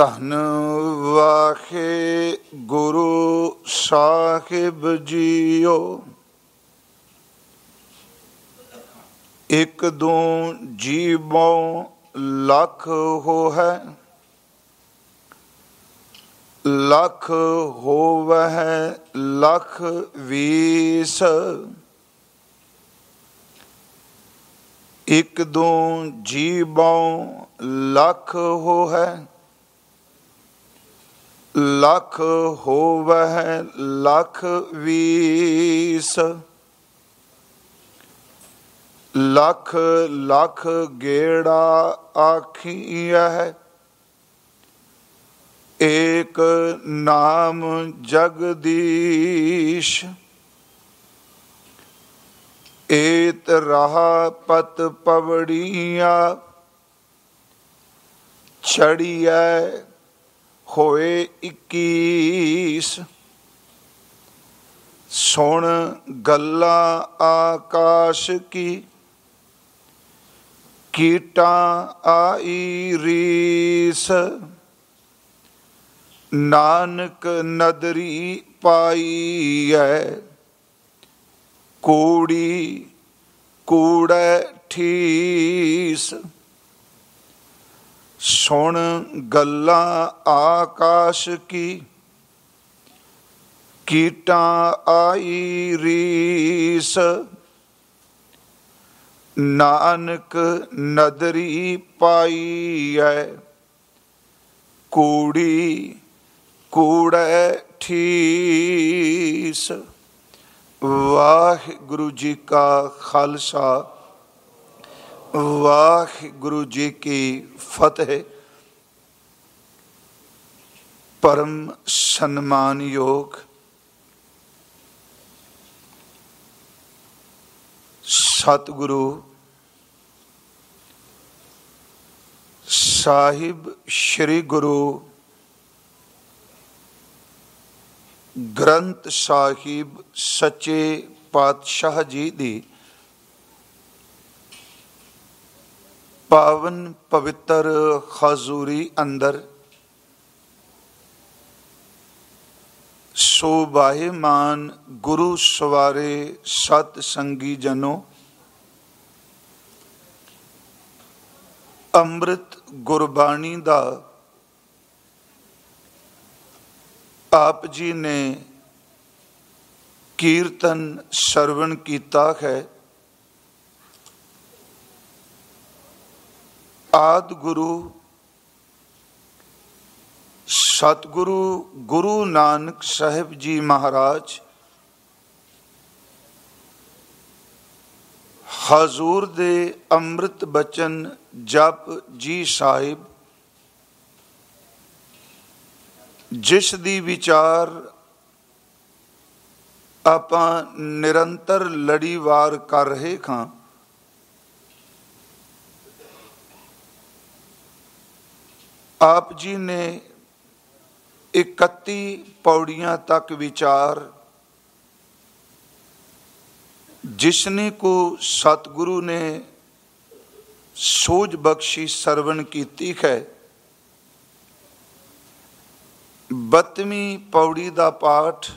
ਧੰਨ ਵਾਖੇ ਗੁਰੂ ਸਾਹਿਬ ਜੀਓ। ਇੱਕ ਦੋ ਜੀਵੋਂ ਲੱਖ ਹੋ ਹੈ ਲੱਖ ਹੋਵਹਿ, ਲੱਖ ਵੀਸ। ਇੱਕ ਦੋ ਜੀਵੋਂ ਲੱਖ ਹੋ ਹੈ ਲੱਖ ਹੋਵਹਿ ਲੱਖ ਵੀਸ। ਲੱਖ ਲੱਖ ਗੇੜਾ ਆਖੀਐ। ਏਕ ਨਾਮ ਜਗਦੀਸ਼। ਏਤ ਰਹਾ ਪਤ ਪਵੜੀਆਂ। ਛੜੀਐ ਹੋਏ 21 ਸੁਣ ਗੱਲਾਂ ਆਕਾਸ਼ ਕੀ, ਕੀਟਾਂ ਆਈ ਰੀਸ। ਨਾਨਕ ਨਦਰੀ ਪਾਈ ਐ, ਕੂੜੀ ਕੂੜੈ ਠੀਸ। ਸੁਣ ਗੱਲਾਂ ਆਕਾਸ਼ ਕੀ, ਕੀਟਾਂ ਆਈ ਰੀਸ। ਨਾਨਕ ਨਦਰੀ ਪਾਈ ਐ, ਕੂੜੀ ਕੂੜੈ ਠੀਸ। ਵਾਹਿਗੁਰੂ ਜੀ ਕਾ ਖਾਲਸਾ ਵਾਹਿਗੁਰੂ ਜੀ ਕੀ ਫਤਿਹ। ਪਰਮ ਸਨਮਾਨਯੋਗ ਸਤਿਗੁਰੂ ਸਾਹਿਬ ਸ੍ਰੀ ਗੁਰੂ ਗ੍ਰੰਥ ਸਾਹਿਬ ਸੱਚੇ ਪਾਤਸ਼ਾਹ ਜੀ ਦੀ ਪਾਵਨ ਪਵਿੱਤਰ ਹਜ਼ੂਰੀ ਅੰਦਰ ਸੋਭਾਇਮਾਨ ਗੁਰੂ ਸਵਾਰੇ ਸਤ ਸੰਗੀ ਜਨੋ। ਅੰਮ੍ਰਿਤ ਗੁਰਬਾਣੀ ਦਾ ਆਪ ਜੀ ਨੇ ਕੀਰਤਨ ਸਰਵਣ ਕੀਤਾ ਹੈ। ਆਦ ਗੁਰੂ, ਸਤਿਗੁਰੂ ਗੁਰੂ ਨਾਨਕ ਸਾਹਿਬ ਜੀ ਮਹਾਰਾਜ, ਹਜ਼ੂਰ ਦੇ ਅੰਮ੍ਰਿਤ ਬਚਨ ਜਪ ਜੀ ਸਾਹਿਬ, ਜਿਸ ਦੀ ਵਿਚਾਰ ਆਪਾਂ ਨਿਰੰਤਰ ਲੜੀਵਾਰ ਕਰ ਰਹੇ ਹਾਂ ਆਪ ਜੀ ਨੇ 31 ਪੌੜੀਆਂ ਤੱਕ ਵਿਚਾਰ ਜਿਸਨੇ ਕੋ ਸਤਿਗੁਰੂ ਨੇ ਸੋਝ ਬਖਸ਼ੀ ਸਰਵਣ ਕੀਤੀ ਹੈ 32ਵੀਂ ਪੌੜੀ ਦਾ ਪਾਠ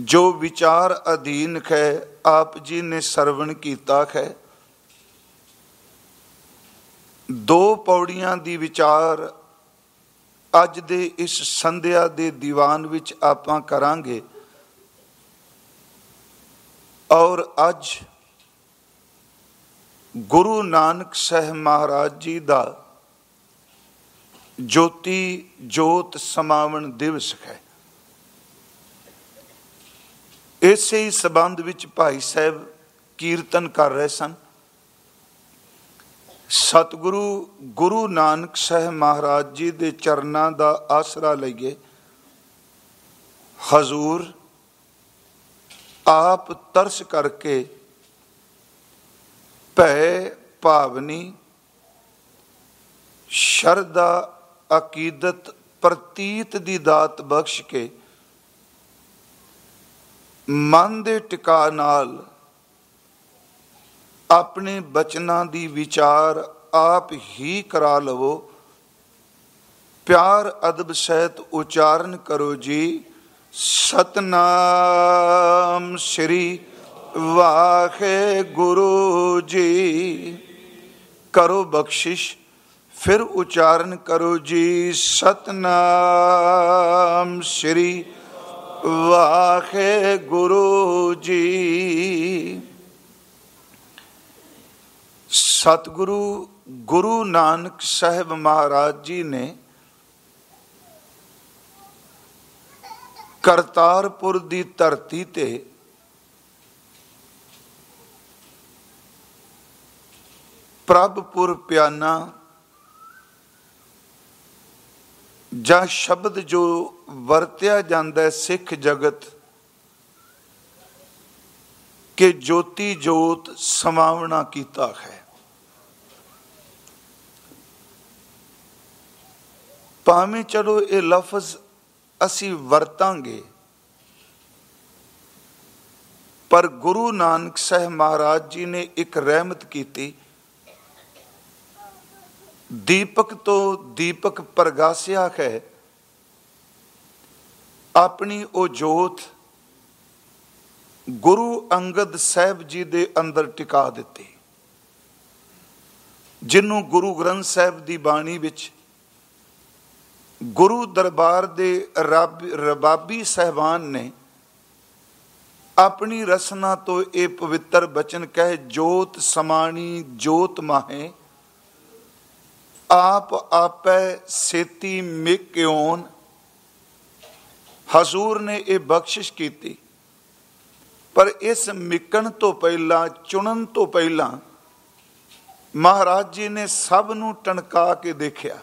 ਜੋ ਵਿਚਾਰ ਅਧੀਨ ਹੈ, ਆਪ ਜੀ ਨੇ ਸਰਵਣ ਕੀਤਾ ਹੈ। ਦੋ ਪੌੜੀਆਂ ਦੀ ਵਿਚਾਰ ਅੱਜ ਦੇ ਇਸ ਸੰਧਿਆ ਦੇ ਦੀਵਾਨ ਵਿੱਚ ਆਪਾਂ ਕਰਾਂਗੇ। ਔਰ ਅੱਜ ਗੁਰੂ ਨਾਨਕ ਸਾਹਿਬ ਮਹਾਰਾਜ ਜੀ ਦਾ ਜੋਤੀ ਜੋਤ ਸਮਾਵਣ ਦਿਵਸ ਹੈ। ਇਸੇ ਹੀ ਸਬੰਧ ਵਿੱਚ ਭਾਈ ਸਾਹਿਬ ਕੀਰਤਨ ਕਰ ਰਹੇ ਸਨ। ਸਤਿਗੁਰੂ ਗੁਰੂ ਨਾਨਕ ਸਾਹਿਬ ਮਹਾਰਾਜ ਜੀ ਦੇ ਚਰਨਾਂ ਦਾ ਆਸਰਾ ਲਈਏ। ਹਜ਼ੂਰ ਆਪ ਤਰਸ ਕਰਕੇ ਭੈ ਭਾਵਨੀ ਸ਼ਰਧਾ ਅਕੀਦਤ ਪ੍ਰਤੀਤ ਦੀ ਦਾਤ ਬਖਸ਼ ਕੇ ਮਨ ਦੇ ਟਿਕਾ ਨਾਲ ਆਪਣੇ ਬਚਨਾਂ ਦੀ ਵਿਚਾਰ ਆਪ ਹੀ ਕਰਾ ਲਵੋ। ਪਿਆਰ ਅਦਬ ਸਹਿਤ ਉਚਾਰਨ ਕਰੋ ਜੀ। ਸਤਨਾਮ ਸ੍ਰੀ ਵਾਖੇ ਗੁਰੂ ਜੀ। ਕਰੋ ਬਖਸ਼ਿਸ਼, ਫਿਰ ਉਚਾਰਨ ਕਰੋ ਜੀ। ਸਤਨਾਮ ਸ੍ਰੀ ਵਾਖੇ ਗੁਰੂ ਜੀ। ਸਤਿਗੁਰੂ ਗੁਰੂ ਨਾਨਕ ਸਾਹਿਬ ਮਹਾਰਾਜ ਜੀ ਨੇ ਕਰਤਾਰਪੁਰ ਦੀ ਧਰਤੀ ਤੇ ਪ੍ਰਭਪੁਰ ਪਿਆਨਾ ਜਾਂ ਸ਼ਬਦ ਜੋ ਵਰਤਿਆ ਜਾਂਦਾ ਸਿੱਖ ਜਗਤ ਕਿ ਜੋਤੀ ਜੋਤ ਸਮਾਵਣਾ ਕੀਤਾ ਹੈ। ਭਾਵੇਂ ਚਲੋ ਇਹ ਲਫ਼ਜ਼ ਅਸੀਂ ਵਰਤਾਂਗੇ, ਪਰ ਗੁਰੂ ਨਾਨਕ ਸਾਹਿਬ ਮਹਾਰਾਜ ਜੀ ਨੇ ਇੱਕ ਰਹਿਮਤ ਕੀਤੀ। ਦੀਪਕ ਤੋਂ ਦੀਪਕ ਪ੍ਰਗਾਸਿਆ ਹੈ। ਆਪਣੀ ਉਹ ਜੋਤ ਗੁਰੂ ਅੰਗਦ ਸਾਹਿਬ ਜੀ ਦੇ ਅੰਦਰ ਟਿਕਾ ਦਿੱਤੀ ਜਿਹਨੂੰ ਗੁਰੂ ਗ੍ਰੰਥ ਸਾਹਿਬ ਦੀ ਬਾਣੀ ਵਿੱਚ ਗੁਰੂ ਦਰਬਾਰ ਦੇ ਰਬਾਬੀ ਸਹਿਬਾਨ ਨੇ ਆਪਣੀ ਰਸਨਾ ਤੋਂ ਇਹ ਪਵਿੱਤਰ ਬਚਨ ਕਹੇ, ਜੋਤ ਸਮਾਣੀ, ਜੋਤ ਮਾਹੇ, ਆਪ ਆਪੈ ਸੇਤੀ ਮਿਕਿਓਨ ਹਜ਼ੂਰ ਨੇ ਇਹ ਬਖਸ਼ਿਸ਼ ਕੀਤੀ। ਪਰ ਇਸ ਮਿਕਣ ਤੋਂ ਪਹਿਲਾਂ, ਚੁਣਨ ਤੋਂ ਪਹਿਲਾਂ ਮਹਾਰਾਜ ਜੀ ਨੇ ਸਭ ਨੂੰ ਟਣਕਾ ਕੇ ਦੇਖਿਆ।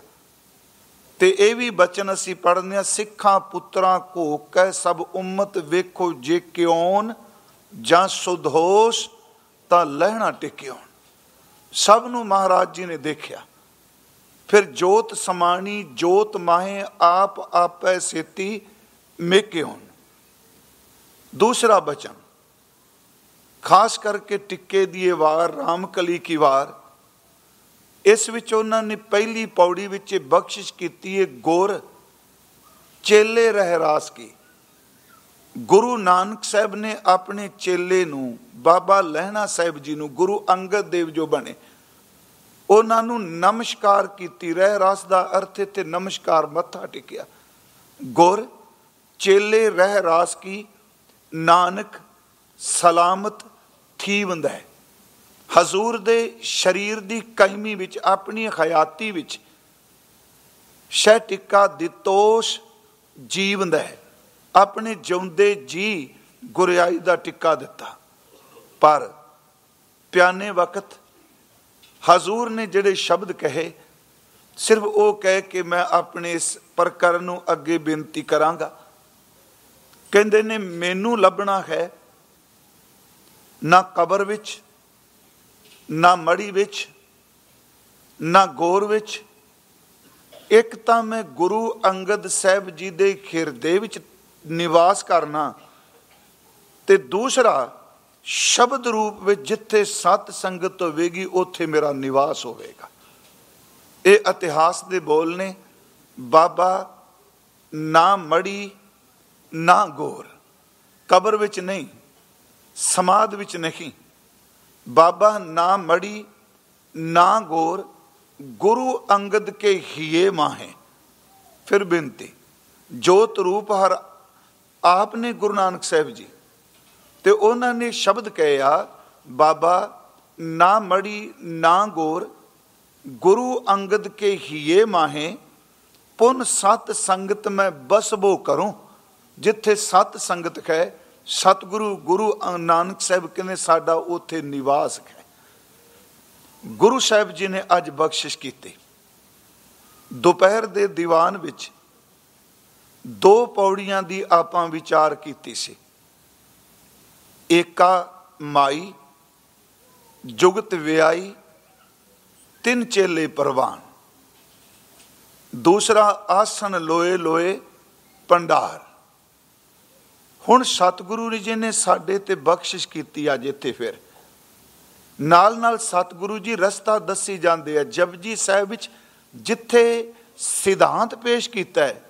ਤੇ ਇਹ ਵੀ ਬਚਨ ਅਸੀਂ ਪੜ੍ਹਨੇ ਆ ਸਿੱਖਾਂ ਪੁੱਤਰਾਂ ਕੋ ਕਹਿ ਸਭ ਉਮਤ ਵੇਖੋ ਜੇ ਕਿਉਂ ਜਾਂ ਸੁਧੋਸ਼ ਤਾਂ ਲਹਿਣਾ ਟਿਕਿਓ ਸਭ ਨੂੰ ਮਹਾਰਾਜ ਜੀ ਨੇ ਦੇਖਿਆ। ਫਿਰ ਜੋਤ ਸਮਾਣੀ, ਜੋਤ ਮਾਹੇ, ਆਪ ਆਪੈ ਸੇਤੀ ਮੇਕਿਓ ਦੂਸਰਾ ਬਚਨ, ਖਾਸ ਕਰਕੇ ਟਿੱਕੇ ਦੀ ਵਾਰ, ਰਾਮਕਲੀ ਕੀ ਵਾਰ ਇਸ ਵਿੱਚ ਉਹਨਾਂ ਨੇ ਪਹਿਲੀ ਪੌੜੀ ਵਿੱਚ ਬਖਸ਼ਿਸ਼ ਕੀਤੀ ਹੈ, ਗੁਰ ਚੇਲੇ ਰਹਿ ਕੀ। ਗੁਰੂ ਨਾਨਕ ਸਾਹਿਬ ਨੇ ਆਪਣੇ ਚੇਲੇ ਨੂੰ, ਬਾਬਾ ਲਹਿਣਾ ਸਾਹਿਬ ਜੀ ਨੂੰ, ਗੁਰੂ ਅੰਗਦ ਦੇਵ ਜੋ ਬਣੇ, ਉਹਨਾਂ ਨੂੰ ਨਮਸਕਾਰ ਕੀਤੀ। ਰਹਿ ਰਾਸ ਦਾ ਅਰਥ ਤੇ ਨਮਸਕਾਰ ਮੱਥਾ ਟੇਕਿਆ। ਗੁਰ ਚੇਲੇ ਰਹਿ ਰਾਸ ਕੀ, ਨਾਨਕ ਸਲਾਮਤ ਥੀਵੰਦਾ ਹੈ। ਹਜ਼ੂਰ ਦੇ ਸਰੀਰ ਦੀ ਕਾਇਮੀ ਵਿੱਚ, ਆਪਣੀ ਖਿਆਤੀ ਵਿੱਚ ਸ਼ੈ ਟਿੱਕਾ ਦਿਤੋਸ਼ ਜੀਵਨ ਹੈ। ਆਪਣੇ ਜਿਉਂਦੇ ਜੀ ਗੁਰਿਆਈ ਦਾ ਟਿੱਕਾ ਦਿੱਤਾ। ਪਰ ਪਿਆਨੇ ਵਕਤ ਹਜ਼ੂਰ ਨੇ ਜਿਹੜੇ ਸ਼ਬਦ ਕਹੇ, ਸਿਰਫ ਉਹ ਕਹਿ ਕੇ ਮੈਂ ਆਪਣੇ ਇਸ ਪ੍ਰਕਰਨ ਨੂੰ ਅੱਗੇ ਬੇਨਤੀ ਕਰਾਂਗਾ। ਕਹਿੰਦੇ ਨੇ, ਮੈਨੂੰ ਲੱਭਣਾ ਹੈ ਨਾ ਕਬਰ ਵਿੱਚ ਨਾ ਮੜੀ ਵਿੱਚ, ਨਾ ਗੌਰ ਵਿੱਚ। ਇੱਕ ਤਾਂ ਮੈਂ ਗੁਰੂ ਅੰਗਦ ਸਾਹਿਬ ਜੀ ਦੇ ਖਿਰਦੇ ਵਿੱਚ ਨਿਵਾਸ ਕਰਨਾ ਤੇ ਦੂਸਰਾ ਸ਼ਬਦ ਰੂਪ ਵਿੱਚ ਜਿੱਥੇ ਸਤ ਸੰਗਤ ਹੋਵੇਗੀ, ਉੱਥੇ ਮੇਰਾ ਨਿਵਾਸ ਹੋਵੇਗਾ। ਇਹ ਇਤਿਹਾਸ ਦੇ ਬੋਲ ਨੇ, ਬਾਬਾ ਨਾ ਮੜੀ, ਨਾ ਗੌਰ। ਕਬਰ ਵਿੱਚ ਨਹੀਂ ਸਮਾਦ ਵਿੱਚ ਨਹੀਂ। ਬਾਬਾ ਨਾ ਮੜੀ, ਨਾ ਗੋਰ, ਗੁਰੂ ਅੰਗਦ ਕੇ ਹੀਏ ਮਾਹੇ। ਫਿਰ ਬੇਨਤੀ, ਜੋਤ ਰੂਪ ਹਰ ਆਪ ਨੇ ਗੁਰੂ ਨਾਨਕ ਸਾਹਿਬ ਜੀ। ਤੇ ਉਹਨਾਂ ਨੇ ਸ਼ਬਦ ਕਹਿਆ, ਬਾਬਾ ਨਾ ਮੜੀ, ਨਾ ਗੋਰ, ਗੁਰੂ ਅੰਗਦ ਕੇ ਹੀਏ ਮਾਹੇ, ਪੁਨ ਸਤ ਸੰਗਤ ਮੈਂ ਬਸਬੋ ਕਰੂੰ, ਜਿੱਥੇ ਸਤ ਸੰਗਤ ਹੈ ਸਤਿਗੁਰੂ ਗੁਰੂ ਨਾਨਕ ਸਾਹਿਬ ਕਹਿੰਦੇ ਸਾਡਾ ਉੱਥੇ ਨਿਵਾਸ ਹੈ। ਗੁਰੂ ਸਾਹਿਬ ਜੀ ਨੇ ਅੱਜ ਬਖਸ਼ਿਸ਼ ਕੀਤੀ। ਦੁਪਹਿਰ ਦੇ ਦੀਵਾਨ ਵਿੱਚ ਦੋ ਪੌੜੀਆਂ ਦੀ ਆਪਾਂ ਵਿਚਾਰ ਕੀਤੀ ਸੀ। ਏਕਾ ਮਾਈ, ਜੁਗਤ ਵਿਆਈ, ਤਿੰਨ ਚੇਲੇ ਪਰਵਾਨ। ਦੂਸਰਾ ਆਸਣ ਲੋਏ ਲੋਏ, ਪੰਡਾਰ। ਹੁਣ ਸਤਿਗੁਰੂ ਜੀ ਨੇ ਸਾਡੇ ਤੇ ਬਖਸ਼ਿਸ਼ ਕੀਤੀ ਅੱਜ ਇੱਥੇ ਫਿਰ, ਨਾਲ ਨਾਲ ਸਤਿਗੁਰੂ ਜੀ ਰਸਤਾ ਦੱਸੀ ਜਾਂਦੇ ਆ, ਜਪਜੀ ਸਾਹਿਬ ਵਿੱਚ ਜਿੱਥੇ ਸਿਧਾਂਤ ਪੇਸ਼ ਕੀਤਾ ਹੈ,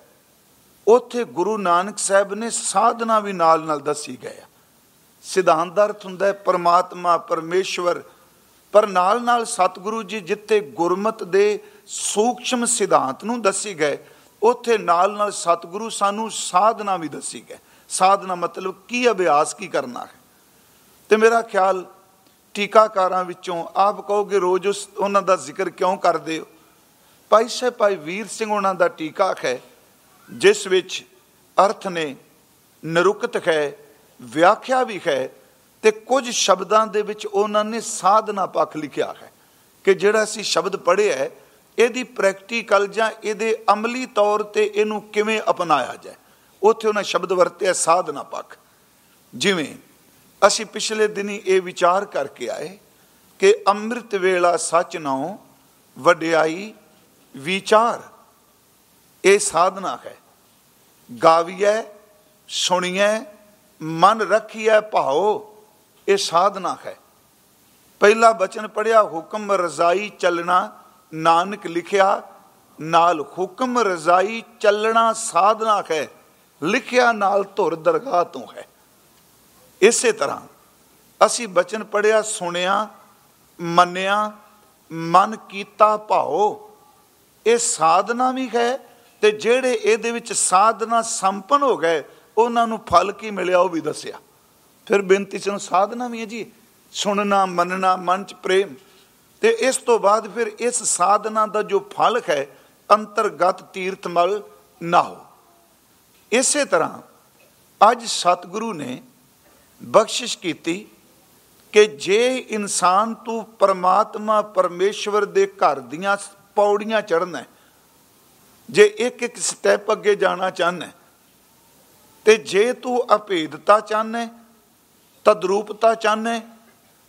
ਉੱਥੇ ਗੁਰੂ ਨਾਨਕ ਸਾਹਿਬ ਨੇ ਸਾਧਨਾ ਵੀ ਨਾਲ ਨਾਲ ਦੱਸੀ ਗਏ ਆ। ਸਿਧਾਂਤ ਦਾ ਅਰਥ ਹੁੰਦਾ ਹੈ ਪਰਮਾਤਮਾ, ਪਰਮੇਸ਼ਵਰ, ਪਰ ਨਾਲ ਨਾਲ ਸਤਿਗੁਰੂ ਜੀ ਜਿੱਥੇ ਗੁਰਮਤ ਦੇ ਸੂਖਸ਼ਮ ਸਿਧਾਂਤ ਨੂੰ ਦੱਸੀ ਗਏ, ਉੱਥੇ ਨਾਲ ਨਾਲ ਸਤਿਗੁਰੂ ਸਾਨੂੰ ਸਾਧਨਾ ਵੀ ਦੱਸੀ ਗਏ। ਸਾਧਨਾ ਮਤਲਬ ਕੀ ਅਭਿਆਸ ਕੀ ਕਰਨਾ ਹੈ? ਤੇ ਮੇਰਾ ਖਿਆਲ ਟੀਕਾਕਾਰਾਂ ਵਿੱਚੋਂ ਆਪ ਕਹੋਗੇ, ਰੋਜ਼ ਉਸ ਉਹਨਾਂ ਦਾ ਜ਼ਿਕਰ ਕਿਉਂ ਕਰਦੇ ਹੋ? ਭਾਈ ਸਾਹਿਬ, ਭਾਈ ਵੀਰ ਸਿੰਘ ਉਹਨਾਂ ਦਾ ਟੀਕਾ ਹੈ, ਜਿਸ ਵਿੱਚ ਅਰਥ ਨੇ ਨਿਰੁਕਤ ਹੈ, ਵਿਆਖਿਆ ਵੀ ਹੈ ਤੇ ਕੁਝ ਸ਼ਬਦਾਂ ਦੇ ਵਿੱਚ ਉਹਨਾਂ ਨੇ ਸਾਧਨਾ ਪੱਖ ਲਿਖਿਆ ਹੈ ਕਿ ਜਿਹੜਾ ਅਸੀਂ ਸ਼ਬਦ ਪੜ੍ਹਿਆ ਹੈ, ਇਹਦੀ ਪ੍ਰੈਕਟੀਕਲ ਜਾਂ ਇਹਦੇ ਅਮਲੀ ਤੌਰ ਤੇ ਇਹਨੂੰ ਕਿਵੇਂ ਅਪਣਾਇਆ ਜਾਏ। ਉੱਥੇ ਉਹਨਾਂ ਸ਼ਬਦ ਵਰਤਿਆ ਸਾਧਨਾ ਪੱਖ। ਜਿਵੇਂ, ਅਸੀਂ ਪਿਛਲੇ ਦਿਨੀ ਇਹ ਵਿਚਾਰ ਕਰਕੇ ਆਏ ਕਿ ਅੰਮ੍ਰਿਤ ਵੇਲਾ ਸੱਚ ਨਾਉ ਵਡਿਆਈ ਵਿਚਾਰ। ਇਹ ਸਾਧਨਾ ਹੈ। ਗਾਵੀਐ, ਸੁਣੀਐ, ਮਨ ਰੱਖੀਐ, ਭਾਉ। ਇਹ ਸਾਧਨਾ ਹੈ। ਪਹਿਲਾ ਬਚਨ ਪੜਿਆ ਹੁਕਮ ਰਜ਼ਾਈ ਚੱਲਣਾ, ਨਾਨਕ ਲਿਖਿਆ, ਨਾਲ ਹੁਕਮ ਰਜ਼ਾਈ ਚੱਲਣਾ ਸਾਧਨਾ ਹੈ। ਲਿਖਿਆ ਨਾਲ ਧੁਰ ਦਰਗਾਹ ਤੋਂ ਹੈ। ਇਸੇ ਤਰ੍ਹਾਂ ਅਸੀਂ ਬਚਨ ਪੜਿਆ ਸੁਣਿਆ, ਮੰਨਿਆ, ਮਨ ਕੀਤਾ ਭਾਉ, ਇਹ ਸਾਧਨਾ ਵੀ ਹੈ ਤੇ ਜਿਹੜੇ ਇਹਦੇ ਵਿੱਚ ਸਾਧਨਾ ਸੰਪਨ ਹੋ ਗਏ, ਉਹਨਾਂ ਨੂੰ ਫਲ ਕੀ ਮਿਲਿਆ ਉਹ ਵੀ ਦੱਸਿਆ। ਫਿਰ ਬੇਨਤੀ ਚੋਂ ਸਾਧਨਾ ਵੀ ਹੈ ਜੀ, ਸੁਣਨਾ, ਮੰਨਣਾ, ਮਨ ਚ ਪ੍ਰੇਮ। ਤੇ ਇਸ ਤੋਂ ਬਾਅਦ ਫਿਰ ਇਸ ਸਾਧਨਾ ਦਾ ਜੋ ਫਲ ਹੈ, ਅੰਤਰਗਤ ਤੀਰਥਮਲ ਨਾ ਹੋ। ਇਸੇ ਤਰ੍ਹਾਂ ਅੱਜ ਸਤਿਗੁਰੂ ਨੇ ਬਖਸ਼ਿਸ਼ ਕੀਤੀ ਕਿ ਜੇ ਇਨਸਾਨ ਤੂੰ ਪਰਮਾਤਮਾ ਪਰਮੇਸ਼ਵਰ ਦੇ ਘਰ ਦੀਆਂ ਪੌੜੀਆਂ ਚੜਨਾ ਜੇ ਇੱਕ ਇੱਕ ਸਟੈਪ ਅੱਗੇ ਜਾਣਾ ਚਾਹਨਾ ਤੇ ਜੇ ਤੂੰ ਅਭੇਦਤਾ ਚਾਹਨਾ ਤਦਰੂਪਤਾ ਚਾਹਨਾ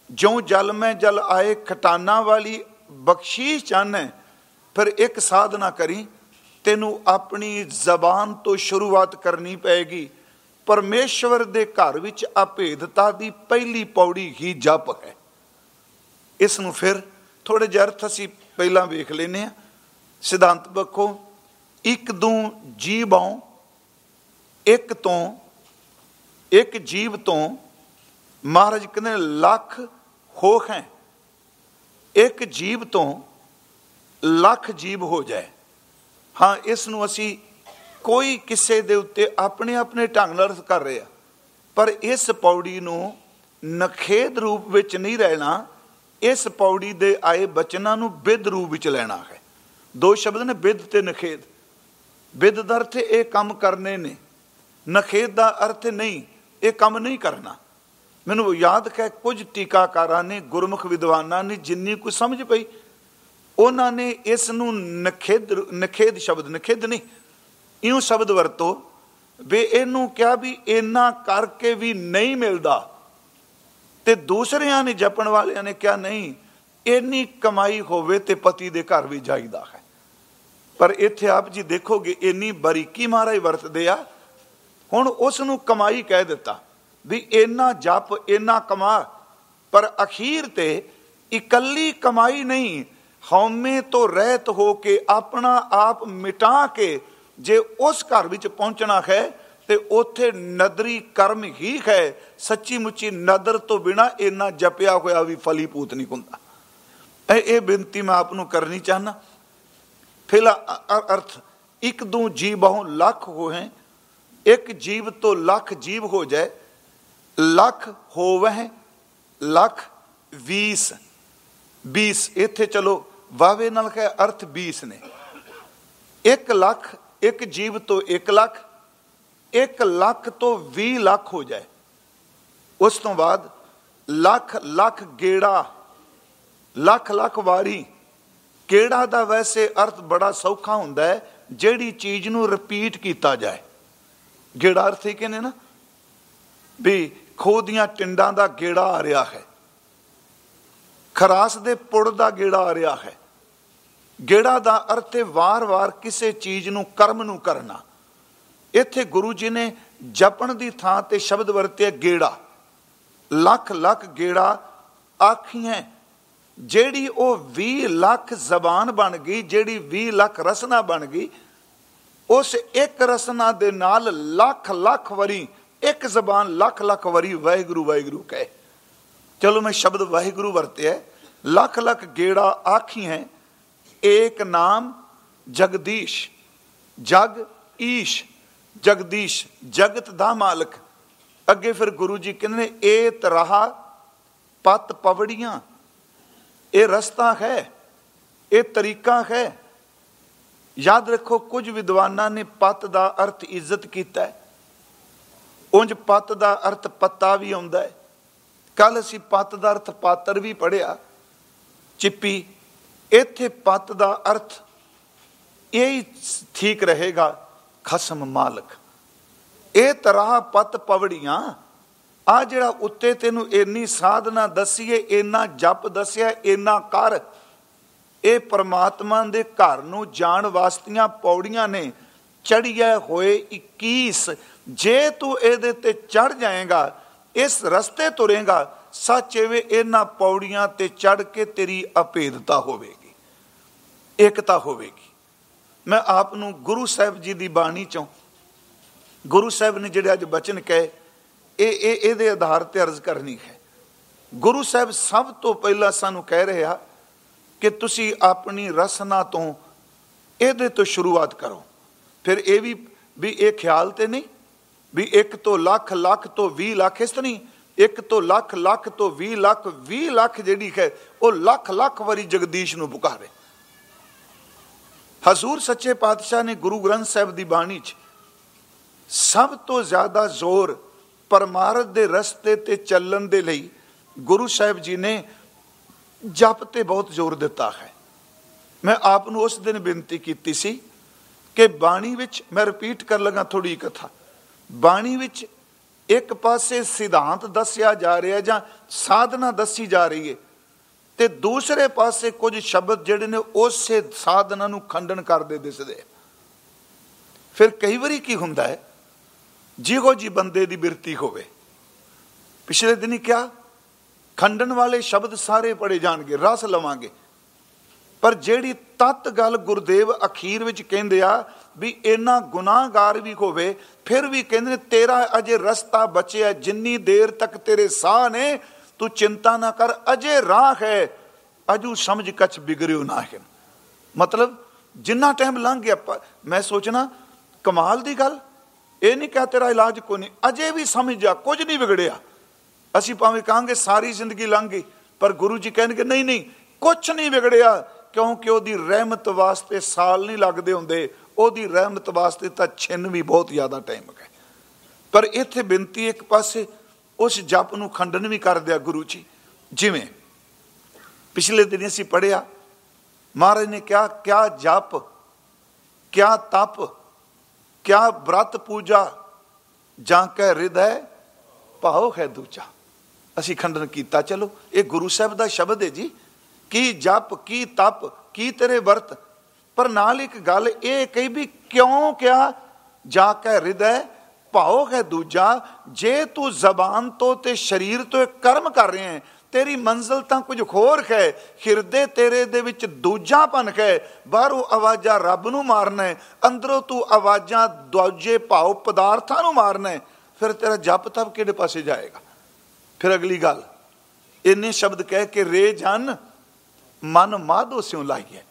ਜਿਉ ਜਲ ਮੈਂ ਜਲ ਆਏ ਖਟਾਨਾ ਵਾਲੀ ਬਖਸ਼ੀਸ਼ ਚਾਹਨਾ ਫਿਰ ਇੱਕ ਸਾਧਨਾ ਕਰੀ ਤੈਨੂੰ ਆਪਣੀ ਜ਼ਬਾਨ ਤੋਂ ਸ਼ੁਰੂਆਤ ਕਰਨੀ ਪਏਗੀ। ਪਰਮੇਸ਼ਵਰ ਦੇ ਘਰ ਵਿੱਚ ਅਭੇਦਤਾ ਦੀ ਪਹਿਲੀ ਪੌੜੀ ਹੀ ਜਪ ਹੈ। ਇਸ ਨੂੰ ਫਿਰ ਥੋੜੇ ਜਿਹਾ ਅਰਥ ਅਸੀਂ ਪਹਿਲਾਂ ਵੇਖ ਲੈਨੇ ਆ ਸਿਧਾਂਤ ਪੱਖੋਂ ਇੱਕ ਦੂ ਜੀਵੋਂ ਇੱਕ ਤੋਂ, ਇੱਕ ਜੀਵ ਤੋਂ ਮਹਾਰਾਜ ਕਹਿੰਦੇ ਲੱਖ ਹੋਖ ਹੈ। ਇੱਕ ਜੀਵ ਤੋਂ ਲੱਖ ਜੀਵ ਹੋ ਜਾਏ। ਹਾਂ, ਇਸ ਨੂੰ ਅਸੀਂ ਕੋਈ ਕਿਸੇ ਦੇ ਉੱਤੇ ਆਪਣੇ ਆਪਣੇ ਢੰਗ ਨਾਲ ਕਰ ਰਹੇ ਰਿਹਾ ਪਰ ਇਸ ਪੌੜੀ ਨੂੰ ਨਖੇਦ ਰੂਪ ਵਿੱਚ ਨਹੀਂ ਰਹਿਣਾ, ਇਸ ਪੌੜੀ ਦੇ ਆਏ ਬਚਨਾਂ ਨੂੰ ਵਿਦ ਰੂਪ ਵਿੱਚ ਲੈਣਾ ਹੈ। ਦੋ ਸ਼ਬਦ ਨੇ ਵਿਦ ਤੇ ਨਖੇਦ ਵਿਦ ਦਾ ਅਰਥ ਇਹ ਕੰਮ ਕਰਨੇ ਨੇ। ਨਖੇਦ ਦਾ ਅਰਥ ਨਹੀਂ, ਇਹ ਕੰਮ ਨਹੀਂ ਕਰਨਾ। ਮੈਨੂੰ ਯਾਦ ਹੈ ਕੁਝ ਟੀਕਾਕਾਰਾਂ ਨੇ, ਗੁਰਮੁਖ ਵਿਦਵਾਨਾਂ ਨੇ ਜਿੰਨੀ ਕੁ ਸਮਝ ਪਈ ਉਹਨਾਂ ਨੇ ਇਸ ਨੂੰ ਨਖੇਦ ਨਖੇਦ ਸ਼ਬਦ, ਨਖੇਦ ਨਹੀਂ, ਇਉਂ ਸ਼ਬਦ ਵਰਤੋ, ਵੇ ਇਹਨੂੰ ਕਿਹਾ ਵੀ ਇੰਨਾ ਕਰਕੇ ਵੀ ਨਹੀਂ ਮਿਲਦਾ। ਤੇ ਦੂਸਰਿਆਂ ਨੇ ਜਪਣ ਵਾਲਿਆਂ ਨੇ ਕਿਹਾ, ਨਹੀਂ, ਇੰਨੀ ਕਮਾਈ ਹੋਵੇ ਤੇ ਪਤੀ ਦੇ ਘਰ ਵੀ ਜਾਈਦਾ ਹੈ। ਪਰ ਇੱਥੇ ਆਪ ਜੀ ਦੇਖੋਗੇ, ਇੰਨੀ ਬਰੀਕੀ ਮਹਾਰਾਜ ਵਰਤਦੇ ਆ। ਹੁਣ ਉਸ ਨੂੰ ਕਮਾਈ ਕਹਿ ਦਿੱਤਾ, ਵੀ ਇੰਨਾ ਜਪ, ਇੰਨਾ ਕਮਾ, ਪਰ ਅਖੀਰ ਤੇ ਇਕੱਲੀ ਕਮਾਈ ਨਹੀਂ ਹਉਮੈ ਤੋਂ ਰਹਿਤ ਹੋ ਕੇ ਆਪਣਾ ਆਪ ਮਿਟਾ ਕੇ ਜੇ ਉਸ ਘਰ ਵਿੱਚ ਪਹੁੰਚਣਾ ਹੈ, ਤੇ ਉੱਥੇ ਨਦਰੀ ਕਰਮ ਹੀ ਹੈ। ਸੱਚੀ ਮੁੱਚੀ ਨਦਰ ਤੋਂ ਬਿਨਾ ਇੰਨਾ ਜਪਿਆ ਹੋਇਆ ਵੀ ਫਲੀ ਫਲੀਪੂਤ ਨਹੀਂ ਹੁੰਦਾ। ਇਹ ਇਹ ਬੇਨਤੀ ਮੈਂ ਆਪ ਨੂੰ ਕਰਨੀ ਚਾਹਨਾ ਫਿਲਾ ਅਰਥ, ਇੱਕ ਦੂ ਜੀਵ ਲੱਖ ਹੋਏ, ਇੱਕ ਜੀਵ ਤੋਂ ਲੱਖ ਜੀਵ ਹੋ ਜਾਏ, ਲੱਖ ਹੋਵੇ, ਲੱਖ 20 20 ਇੱਥੇ ਚਲੋ ਵਾਵੇ ਨਾਲ ਕਹੇ ਅਰਥ 20 ਨੇ। 1 ਲੱਖ, ਇੱਕ ਜੀਵ ਤੋਂ 1 ਲੱਖ 1 ਲੱਖ ਤੋਂ 20 ਲੱਖ ਹੋ ਜਾਏ। ਉਸ ਤੋਂ ਬਾਅਦ ਲੱਖ ਲੱਖ ਗੇੜਾ, ਲੱਖ ਲੱਖ ਵਾਰੀ। ਕਿਹੜਾ ਦਾ ਵੈਸੇ ਅਰਥ ਬੜਾ ਸੌਖਾ ਹੁੰਦਾ ਹੈ, ਜਿਹੜੀ ਚੀਜ਼ ਨੂੰ ਰਿਪੀਟ ਕੀਤਾ ਜਾਏ। ਗੇੜਾ ਅਰਥ ਹੀ ਕਹਿੰਦੇ ਨਾ, ਵੀ ਖੋਹ ਦੀਆਂ ਟਿੰਡਾਂ ਦਾ ਗੇੜਾ ਆ ਰਿਹਾ ਹੈ। ਖਰਾਸ ਦੇ ਪੁੜ ਦਾ ਗੇੜਾ ਆ ਰਿਹਾ ਹੈ। ਗੇੜਾ ਦਾ ਅਰਥ ਹੈ ਵਾਰ-ਵਾਰ ਕਿਸੇ ਚੀਜ਼ ਨੂੰ ਕਰਮ ਨੂੰ ਕਰਨਾ। ਇੱਥੇ ਗੁਰੂ ਜੀ ਨੇ ਜਪਣ ਦੀ ਥਾਂ ਤੇ ਸ਼ਬਦ ਵਰਤਿਆ ਗੇੜਾ। ਲੱਖ ਲੱਖ ਗੇੜਾ ਆਖੀਆਂ ਜਿਹੜੀ ਉਹ 20 ਲੱਖ ਜ਼ਬਾਨ ਬਣ ਗਈ, ਜਿਹੜੀ 20 ਲੱਖ ਰਸਨਾ ਬਣ ਗਈ, ਉਸ ਇੱਕ ਰਸਨਾ ਦੇ ਨਾਲ ਲੱਖ ਲੱਖ ਵਾਰੀ, ਇੱਕ ਜ਼ਬਾਨ ਲੱਖ ਲੱਖ ਵਾਰੀ ਵਾਹਿਗੁਰੂ ਵਾਹਿਗੁਰੂ ਕਹੇ। ਚਲੋ ਮੈਂ ਸ਼ਬਦ ਵਾਹਿਗੁਰੂ ਵਰਤਿਆ, ਲੱਖ ਲੱਖ ਗੇੜਾ ਆਖੀ ਹੈ ਏਕ ਨਾਮ ਜਗਦੀਸ਼, ਜਗ ਈਸ਼, ਜਗਦੀਸ਼, ਜਗਤ ਦਾ ਮਾਲਕ। ਅੱਗੇ ਫਿਰ ਗੁਰੂ ਜੀ ਕਹਿੰਦੇ ਨੇ ਇਹ ਤਰਹਾ ਪਤ ਪਵੜੀਆਂ। ਇਹ ਰਸਤਾ ਹੈ, ਇਹ ਤਰੀਕਾ ਹੈ। ਯਾਦ ਰੱਖੋ, ਕੁਝ ਵਿਦਵਾਨਾਂ ਨੇ ਪਤ ਦਾ ਅਰਥ ਇੱਜ਼ਤ ਕੀਤਾ ਹੈ। ਉੰਜ ਪਤ ਦਾ ਅਰਥ ਪੱਤਾ ਵੀ ਆਉਂਦਾ ਹੈ। ਕੱਲ ਅਸੀਂ ਪਤ ਦਾ ਅਰਥ ਪਾਤਰ ਵੀ ਪੜਿਆ ਚਿੱਪੀ ਇੱਥੇ ਪਤ ਦਾ ਅਰਥ ਇਹ ਠੀਕ ਰਹੇਗਾ, ਖਸਮ ਮਾਲਕ। ਇਹ ਤਰ੍ਹਾਂ ਪਤ ਪਵੜੀਆਂ, ਆ ਜਿਹੜਾ ਉੱਤੇ ਤੈਨੂੰ ਇੰਨੀ ਸਾਧਨਾ ਦਸੀਏ, ਇੰਨਾ ਜਪ ਦੱਸਿਆ, ਇੰਨਾ ਕਰ, ਇਹ ਪਰਮਾਤਮਾ ਦੇ ਘਰ ਨੂੰ ਜਾਣ ਵਾਸਤੀਆਂ ਪੌੜੀਆਂ ਨੇ ਚੜੀਏ ਹੋਏ 21 ਜੇ ਤੂੰ ਇਹਦੇ ਤੇ ਚੜ ਜਾਏਗਾ, ਇਸ ਰਸਤੇ ਤੁਰੇਗਾ, ਸੱਚ ਵੇ ਇਹਨਾਂ ਪੌੜੀਆਂ ਤੇ ਚੜ ਕੇ ਤੇਰੀ ਅਪੇਦਤਾ ਹੋਵੇਗੀ। ਏਕਤਾ ਹੋਵੇਗੀ। ਮੈਂ ਆਪ ਨੂੰ ਗੁਰੂ ਸਾਹਿਬ ਜੀ ਦੀ ਬਾਣੀ ਚੋਂ ਗੁਰੂ ਸਾਹਿਬ ਨੇ ਜਿਹੜੇ ਅੱਜ ਬਚਨ ਕਹੇ, ਇਹ ਇਹ, ਇਹਦੇ ਆਧਾਰ ਤੇ ਅਰਜ਼ ਕਰਨੀ ਹੈ। ਗੁਰੂ ਸਾਹਿਬ ਸਭ ਤੋਂ ਪਹਿਲਾਂ ਸਾਨੂੰ ਕਹਿ ਰਿਹਾ ਕਿ ਤੁਸੀਂ ਆਪਣੀ ਰਸਨਾ ਤੋਂ ਇਹਦੇ ਤੋਂ ਸ਼ੁਰੂਆਤ ਕਰੋ। ਫਿਰ ਇਹ ਵੀ ਵੀ ਇਹ ਖਿਆਲ ਤੇ ਨਹੀਂ, ਵੀ ਇੱਕ ਤੋਂ ਲੱਖ ਲੱਖ ਤੋਂ 20 ਲੱਖ, ਇਸ ਤੋਂ ਨਹੀਂ ਇੱਕ ਤੋਂ ਲੱਖ ਲੱਖ ਤੋਂ 20 ਲੱਖ 20 ਲੱਖ ਜਿਹੜੀ ਹੈ, ਉਹ ਲੱਖ ਲੱਖ ਵਾਰੀ ਜਗਦੀਸ਼ ਨੂੰ ਪੁਕਾਰੇ। ਹਜ਼ੂਰ ਸੱਚੇ ਪਾਤਸ਼ਾਹ ਨੇ ਗੁਰੂ ਗ੍ਰੰਥ ਸਾਹਿਬ ਦੀ ਬਾਣੀ 'ਚ ਸਭ ਤੋਂ ਜ਼ਿਆਦਾ ਜ਼ੋਰ ਪਰਮਾਰਥ ਦੇ ਰਸਤੇ ਤੇ ਚੱਲਣ ਦੇ ਲਈ ਗੁਰੂ ਸਾਹਿਬ ਜੀ ਨੇ ਜਪ ਤੇ ਬਹੁਤ ਜ਼ੋਰ ਦਿੱਤਾ ਹੈ। ਮੈਂ ਆਪ ਨੂੰ ਉਸ ਦਿਨ ਬੇਨਤੀ ਕੀਤੀ ਸੀ ਕਿ ਬਾਣੀ ਵਿੱਚ ਮੈਂ ਰਿਪੀਟ ਕਰ ਲਗਾ ਥੋੜੀ ਕਥਾ। ਬਾਣੀ ਵਿੱਚ ਇੱਕ ਪਾਸੇ ਸਿਧਾਂਤ ਦੱਸਿਆ ਜਾ ਰਿਹਾ ਜਾਂ ਸਾਧਨਾ ਦੱਸੀ ਜਾ ਰਹੀ ਹੈ। ਤੇ ਦੂਸਰੇ ਪਾਸੇ ਕੁਝ ਸ਼ਬਦ ਜਿਹੜੇ ਨੇ ਉਸੇ ਸਾਧਨਾ ਨੂੰ ਖੰਡਨ ਕਰਦੇ ਦਿਸਦੇ ਫਿਰ ਕਈ ਵਾਰੀ ਕੀ ਹੁੰਦਾ ਹੈ? ਜਿਹੋ ਜੀ ਬੰਦੇ ਦੀ ਬਿਰਤੀ ਹੋਵੇ। ਪਿਛਲੇ ਦਿਨੀ ਕਿਹਾ, ਖੰਡਨ ਵਾਲੇ ਸ਼ਬਦ ਸਾਰੇ ਪੜੇ ਜਾਣਗੇ, ਰਸ ਲਵਾਂਗੇ। ਪਰ ਜਿਹੜੀ ਤਤ ਗੱਲ ਗੁਰਦੇਵ ਅਖੀਰ ਵਿੱਚ ਕਹਿੰਦੇ ਆ ਵੀ ਇੰਨਾ ਗੁਨਾਹਗਾਰ ਵੀ ਹੋਵੇ, ਫਿਰ ਵੀ ਕਹਿੰਦੇ ਨੇ, ਤੇਰਾ ਅਜੇ ਰਸਤਾ ਬਚਿਆ, ਜਿੰਨੀ ਦੇਰ ਤੱਕ ਤੇਰੇ ਸਾਹ ਨੇ ਤੂੰ ਚਿੰਤਾ ਨਾ ਕਰ, ਅਜੇ ਰਾਹ ਹੈ, ਅਜੂ ਸਮਝ ਕਛ ਬਿਗਰਿਓ ਨਾ ਹੈ। ਮਤਲਬ, ਜਿੰਨਾ ਟਾਈਮ ਲੰਘ ਗਿਆ ਮੈਂ ਸੋਚਣਾ, ਕਮਾਲ ਦੀ ਗੱਲ, ਇਹ ਨਹੀਂ ਕਹ ਤੇਰਾ ਇਲਾਜ ਕੋਈ ਨਹੀਂ, ਅਜੇ ਵੀ ਸਮਝ ਜਾ, ਕੁਝ ਨਹੀਂ ਵਿਗੜਿਆ। ਅਸੀਂ ਭਾਵੇਂ ਕਹਾਂਗੇ ਸਾਰੀ ਜ਼ਿੰਦਗੀ ਲੰਘ ਗਈ, ਪਰ ਗੁਰੂ ਜੀ ਕਹਿਣਗੇ, ਨਹੀਂ ਨਹੀਂ ਕੁਝ ਨਹੀਂ ਵਿਗੜਿਆ, ਕਿਉਂਕਿ ਉਹਦੀ ਰਹਿਮਤ ਵਾਸਤੇ ਸਾਲ ਨਹੀਂ ਲੱਗਦੇ ਹੁੰਦੇ, ਉਹਦੀ ਰਹਿਮਤ ਵਾਸਤੇ ਤਾਂ ਛਿੰਨ ਵੀ ਬਹੁਤ ਜ਼ਿਆਦਾ ਟਾਈਮ ਹੈ। ਪਰ ਇੱਥੇ ਬੇਨਤੀ ਇੱਕ ਪਾਸੇ ਉਸ ਜਪ ਨੂੰ ਖੰਡਨ ਵੀ ਕਰ ਦਿਆ ਗੁਰੂ ਜੀ। ਜਿਵੇਂ ਪਿਛਲੇ ਦਿਨ ਅਸੀਂ ਪੜਿਆ ਮਹਾਰਾਜ ਨੇ ਕਿਹਾ, ਕਿਆ ਜਪ, ਕਿਆ ਤਪ, ਕਿਆ ਬ੍ਰਤ ਪੂਜਾ, ਜਾਂ ਕਹਿ ਹਿਰਦੈ ਭਾਉ ਹੈ ਦੂਜਾ। ਅਸੀਂ ਖੰਡਨ ਕੀਤਾ, ਚਲੋ, ਇਹ ਗੁਰੂ ਸਾਹਿਬ ਦਾ ਸ਼ਬਦ ਹੈ ਜੀ। ਕੀ ਜਪ, ਕੀ ਤਪ, ਕੀ ਤੇਰੇ ਵਰਤ? ਪਰ ਨਾਲ ਇੱਕ ਗੱਲ ਇਹ ਕਹੀ ਵੀ ਕਿਉਂ ਕਿਹਾ, ਜਾ ਕੇ ਹਿਰਦੈ ਭਾਉ ਹੈ ਦੂਜਾ, ਜੇ ਤੂੰ ਜ਼ਬਾਨ ਤੋਂ ਤੇ ਸਰੀਰ ਤੋਂ ਕਰਮ ਕਰ ਰਿਹਾ ਹੈ, ਤੇਰੀ ਮੰਜ਼ਲ ਤਾਂ ਕੁਝ ਹੋਰ ਹੈ, ਹਿਰਦੇ ਤੇਰੇ ਦੇ ਵਿੱਚ ਦੂਜਾ ਦੂਜਾਪਨ ਹੈ, ਬਾਹਰੋਂ ਆਵਾਜ਼ਾਂ ਰੱਬ ਨੂੰ ਮਾਰਨਾ ਹੈ, ਅੰਦਰੋਂ ਤੂੰ ਆਵਾਜ਼ਾਂ ਦੂਜੇ ਭਾਉ ਪਦਾਰਥਾਂ ਨੂੰ ਮਾਰਨਾ ਹੈ, ਫਿਰ ਤੇਰਾ ਜਪ ਤਪ ਕਿਹੜੇ ਪਾਸੇ ਜਾਏਗਾ? ਫਿਰ ਅਗਲੀ ਗੱਲ, ਇੰਨੇ ਸ਼ਬਦ ਕਹਿ ਕੇ ਰੇ ਜਨ, ਮਨ ਮਾਧੋ ਸਿਉ ਲਾਈਏ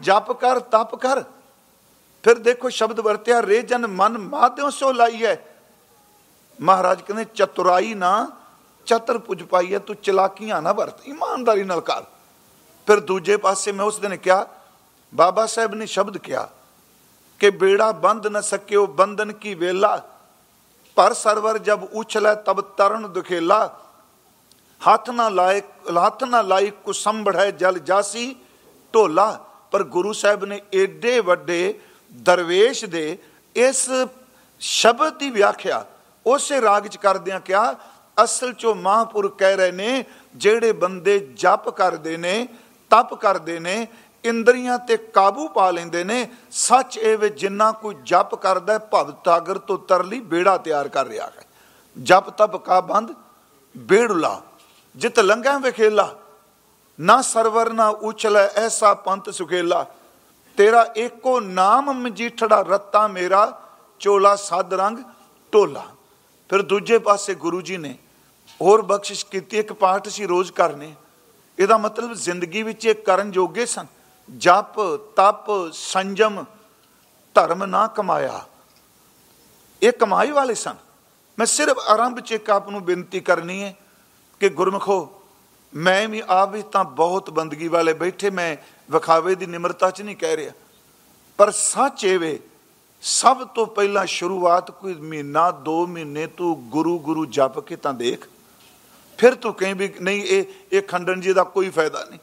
ਜਪ ਕਰ, ਤਪ ਕਰ ਫਿਰ ਦੇਖੋ ਸ਼ਬਦ ਵਰਤਿਆ ਰੇ ਜਨ ਮਨ ਮਾਧਿਓ ਲਾਈ ਹੈ ਮਹਾਰਾਜ ਕਹਿੰਦੇ, ਚਤੁਰਾਈ ਨਾ, ਚਤਰ ਪੁਜ ਪਾਈਏ ਤੂੰ ਚਲਾਕੀਆਂ ਨਾ ਵਰਤ, ਇਮਾਨਦਾਰੀ ਨਾਲ ਕਰ। ਫਿਰ ਦੂਜੇ ਪਾਸੇ ਮੈਂ ਉਸ ਦਿਨ ਕਿਹਾ, ਬਾਬਾ ਸਾਹਿਬ ਨੇ ਸ਼ਬਦ ਕਿਹਾ ਕਿ ਬੇੜਾ ਬੰਦ ਨ ਸਕਿਓ, ਬੰਧਨ ਕੀ ਵੇਲਾ। ਪਰ ਸਰਵਰ ਜਬ ਉਛਲੇ, ਤਬ ਤਰਨ ਦੁਖੇਲਾ। ਹੱਥ ਨਾ ਲਾਏ, ਹੱਥ ਨਾ ਲਾਈ ਹੈ ਜਲ ਜਾਸੀ ਢੋਲਾ। ਪਰ ਗੁਰੂ ਸਾਹਿਬ ਨੇ ਏਡੇ ਵੱਡੇ ਦਰਵੇਸ਼ ਦੇ ਇਸ ਸ਼ਬਦ ਦੀ ਵਿਆਖਿਆ ਉਸੇ ਰਾਗ ਚ ਕਰਦਿਆਂ ਕਿਹਾ, ਅਸਲ ਚੋਂ ਮਹਾਂਪੁਰ ਕਹਿ ਰਹੇ ਨੇ, ਜਿਹੜੇ ਬੰਦੇ ਜਪ ਕਰਦੇ ਨੇ, ਤਪ ਕਰਦੇ ਨੇ, ਇੰਦਰੀਆਂ ਤੇ ਕਾਬੂ ਪਾ ਲੈਂਦੇ ਨੇ, ਸੱਚ ਇਹ ਵੇ ਜਿੰਨਾ ਕੋਈ ਜਪ ਕਰਦਾ ਭਵ ਤਾਗਰ ਤੋਂ ਤਰਲੀ ਬੇੜਾ ਤਿਆਰ ਕਰ ਰਿਹਾ ਹੈ। ਜਪ ਤਪ ਕਾ ਬੰਦ ਬੇੜੁਲਾ ਜਿਤ ਲੰਗਾ ਵਿਖੇਲਾ ਨਾ ਸਰਵਰ ਨਾ ਉਛਲੈ ਐਸਾ ਪੰਤ ਸੁਖੇਲਾ। ਤੇਰਾ ਏਕੋ ਨਾਮ ਮਜੀਠੜਾ ਰੱਤਾ ਮੇਰਾ, ਚੋਲਾ ਸਦ ਰੰਗ ਟੋਲਾ। ਫਿਰ ਦੂਜੇ ਪਾਸੇ ਗੁਰੂ ਜੀ ਨੇ ਹੋਰ ਬਖਸ਼ਿਸ਼ ਕੀਤੀ, ਇੱਕ ਪਾਠ ਸੀ ਰੋਜ਼ ਕਰਨੇ। ਇਹਦਾ ਮਤਲਬ ਜ਼ਿੰਦਗੀ ਵਿੱਚ ਇਹ ਕਰਨ ਜੋਗੇ ਸਨ। ਜਪ, ਤਪ, ਸੰਜਮ, ਧਰਮ ਨਾ ਕਮਾਇਆ। ਇਹ ਕਮਾਈ ਵਾਲੇ ਸਨ। ਮੈਂ ਸਿਰਫ ਆਰੰਭ ਚ ਇੱਕ ਆਪ ਨੂੰ ਬੇਨਤੀ ਕਰਨੀ ਹੈ ਕਿ ਗੁਰਮਖੋ ਮੈਂ ਵੀ ਆਪ ਵੀ ਤਾਂ ਬਹੁਤ ਬੰਦਗੀ ਵਾਲੇ ਬੈਠੇ, ਮੈਂ ਵਿਖਾਵੇ ਦੀ ਨਿਮਰਤਾ ਚ ਨਹੀਂ ਕਹਿ ਰਿਹਾ। ਪਰ ਸੱਚ ਇਹ ਵੇ, ਸਭ ਤੋਂ ਪਹਿਲਾਂ ਸ਼ੁਰੂਆਤ ਕੋਈ ਮਹੀਨਾ 2 ਮਹੀਨੇ ਤੂੰ ਗੁਰੂ ਗੁਰੂ ਜਪ ਕੇ ਤਾਂ ਦੇਖ। ਫਿਰ ਤੂੰ ਕਹੀਂ ਵੀ ਨਹੀਂ, ਇਹ ਇਹ ਖੰਡਨ ਜੀ ਦਾ ਕੋਈ ਫਾਇਦਾ ਨਹੀਂ।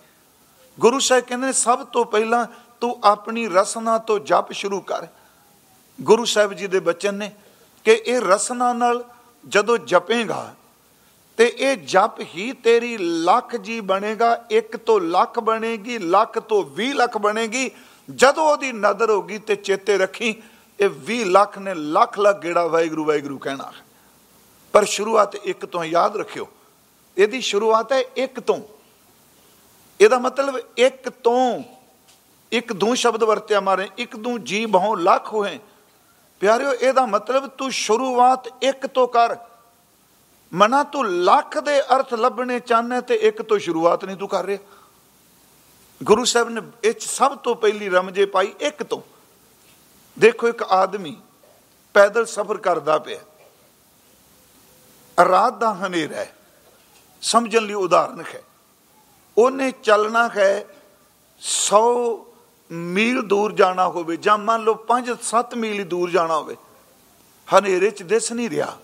ਗੁਰੂ ਸਾਹਿਬ ਕਹਿੰਦੇ ਨੇ, ਸਭ ਤੋਂ ਪਹਿਲਾਂ ਤੂੰ ਆਪਣੀ ਰਸਨਾ ਤੋਂ ਜਪ ਸ਼ੁਰੂ ਕਰ। ਗੁਰੂ ਸਾਹਿਬ ਜੀ ਦੇ ਬਚਨ ਨੇ ਕਿ ਇਹ ਰਸਨਾ ਨਾਲ ਜਦੋਂ ਜਪੇਗਾ ਤੇ ਇਹ ਜਪ ਹੀ ਤੇਰੀ ਲੱਖ ਜੀ ਬਣੇਗਾ, ਇੱਕ ਤੋਂ ਲੱਖ ਬਣੇਗੀ, ਲੱਖ ਤੋਂ 20 ਲੱਖ ਬਣੇਗੀ। ਜਦੋਂ ਉਹਦੀ ਨਜ਼ਰ ਹੋਗੀ ਤੇ ਚੇਤੇ ਰੱਖੀ ਇਹ 20 ਲੱਖ ਨੇ ਲੱਖ ਲੱਖ ਗੇੜਾ ਵਾਹਿਗੁਰੂ ਵਾਹਿਗੁਰੂ ਕਹਿਣਾ ਪਰ ਸ਼ੁਰੂਆਤ ਇੱਕ ਤੋਂ ਯਾਦ ਰੱਖਿਓ। ਇਹਦੀ ਸ਼ੁਰੂਆਤ ਹੈ ਇੱਕ ਤੋਂ। ਇਹਦਾ ਮਤਲਬ ਇੱਕ ਤੋਂ। ਇੱਕ ਦੂ ਸ਼ਬਦ ਵਰਤਿਆ ਮਾਰੇ, ਇੱਕ ਦੂ ਜੀ ਬਹੁ ਲੱਖ ਹੋਏ। ਪਿਆਰਿਓ, ਇਹਦਾ ਮਤਲਬ ਤੂੰ ਸ਼ੁਰੂਆਤ ਇੱਕ ਤੋਂ ਕਰ। ਮਨਾ ਤੂੰ ਲੱਖ ਦੇ ਅਰਥ ਲੱਭਣੇ ਚਾਹਨੇ ਤੇ ਇੱਕ ਤੋਂ ਸ਼ੁਰੂਆਤ ਨਹੀਂ ਤੂੰ ਕਰ ਰਿਹਾ। ਗੁਰੂ ਸਾਹਿਬ ਨੇ ਇਹ ਸਭ ਤੋਂ ਪਹਿਲੀ ਰਮਜੇ ਪਾਈ ਇੱਕ ਤੋਂ। ਦੇਖੋ ਇੱਕ ਆਦਮੀ ਪੈਦਲ ਸਫ਼ਰ ਕਰਦਾ ਪਿਆ। ਰਾਤ ਦਾ ਹਨੇਰਾ ਹੈ। ਸਮਝਣ ਲਈ ਉਦਾਹਰਨ ਹੈ। ਉਹਨੇ ਚੱਲਣਾ ਹੈ 100 ਮੀਲ ਦੂਰ ਜਾਣਾ ਹੋਵੇ ਜਾਂ ਮੰਨ ਲਓ 5-7 ਮੀਲ ਦੂਰ ਜਾਣਾ ਹੋਵੇ। ਹਨੇਰੇ 'ਚ ਦਿਸ ਨਹੀਂ ਰਿਹਾ।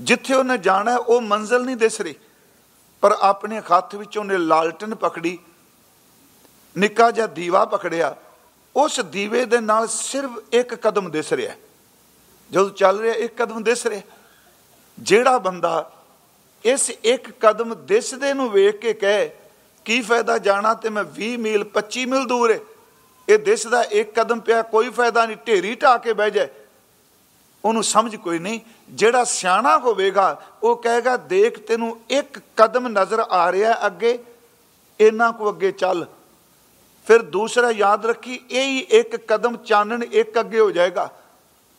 ਜਿੱਥੇ ਉਹਨੇ ਜਾਣਾ, ਉਹ ਮੰਜ਼ਲ ਨਹੀਂ ਦਿਸ ਰਹੀ। ਪਰ ਆਪਣੇ ਹੱਥ ਵਿੱਚ ਉਹਨੇ ਲਾਲਟਨ ਪਕੜੀ, ਨਿੱਕਾ ਜਿਹਾ ਦੀਵਾ ਪਕੜਿਆ। ਉਸ ਦੀਵੇ ਦੇ ਨਾਲ ਸਿਰਫ ਇੱਕ ਕਦਮ ਦਿਸ ਰਿਹਾ। ਜਦੋਂ ਚੱਲ ਰਿਹਾ, ਇੱਕ ਕਦਮ ਦਿਸ ਰਿਹਾ। ਜਿਹੜਾ ਬੰਦਾ ਇਸ ਇੱਕ ਕਦਮ ਦਿਸਦੇ ਨੂੰ ਵੇਖ ਕੇ ਕਹੇ, ਕੀ ਫਾਇਦਾ ਜਾਣਾ ਤੇ ਮੈਂ 20 ਮੀਲ 25 ਮੀਲ ਦੂਰ ਹੈ ਇਹ ਦਿਸਦਾ ਇੱਕ ਕਦਮ ਪਿਆ, ਕੋਈ ਫਾਇਦਾ ਨਹੀਂ। ਢੇਰੀ ਢਾ ਕੇ ਬਹਿ ਜਾਏ। ਉਹਨੂੰ ਸਮਝ ਕੋਈ ਨਹੀਂ ਜਿਹੜਾ ਸਿਆਣਾ ਹੋਵੇਗਾ, ਉਹ ਕਹੇਗਾ, ਦੇਖ, ਤੈਨੂੰ ਇੱਕ ਕਦਮ ਨਜ਼ਰ ਆ ਰਿਹਾ ਅੱਗੇ, ਇਹਨਾਂ ਕੋ ਅੱਗੇ ਚੱਲ। ਫਿਰ ਦੂਸਰਾ, ਯਾਦ ਰੱਖੀ, ਇਹ ਹੀ ਇੱਕ ਕਦਮ ਚਾਨਣ ਇੱਕ ਅੱਗੇ ਹੋ ਜਾਏਗਾ।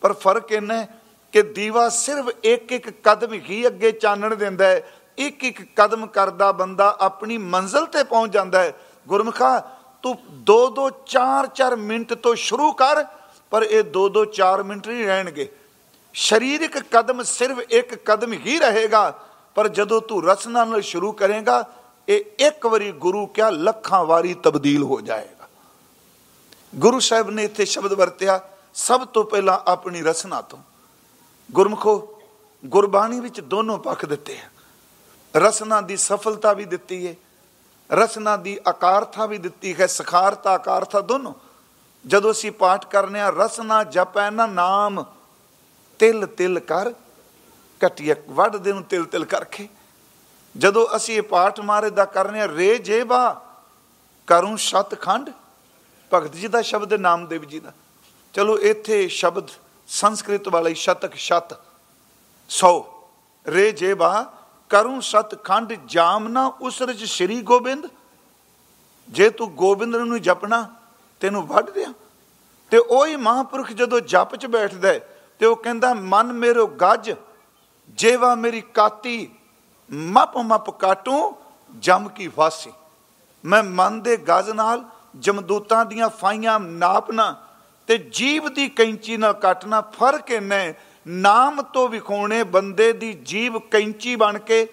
ਪਰ ਫ਼ਰਕ ਇਹਨਾਂ ਹੈ ਕਿ ਦੀਵਾ ਸਿਰਫ ਇੱਕ ਇੱਕ ਕਦਮ ਹੀ ਅੱਗੇ ਚਾਨਣ ਦਿੰਦਾ ਹੈ। ਇੱਕ ਇੱਕ ਕਦਮ ਕਰਦਾ ਬੰਦਾ ਆਪਣੀ ਮੰਜ਼ਲ ਤੇ ਪਹੁੰਚ ਜਾਂਦਾ ਹੈ। ਗੁਰਮਖਾ, ਤੂੰ 2 2 4 4 ਮਿੰਟ ਤੋਂ ਸ਼ੁਰੂ ਕਰ, ਪਰ ਇਹ 2 2 4 ਮਿੰਟ ਨਹੀਂ ਰਹਿਣਗੇ। ਸਰੀਰਕ ਕਦਮ ਸਿਰਫ ਇੱਕ ਕਦਮ ਹੀ ਰਹੇਗਾ, ਪਰ ਜਦੋਂ ਤੂੰ ਰਸਨਾ ਨਾਲ ਸ਼ੁਰੂ ਕਰੇਗਾ, ਇਹ ਇੱਕ ਵਾਰੀ ਗੁਰੂ ਕਿਆ ਲੱਖਾਂ ਵਾਰੀ ਤਬਦੀਲ ਹੋ ਜਾਏਗਾ। ਗੁਰੂ ਸਾਹਿਬ ਨੇ ਇੱਥੇ ਸ਼ਬਦ ਵਰਤਿਆ, ਸਭ ਤੋਂ ਪਹਿਲਾਂ ਆਪਣੀ ਰਸਨਾ ਤੋਂ। ਗੁਰਮਖੋ, ਗੁਰਬਾਣੀ ਵਿੱਚ ਦੋਨੋਂ ਪੱਖ ਦਿੱਤੇ ਆ। ਰਸਨਾ ਦੀ ਸਫਲਤਾ ਵੀ ਦਿੱਤੀ ਹੈ ਰਸਨਾ ਦੀ ਆਕਾਰਤਾ ਵੀ ਦਿੱਤੀ ਹੈ, ਸਖਾਰਤਾ ਆਕਾਰਤਾ ਦੋਨੋਂ। ਜਦੋਂ ਅਸੀਂ ਪਾਠ ਕਰਨੇ ਆ, ਰਸਨਾ ਜਪੈ ਨਾ ਨਾਮ ਤਿਲ ਤਿਲ ਕਰ ਕਟਿਆ ਵੱਢਦੇ ਨੂੰ ਤਿਲ ਤਿਲ ਕਰਕੇ। ਜਦੋਂ ਅਸੀਂ ਇਹ ਪਾਠ ਮਾਰੇ ਦਾ ਕਰਨੇ ਆ ਰੇ ਜੇਵਾ ਕਰੂੰ ਸਤਖੰਡ। ਭਗਤ ਜੀ ਦਾ ਸ਼ਬਦ, ਨਾਮਦੇਵ ਜੀ ਦਾ। ਚਲੋ ਇੱਥੇ ਸ਼ਬਦ ਸੰਸਕ੍ਰਿਤ ਵਾਲੇ ਸ਼ਤਕ ਸ਼ਤ। 100 ਰੇ ਜੇਵਾ ਕਰੂੰ ਸਤਖੰਡ ਜਾਮਨਾ ਉਸਰਜ ਸ਼੍ਰੀ ਗੋਬਿੰਦ। ਜੇ ਤੂੰ ਗੋਬਿੰਦ ਨੂੰ ਜਪਣਾ, ਤੈਨੂੰ ਵੱਢ ਦਿਆਂ। ਤੇ ਉਹੀ ਮਹਾਪੁਰਖ ਜਦੋਂ ਜਪ ਚ ਬੈਠਦਾ ਤੇ ਉਹ ਕਹਿੰਦਾ, ਮਨ ਮੇਰੋ ਗੱਜ, ਜੇਵਾ ਮੇਰੀ ਕਾਤੀ, ਮਪ ਮਪ ਕਾਟੂ, ਜਮ ਕੀ ਫਾਸੀ ਮੈਂ ਮਨ ਦੇ ਗਜ਼ ਨਾਲ ਜਮਦੂਤਾਂ ਦੀਆਂ ਫਾਈਆਂ ਨਾਪਣਾ ਤੇ ਜੀਵ ਦੀ ਕੈਂਚੀ ਨਾਲ ਕੱਟਣਾ, ਫ਼ਰਕ ਇੰਨਾ ਨਾਮ ਤੋਂ ਵਿਖਾਉਣੇ ਬੰਦੇ ਦੀ ਜੀਵ ਕੈਂਚੀ ਬਣ ਕੇ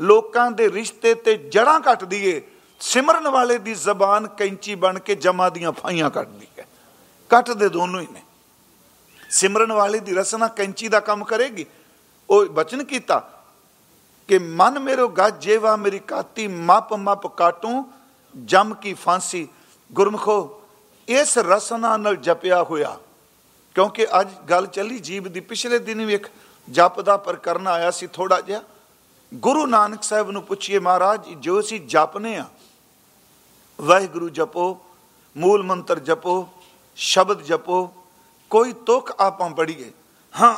ਲੋਕਾਂ ਦੇ ਰਿਸ਼ਤੇ ਤੇ ਜੜਾਂ ਕੱਟ ਦਈਏ। ਸਿਮਰਨ ਵਾਲੇ ਦੀ ਜ਼ਬਾਨ ਕੈਂਚੀ ਬਣ ਕੇ ਜਮਾ ਦੀਆਂ ਫਾਈਆਂ ਕੱਟਦੀ ਹੈ ਕੱਟਦੇ ਦੋਨੋਂ ਹੀ ਨੇ। ਸਿਮਰਨ ਵਾਲੇ ਦੀ ਰਸਨਾ ਕੈਂਚੀ ਦਾ ਕੰਮ ਕਰੇਗੀ। ਉਹ ਬਚਨ ਕੀਤਾ ਕਿ ਮਨ ਮੇਰੋ ਗੱਜ ਮੇਰੀ ਕਾਤੀ ਮਪ ਮਪ ਕਾਟੂ, ਜਮ ਕੀ ਫਾਂਸੀ। ਗੁਰਮਖੋ, ਇਸ ਰਸਨਾ ਨਾਲ ਜਪਿਆ ਹੋਇਆ, ਕਿਉਂਕਿ ਅੱਜ ਗੱਲ ਚੱਲੀ ਜੀਵ ਦੀ। ਪਿਛਲੇ ਦਿਨ ਵੀ ਇੱਕ ਜਪ ਦਾ ਪ੍ਰਕਰਨ ਆਇਆ ਸੀ ਥੋੜਾ ਜਿਹਾ। ਗੁਰੂ ਨਾਨਕ ਸਾਹਿਬ ਨੂੰ ਪੁੱਛੀਏ ਮਹਾਰਾਜ, ਜੋ ਅਸੀਂ ਜਪਨੇ ਆ, ਵਾਹਿਗੁਰੂ ਜਪੋ, ਮੂਲ ਮੰਤਰ ਜਪੋ, ਸ਼ਬਦ ਜਪੋ ਕੋਈ ਤੁਕ ਆਪਾਂ ਪੜੀਏ ਹਾਂ,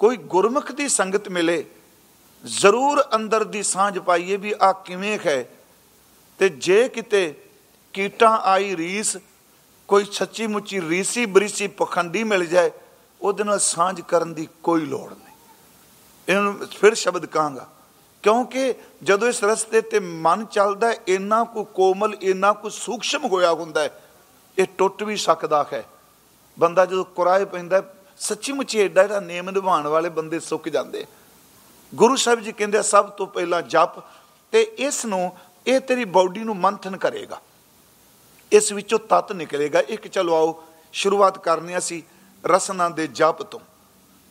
ਕੋਈ ਗੁਰਮੁਖ ਦੀ ਸੰਗਤ ਮਿਲੇ, ਜ਼ਰੂਰ ਅੰਦਰ ਦੀ ਸਾਂਝ ਪਾਈਏ ਵੀ ਆ ਕਿਵੇਂ ਹੈ ਤੇ ਜੇ ਕਿਤੇ ਕੀਟਾਂ ਆਈ ਰੀਸ, ਕੋਈ ਸੱਚੀ ਮੁੱਚੀ ਰੀਸੀ ਬਰੀਸੀ ਪਖੰਡੀ ਮਿਲ ਜਾਏ, ਉਹਦੇ ਨਾਲ ਸਾਂਝ ਕਰਨ ਦੀ ਕੋਈ ਲੋੜ ਨਹੀਂ। ਇਹਨੂੰ ਫਿਰ ਸ਼ਬਦ ਕਹਾਂਗਾ, ਕਿਉਂਕਿ ਜਦੋਂ ਇਸ ਰਸਤੇ ਤੇ ਮਨ ਚੱਲਦਾ ਇੰਨਾ ਕੋ ਕੋਮਲ, ਇੰਨਾ ਕੋ ਸੂਖਸ਼ਮ ਹੋਇਆ ਹੁੰਦਾ ਇਹ ਟੁੱਟ ਵੀ ਸਕਦਾ ਹੈ। ਬੰਦਾ ਜਦੋਂ ਕੁਰਾਏ ਪੈਂਦਾ, ਸੱਚੀ ਮੁੱਚੀ ਐਡਾ ਜਿਹੜਾ ਨੇਮ ਨਿਭਾਉਣ ਵਾਲੇ ਬੰਦੇ ਸੁੱਕ ਜਾਂਦੇ। ਗੁਰੂ ਸਾਹਿਬ ਜੀ ਕਹਿੰਦੇ ਸਭ ਤੋਂ ਪਹਿਲਾਂ ਜਪ ਤੇ ਇਸ ਨੂੰ, ਇਹ ਤੇਰੀ ਬਾਡੀ ਨੂੰ ਮੰਥਨ ਕਰੇਗਾ। ਇਸ ਵਿੱਚੋਂ ਤਤ ਨਿਕਲੇਗਾ, ਇੱਕ ਚਲੋ ਆਓ, ਸ਼ੁਰੂਆਤ ਕਰਨੀ ਅਸੀਂ ਰਸਨਾ ਦੇ ਜਪ ਤੋਂ।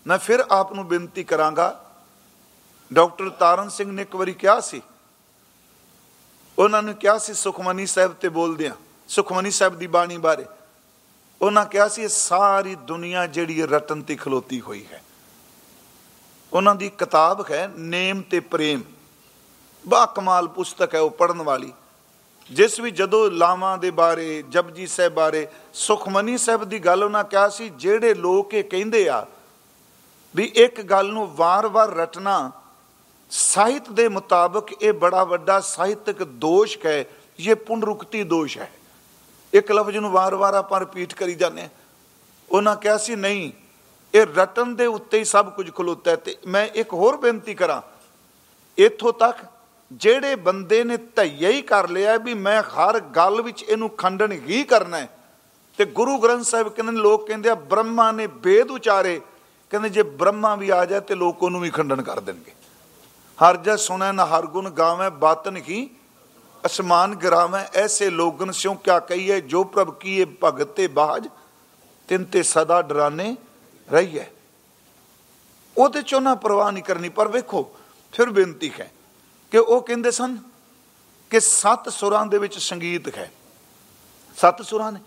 ਮੈਂ ਫਿਰ ਆਪ ਨੂੰ ਬੇਨਤੀ ਕਰਾਂਗਾ, ਡਾਕਟਰ ਤਾਰਨ ਸਿੰਘ ਨੇ ਇੱਕ ਵਾਰੀ ਕਿਹਾ ਸੀ, ਉਹਨਾਂ ਨੇ ਕਿਹਾ ਸੀ, ਸੁਖਮਨੀ ਸਾਹਿਬ ਤੇ ਬੋਲਦਿਆਂ ਸੁਖਮਨੀ ਸਾਹਿਬ ਦੀ ਬਾਣੀ ਬਾਰੇ। ਉਹਨਾਂ ਕਿਹਾ ਸੀ ਸਾਰੀ ਦੁਨੀਆ ਜਿਹੜੀ ਰਤਨ ਤੇ ਖਲੋਤੀ ਹੋਈ ਹੈ। ਉਹਨਾਂ ਦੀ ਕਿਤਾਬ ਹੈ, ਨੇਮ ਤੇ ਪ੍ਰੇਮ। ਬਾ ਕਮਾਲ ਪੁਸਤਕ ਹੈ ਉਹ ਪੜਨ ਵਾਲੀ। ਜਿਸ ਵੀ ਜਦੋਂ ਲਾਵਾਂ ਦੇ ਬਾਰੇ, ਜਪਜੀ ਸਾਹਿਬ ਬਾਰੇ, ਸੁਖਮਨੀ ਸਾਹਿਬ ਦੀ ਗੱਲ ਉਹਨਾਂ ਕਿਹਾ ਸੀ, ਜਿਹੜੇ ਲੋਕ ਇਹ ਕਹਿੰਦੇ ਆ ਵੀ ਇੱਕ ਗੱਲ ਨੂੰ ਵਾਰ-ਵਾਰ ਰਟਣਾ, ਸਾਹਿਤ ਦੇ ਮੁਤਾਬਕ ਇਹ ਬੜਾ ਵੱਡਾ ਸਾਹਿਤਕ ਦੋਸ਼ ਹੈ, ਇਹ ਪੁਨਰੁਕਤੀ ਦੋਸ਼ ਹੈ। ਇੱਕ ਲਫ਼ਜ਼ ਨੂੰ ਵਾਰ-ਵਾਰ ਆਪਾਂ ਰਿਪੀਟ ਕਰੀ ਜਾਂਦੇ ਉਹਨਾਂ ਕਿਹਾ ਸੀ, ਨਹੀਂ, ਇਹ ਰਟਨ ਦੇ ਉੱਤੇ ਹੀ ਸਭ ਕੁਝ ਖਲੋਤਾ ਤੇ ਮੈਂ ਇੱਕ ਹੋਰ ਬੇਨਤੀ ਕਰਾਂ। ਇੱਥੋਂ ਤੱਕ ਜਿਹੜੇ ਬੰਦੇ ਨੇ ਧਈਆ ਹੀ ਕਰ ਲਿਆ ਵੀ ਮੈਂ ਹਰ ਗੱਲ ਵਿੱਚ ਇਹਨੂੰ ਖੰਡਨ ਹੀ ਕਰਨਾ ਹੈ। ਤੇ ਗੁਰੂ ਗ੍ਰੰਥ ਸਾਹਿਬ ਕਹਿੰਦੇ ਲੋਕ ਕਹਿੰਦੇ ਆ, ਬ੍ਰਹਮਾ ਨੇ ਵੇਦ ਉਚਾਰੇ। ਕਹਿੰਦੇ ਜੇ ਬ੍ਰਹਮਾ ਵੀ ਆ ਜਾਏ ਤੇ ਲੋਕ ਉਹਨੂੰ ਵੀ ਖੰਡਨ ਕਰ ਦੇਣਗੇ। ਹਰ ਜਸ ਸੁਣੈ ਨ ਹਰ ਗੁਣ ਗਾਵੇਂ, ਬਾਤਨ ਕੀ ਅਸਮਾਨ ਗਰਾਵੇਂ ਐਸੇ ਲੋਗਨ ਸਿਉ ਕਿਆ ਕਹੀਏ ਜੋ ਪ੍ਰਭ ਕੀਏ ਭਗਤ ਤੇ ਬਾਜ, ਤਿੰਨ ਤੇ ਸਦਾ ਡਰਾਨੇ ਰਹੀਏ ਉਹਦੇ 'ਚ ਉਹਨਾਂ ਪਰਵਾਹ ਨਹੀਂ ਕਰਨੀ, ਪਰ ਵੇਖੋ, ਫਿਰ ਬੇਨਤੀ ਹੈ ਕਿ ਉਹ ਕਹਿੰਦੇ ਸਨ ਕਿ ਸੱਤ ਸੁਰਾਂ ਦੇ ਵਿੱਚ ਸੰਗੀਤ ਹੈ। ਸੱਤ ਸੁਰਾਂ ਨੇ।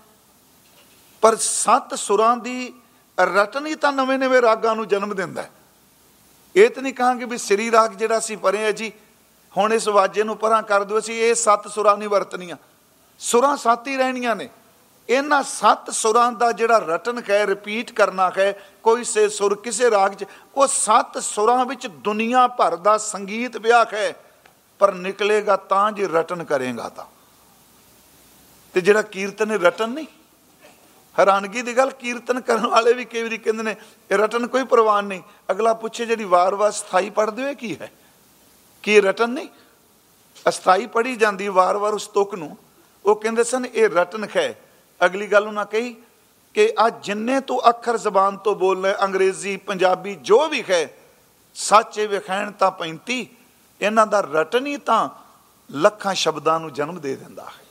ਪਰ ਸੱਤ ਸੁਰਾਂ ਦੀ ਰਟਨੀ ਤਾਂ ਨਵੇਂ-ਨਵੇਂ ਰਾਗਾਂ ਨੂੰ ਜਨਮ ਦਿੰਦਾ ਇਹ ਤਾਂ ਨਹੀਂ ਕਹਾਂਗੇ ਵੀ ਸ੍ਰੀ ਰਾਗ ਜਿਹੜਾ ਸੀ ਪਰੇ ਹੈ ਜੀ ਹੁਣ ਇਸ ਵਾਜੇ ਨੂੰ ਪਰਾਂ ਕਰ ਦਿਓ, ਅਸੀਂ ਇਹ ਸੱਤ ਸੁਰਾਂ ਨਹੀਂ ਵਰਤਨੀਆਂ ਸੁਰਾਂ ਸੱਤ ਹੀ ਰਹਿਣੀਆਂ ਨੇ। ਇਹਨਾਂ ਸੱਤ ਸੁਰਾਂ ਦਾ ਜਿਹੜਾ ਰਟਨ ਹੈ ਰਿਪੀਟ ਕਰਨਾ ਹੈ, ਕੋਈ ਸੇ ਸੁਰ, ਕਿਸੇ ਰਾਗ 'ਚ, ਉਹ ਸੱਤ ਸੁਰਾਂ ਵਿੱਚ ਦੁਨੀਆ ਭਰ ਦਾ ਸੰਗੀਤ ਵਿਆਹ ਹੈ। ਪਰ ਨਿਕਲੇਗਾ ਤਾਂ ਜੇ ਰਟਨ ਕਰੇਗਾ ਤਾਂ। ਤੇ ਜਿਹੜਾ ਕੀਰਤਨ ਹੈ, ਰਟਨ ਨਹੀਂ। ਹੈਰਾਨਗੀ ਦੀ ਗੱਲ, ਕੀਰਤਨ ਕਰਨ ਵਾਲੇ ਵੀ ਕਈ ਵਾਰੀ ਕਹਿੰਦੇ ਨੇ, ਇਹ ਰਟਨ ਕੋਈ ਪ੍ਰਵਾਨ ਨਹੀਂ। ਅਗਲਾ ਪੁੱਛੇ, ਜਿਹੜੀ ਵਾਰ-ਵਾਰ ਸਥਾਈ ਪੜਦੇ ਹੋਏ ਕੀ ਹੈ? ਕੀ ਰਟਨ ਨਹੀਂ? ਅਸਥਾਈ ਪੜੀ ਜਾਂਦੀ ਵਾਰ-ਵਾਰ ਉਸ ਤੁਕ ਨੂੰ। ਉਹ ਕਹਿੰਦੇ ਸਨ, ਇਹ ਰਟਨ ਹੈ ਅਗਲੀ ਗੱਲ ਉਹਨਾਂ ਕਹੀ ਕਿ, ਆ ਜਿੰਨੇ ਤੋਂ ਅੱਖਰ ਜ਼ਬਾਨ ਤੋਂ ਬੋਲਨੇ ਅੰਗਰੇਜ਼ੀ, ਪੰਜਾਬੀ, ਜੋ ਵੀ ਹੈ ਸੱਚੇ ਵਿਖੈਣ ਤਾਂ 35 ਇਹਨਾਂ ਦਾ ਰਟਨ ਹੀ ਤਾਂ ਲੱਖਾਂ ਸ਼ਬਦਾਂ ਨੂੰ ਜਨਮ ਦੇ ਦਿੰਦਾ ਹੈ।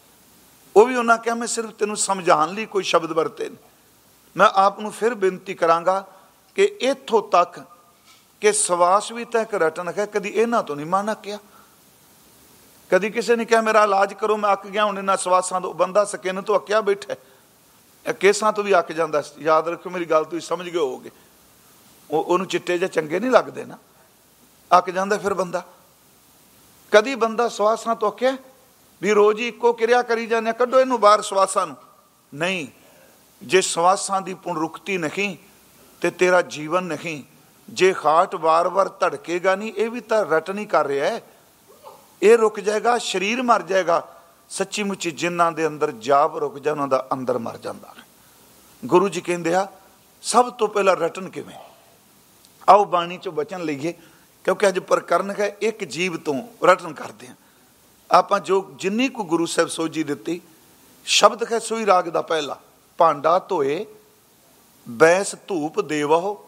ਉਹ ਵੀ ਉਹਨਾਂ ਕਿਹਾ, ਮੈਂ ਸਿਰਫ ਤੈਨੂੰ ਸਮਝਾਉਣ ਲਈ ਕੋਈ ਸ਼ਬਦ ਵਰਤੇ ਨੇ। ਮੈਂ ਆਪ ਨੂੰ ਫਿਰ ਬੇਨਤੀ ਕਰਾਂਗਾ ਕਿ ਇੱਥੋਂ ਤੱਕ ਕਿ ਸਵਾਸ ਵੀ ਤਾਂ ਇੱਕ ਰਟਨ ਹੈ ਕਦੀ ਇਹਨਾਂ ਤੋਂ ਨਹੀਂ ਮਨ ਕਿਹਾ। ਕਦੀ ਕਿਸੇ ਨੇ ਕਿਹਾ, ਮੇਰਾ ਇਲਾਜ ਕਰੋ, ਮੈਂ ਅੱਕ ਗਿਆ, ਹੁਣ ਇਹਨਾਂ ਸਵਾਸਾਂ ਤੋਂ ਬੰਦਾ ਸਕਿਨ ਤੋਂ ਅੱਕਿਆ ਬੈਠਾ ਇਹ ਕੇਸਾਂ ਤੋਂ ਵੀ ਅੱਕ ਜਾਂਦਾ ਯਾਦ ਰੱਖੋ ਮੇਰੀ ਗੱਲ ਤੁਸੀਂ ਸਮਝ ਗਏ ਹੋਗੇ ਉਹ, ਉਹਨੂੰ ਚਿੱਟੇ ਜਾਂ ਚੰਗੇ ਨਹੀਂ ਲੱਗਦੇ ਨਾ। ਅੱਕ ਜਾਂਦਾ ਫਿਰ ਬੰਦਾ। ਕਦੀ ਬੰਦਾ ਸਵਾਸਾਂ ਤੋਂ ਅੱਕਿਆ ਵੀ ਰੋਜ਼ ਹੀ ਇੱਕੋ ਕਿਰਿਆ ਕਰੀ ਜਾਂਦੇ ਕੱਢੋ ਇਹਨੂੰ ਬਾਹਰ ਸਵਾਸਾਂ ਨੂੰ। ਨਹੀਂ। ਜੇ ਸਵਾਸਾਂ ਦੀ ਪੁਨਰੁਕਤੀ ਨਹੀਂ ਤੇ ਤੇਰਾ ਜੀਵਨ ਨਹੀਂ ਜੇ ਹਾਰਟ ਵਾਰ-ਵਾਰ ਧੜਕੇਗਾ ਨਹੀਂ, ਇਹ ਵੀ ਤਾਂ ਰਟ ਨਹੀਂ ਕਰ ਰਿਹਾ ਹੈ। ਇਹ ਰੁਕ ਜਾਏਗਾ, ਸਰੀਰ ਮਰ ਜਾਏਗਾ। ਸੱਚੀ ਮੁੱਚੀ ਜਿਨ੍ਹਾਂ ਦੇ ਅੰਦਰ ਜਾਪ ਰੁਕ ਜਾ ਉਹਨਾਂ ਦਾ ਅੰਦਰ ਮਰ ਜਾਂਦਾ ਗੁਰੂ ਜੀ ਕਹਿੰਦੇ ਆ, ਸਭ ਤੋਂ ਪਹਿਲਾਂ ਰਟਨ ਕਿਵੇਂ? ਆਓ ਬਾਣੀ ਚੋਂ ਬਚਨ ਲਈਏ, ਕਿਉਂਕਿ ਅੱਜ ਪ੍ਰਕਰਨ ਹੈ, ਇੱਕ ਜੀਵ ਤੋਂ ਰਟਨ ਕਰਦੇ ਆ ਆਪਾਂ ਜੋ ਜਿੰਨੀ ਕੋ ਗੁਰੂ ਸਾਹਿਬ ਸੋਜੀ ਦਿੱਤੀ, ਸ਼ਬਦ ਹੈ ਸੋਈ ਰਾਗ ਦਾ ਪਹਿਲਾ, ਭਾਂਡਾ ਧੋਏ, ਬੈਸ ਧੂਪ ਦੇਵੋ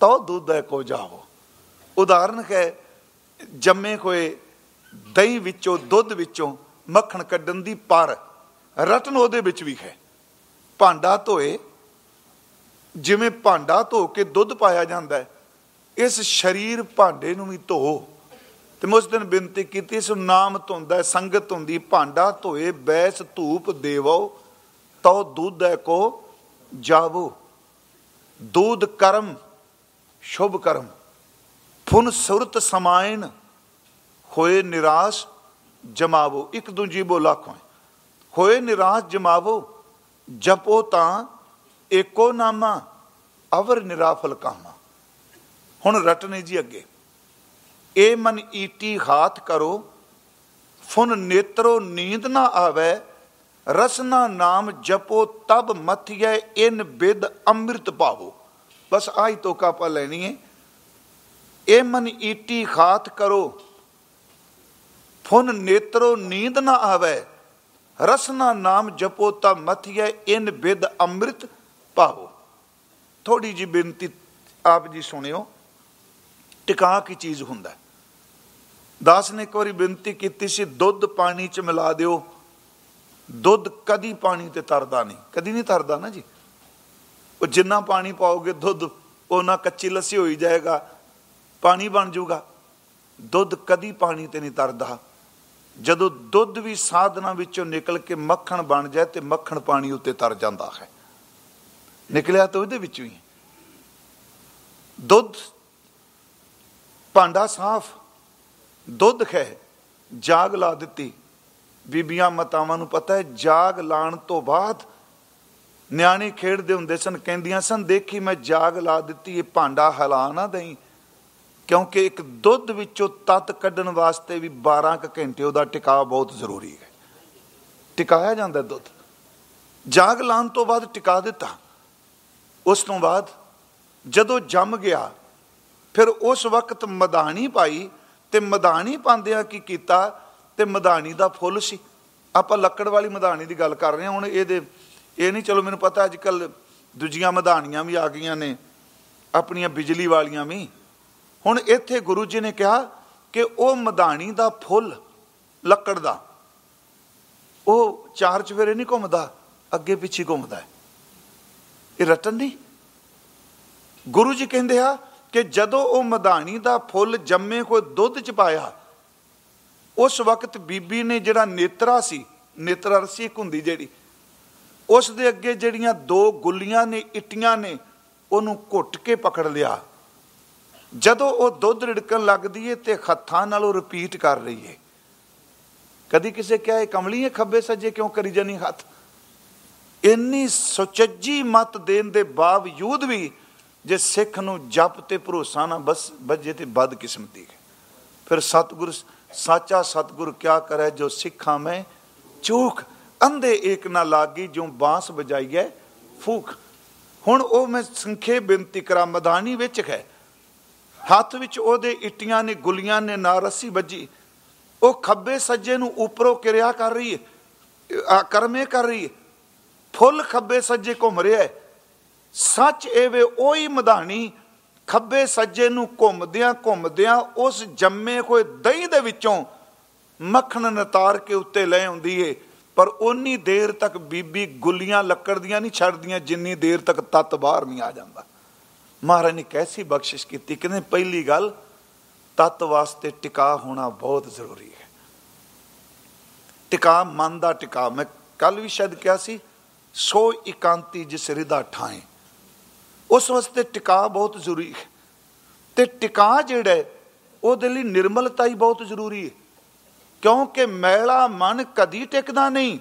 ਤੋ ਦੁੱਧ ਕੋ ਜਾਵੋ ਉਦਾਹਰਨ ਹੈ ਜੰਮੇ ਹੋਏ ਦਹੀਂ ਵਿੱਚੋਂ, ਦੁੱਧ ਵਿੱਚੋਂ ਮੱਖਣ ਕੱਢਣ ਦੀ ਪਰ ਰਤਨ ਉਹਦੇ ਵਿੱਚ ਵੀ ਹੈ। ਭਾਂਡਾ ਧੋਏ, ਜਿਵੇਂ ਭਾਂਡਾ ਧੋ ਕੇ ਦੁੱਧ ਪਾਇਆ ਜਾਂਦਾ ਇਸ ਸਰੀਰ ਭਾਂਡੇ ਨੂੰ ਵੀ ਧੋ ਤੇ ਮੈਂ ਉਸ ਦਿਨ ਬੇਨਤੀ ਕੀਤੀ, ਇਸ ਨਾਮ ਧੁੰਦਾ ਸੰਗਤ ਹੁੰਦੀ, ਭਾਂਡਾ ਧੋਏ, ਬੈਸ ਧੂਪ ਦੇਵੋ, ਤਉ ਦੁੱਧ ਕੋ ਜਾਵੋ। ਦੁੱਧ ਕਰਮ ਸ਼ੁਭ ਕਰਮ। ਫੁਨ ਸੁਰਤ ਸਮਾਇਨ ਹੋਏ ਨਿਰਾਸ਼ ਜਮਾਵੋ। ਇੱਕ ਦੂਜੀ ਬੋ ਲੱਖ ਹੋਏ ਨਿਰਾਸ਼ ਜਮਾਵੋ, ਜਪੋ ਤਾਂ ਏਕੋ ਨਾਮਾ, ਅਵਰ ਨਿਰਾਫਲ ਕਾਮਾ। ਹੁਣ ਰਟਨੇ ਜੀ ਅੱਗੇ। ਏ ਮਨ ਈਟੀ ਹਾਥ ਕਰੋ, ਫੁਨ ਨੇਤਰੋ ਨੀਂਦ ਨਾ ਆਵੇ ਰਸਨਾ ਨਾਮ ਜਪੋ, ਤਬ ਮਥਿਐ, ਇਨ ਬਿਦ ਅੰਮ੍ਰਿਤ ਪਾਵੋ। ਬਸ ਆਹੀ ਤੋਕਾ ਆਪਾਂ ਲੈਣੀ ਹੈ। ਇਹ ਮਨ ਈਟੀ ਖਾਤ ਕਰੋ। ਫੁਨ ਨੇਤਰੋ ਨੀਂਦ ਨਾ ਆਵੇ। ਰਸਨਾ ਨਾਮ ਜਪੋ ਤਬ ਮਥਿਐ ਇਨ ਬਿਦ ਅੰਮ੍ਰਿਤ ਪਾਵੋ ਥੋੜੀ ਜੀ ਬੇਨਤੀ ਆਪ ਜੀ ਸੁਣਿਓ। ਟਿਕਾ ਕੀ ਚੀਜ਼ ਹੁੰਦਾ? ਦਾਸ ਨੇ ਇੱਕ ਵਾਰੀ ਬੇਨਤੀ ਕੀਤੀ ਸੀ, ਦੁੱਧ ਪਾਣੀ ਚ ਮਿਲਾ ਦਿਓ। ਦੁੱਧ ਕਦੀ ਪਾਣੀ ਤੇ ਤਰਦਾ ਨਹੀਂ। ਕਦੀ ਨਹੀਂ ਤਰਦਾ ਨਾ ਜੀ। ਉਹ ਜਿੰਨਾ ਪਾਣੀ ਪਾਓਗੇ ਦੁੱਧ, ਉਹਨਾਂ ਕੱਚੀ ਲੱਸੀ ਹੋਈ ਜਾਏਗਾ, ਪਾਣੀ ਬਣ ਜਾਊਗਾ ਦੁੱਧ ਕਦੀ ਪਾਣੀ ਤੇ ਨਹੀਂ ਤਰਦਾ। ਜਦੋਂ ਦੁੱਧ ਵੀ ਸਾਧਨਾ ਵਿੱਚੋਂ ਨਿਕਲ ਕੇ ਮੱਖਣ ਬਣ ਜਾਏ ਤੇ ਮੱਖਣ ਪਾਣੀ ਉੱਤੇ ਤਰ ਜਾਂਦਾ ਹੈ। ਨਿਕਲਿਆ ਤਾਂ ਉਹਦੇ ਵਿੱਚੋਂ ਹੀ ਦੁੱਧ, ਭਾਂਡਾ ਸਾਫ਼, ਦੁੱਧ ਹੈ ਜਾਗ ਲਾ ਦਿੱਤੀ। ਬੀਬੀਆਂ ਮਤਾਵਾਂ ਨੂੰ ਪਤਾ ਹੈ, ਜਾਗ ਲਾਣ ਤੋਂ ਬਾਅਦ ਨਿਆਣੇ ਖੇਡਦੇ ਹੁੰਦੇ ਸਨ, ਕਹਿੰਦੀਆਂ ਸਨ, ਦੇਖੀ ਮੈਂ ਜਾਗ ਲਾ ਦਿੱਤੀ, ਇਹ ਭਾਂਡਾ ਹਲਾ ਨਾ ਦਈ। ਕਿਉਂਕਿ ਇੱਕ ਦੁੱਧ ਵਿੱਚੋਂ ਤਤ ਕੱਢਣ ਵਾਸਤੇ ਵੀ 12 ਕ ਘੰਟੇ ਉਹਦਾ ਟਿਕਾਅ ਬਹੁਤ ਜ਼ਰੂਰੀ ਹੈ। ਟਿਕਾਇਆ ਜਾਂਦਾ ਦੁੱਧ। ਜਾਗ ਲਾਣ ਤੋਂ ਬਾਅਦ ਟਿਕਾ ਦਿੱਤਾ। ਉਸ ਤੋਂ ਬਾਅਦ ਜਦੋਂ ਜੰਮ ਗਿਆ, ਫਿਰ ਉਸ ਵਕਤ ਮਧਾਣੀ ਪਾਈ ਤੇ ਮਧਾਣੀ ਪਾਉਂਦਿਆਂ ਕੀ ਕੀਤਾ? ਤੇ ਮਧਾਣੀ ਦਾ ਫੁੱਲ ਸੀ। ਆਪਾਂ ਲੱਕੜ ਵਾਲੀ ਮਧਾਣੀ ਦੀ ਗੱਲ ਕਰ ਰਹੇ ਹਾਂ, ਹੁਣ ਇਹਦੇ ਇਹ ਨਹੀਂ, ਚਲੋ ਮੈਨੂੰ ਪਤਾ ਅੱਜ ਕੱਲ ਦੂਜੀਆਂ ਮਧਾਣੀਆਂ ਵੀ ਆ ਗਈਆਂ ਨੇ, ਆਪਣੀਆਂ ਬਿਜਲੀ ਵਾਲੀਆਂ ਵੀ। ਹੁਣ ਇੱਥੇ ਗੁਰੂ ਜੀ ਨੇ ਕਿਹਾ ਕਿ ਉਹ ਮਧਾਣੀ ਦਾ ਫੁੱਲ, ਲੱਕੜ ਦਾ, ਉਹ ਚਾਰ ਚਵੇਰੇ ਨਹੀਂ ਘੁੰਮਦਾ, ਅੱਗੇ ਪਿੱਛੇ ਘੁੰਮਦਾ ਇਹ ਰਤਨ ਨਹੀਂ। ਗੁਰੂ ਜੀ ਕਹਿੰਦੇ ਆ ਕਿ ਜਦੋਂ ਉਹ ਮਧਾਣੀ ਦਾ ਫੁੱਲ ਜੰਮੇ ਕੋਈ ਦੁੱਧ ਚ ਪਾਇਆ, ਉਸ ਵਕਤ ਬੀਬੀ ਨੇ ਜਿਹੜਾ ਨੇਤਰਾ ਸੀ, ਨੇਤਰਾ ਰਸੀ ਇੱਕ ਹੁੰਦੀ ਜਿਹੜੀ ਉਸ ਦੇ ਅੱਗੇ ਜਿਹੜੀਆਂ ਦੋ ਗੁੱਲੀਆਂ ਨੇ, ਇਟੀਆਂ ਨੇ, ਉਹਨੂੰ ਘੁੱਟ ਕੇ ਪਕੜ ਲਿਆ। ਜਦੋਂ ਉਹ ਦੁੱਧ ਰਿੜਕਣ ਲੱਗਦੀ ਏ ਤੇ ਹੱਥਾਂ ਨਾਲ ਉਹ ਰਿਪੀਟ ਕਰ ਰਹੀ ਏ ਕਦੀ ਕਿਸੇ ਕਿਹਾ, ਇਹ ਕਮਲੀ ਹੈ ਖੱਬੇ ਸੱਜੇ ਕਿਉਂ ਕਰੀ ਜਾਨੀ ਹੱਥ? ਇੰਨੀ ਸੁਚੱਜੀ ਮਤ ਦੇਣ ਦੇ ਬਾਵਜੂਦ ਵੀ ਜੇ ਸਿੱਖ ਨੂੰ ਜਪ ਤੇ ਭਰੋਸਾ ਨਾ ਬਸ ਵੱਜੇ ਤੇ ਬਦ ਕਿਸਮਤੀ ਹੈ। ਫਿਰ ਸਤਿਗੁਰ, ਸਾਚਾ ਸਤਿਗੁਰ ਕਿਆ ਕਰੇ ਜੋ ਸਿੱਖਾਂ ਮੈਂ ਚੂਖ ਅੰਧੇ ਏਕ ਨਾ ਲਾਗੀ ਜੋ ਬਾਂਸ ਵਜਾਈਏ ਫੂਕ। ਹੁਣ ਉਹ ਮੈਂ ਸੰਖੇ ਬੇਨਤੀ ਕਰਾਂ, ਮਦਾਨੀ ਵਿੱਚ ਹੈ ਹੱਥ ਵਿੱਚ ਉਹਦੇ ਇਟੀਆਂ ਨੇ, ਗੁਲੀਆਂ ਨੇ, ਨਾ ਰੱਸੀ ਵੱਜੀ। ਉਹ ਖੱਬੇ ਸੱਜੇ ਨੂੰ ਉੱਪਰੋਂ ਕਿਰਿਆ ਕਰ ਰਹੀ ਹੈ ਆ ਕਰਮੇ ਕਰ ਰਹੀ ਹੈ ਫੁੱਲ ਖੱਬੇ ਸੱਜੇ ਘੁੰਮ ਰਿਹਾ। ਹੈ ਸੱਚ ਏਵੇਂ ਉਹੀ ਮਧਾਣੀ ਖੱਬੇ ਸੱਜੇ ਨੂੰ ਘੁੰਮਦਿਆਂ ਘੁੰਮਦਿਆਂ ਉਸ ਜੰਮੇ ਕੋਈ ਦਹੀਂ ਦੇ ਵਿੱਚੋਂ ਮੱਖਣ ਨਤਾਰ ਕੇ ਉੱਤੇ ਲੈ ਆਉਂਦੀ ਏ। ਪਰ ਉਨੀ ਦੇਰ ਤੱਕ ਬੀਬੀ ਗੁੱਲੀਆਂ ਲੱਕੜ ਦੀਆਂ ਨਹੀਂ ਛੱਡਦੀਆਂ ਜਿੰਨੀ ਦੇਰ ਤੱਕ ਤਤ ਬਾਹਰ ਨਹੀਂ ਆ ਜਾਂਦਾ। ਮਹਾਰਾਜ ਨੇ ਕੈਸੀ ਬਖਸ਼ਿਸ਼ ਕੀਤੀ? ਕਹਿੰਦੇ ਪਹਿਲੀ ਗੱਲ, ਤਤ ਵਾਸਤੇ ਟਿਕਾ ਹੋਣਾ ਬਹੁਤ ਜ਼ਰੂਰੀ ਹੈ। ਟਿਕਾ, ਮਨ ਦਾ ਟਿਕਾ। ਮੈਂ ਕੱਲ ਵੀ ਸ਼ਾਇਦ ਕਿਹਾ ਸੀ, ਸੋ ਇਕਾਂਤੀ ਜਿਸ ਰਿਦਾ ਠਾਏ ਉਸ ਵਾਸਤੇ ਟਿਕਾ ਬਹੁਤ ਜ਼ਰੂਰੀ ਹੈ। ਤੇ ਟਿਕਾ ਜਿਹੜਾ ਉਹਦੇ ਲਈ ਨਿਰਮਲਤਾ ਹੀ ਬਹੁਤ ਜ਼ਰੂਰੀ ਹੈ। ਕਿਉਂਕਿ ਮੈਲਾ ਮਨ ਕਦੀ ਟਿਕਦਾ ਨਹੀਂ।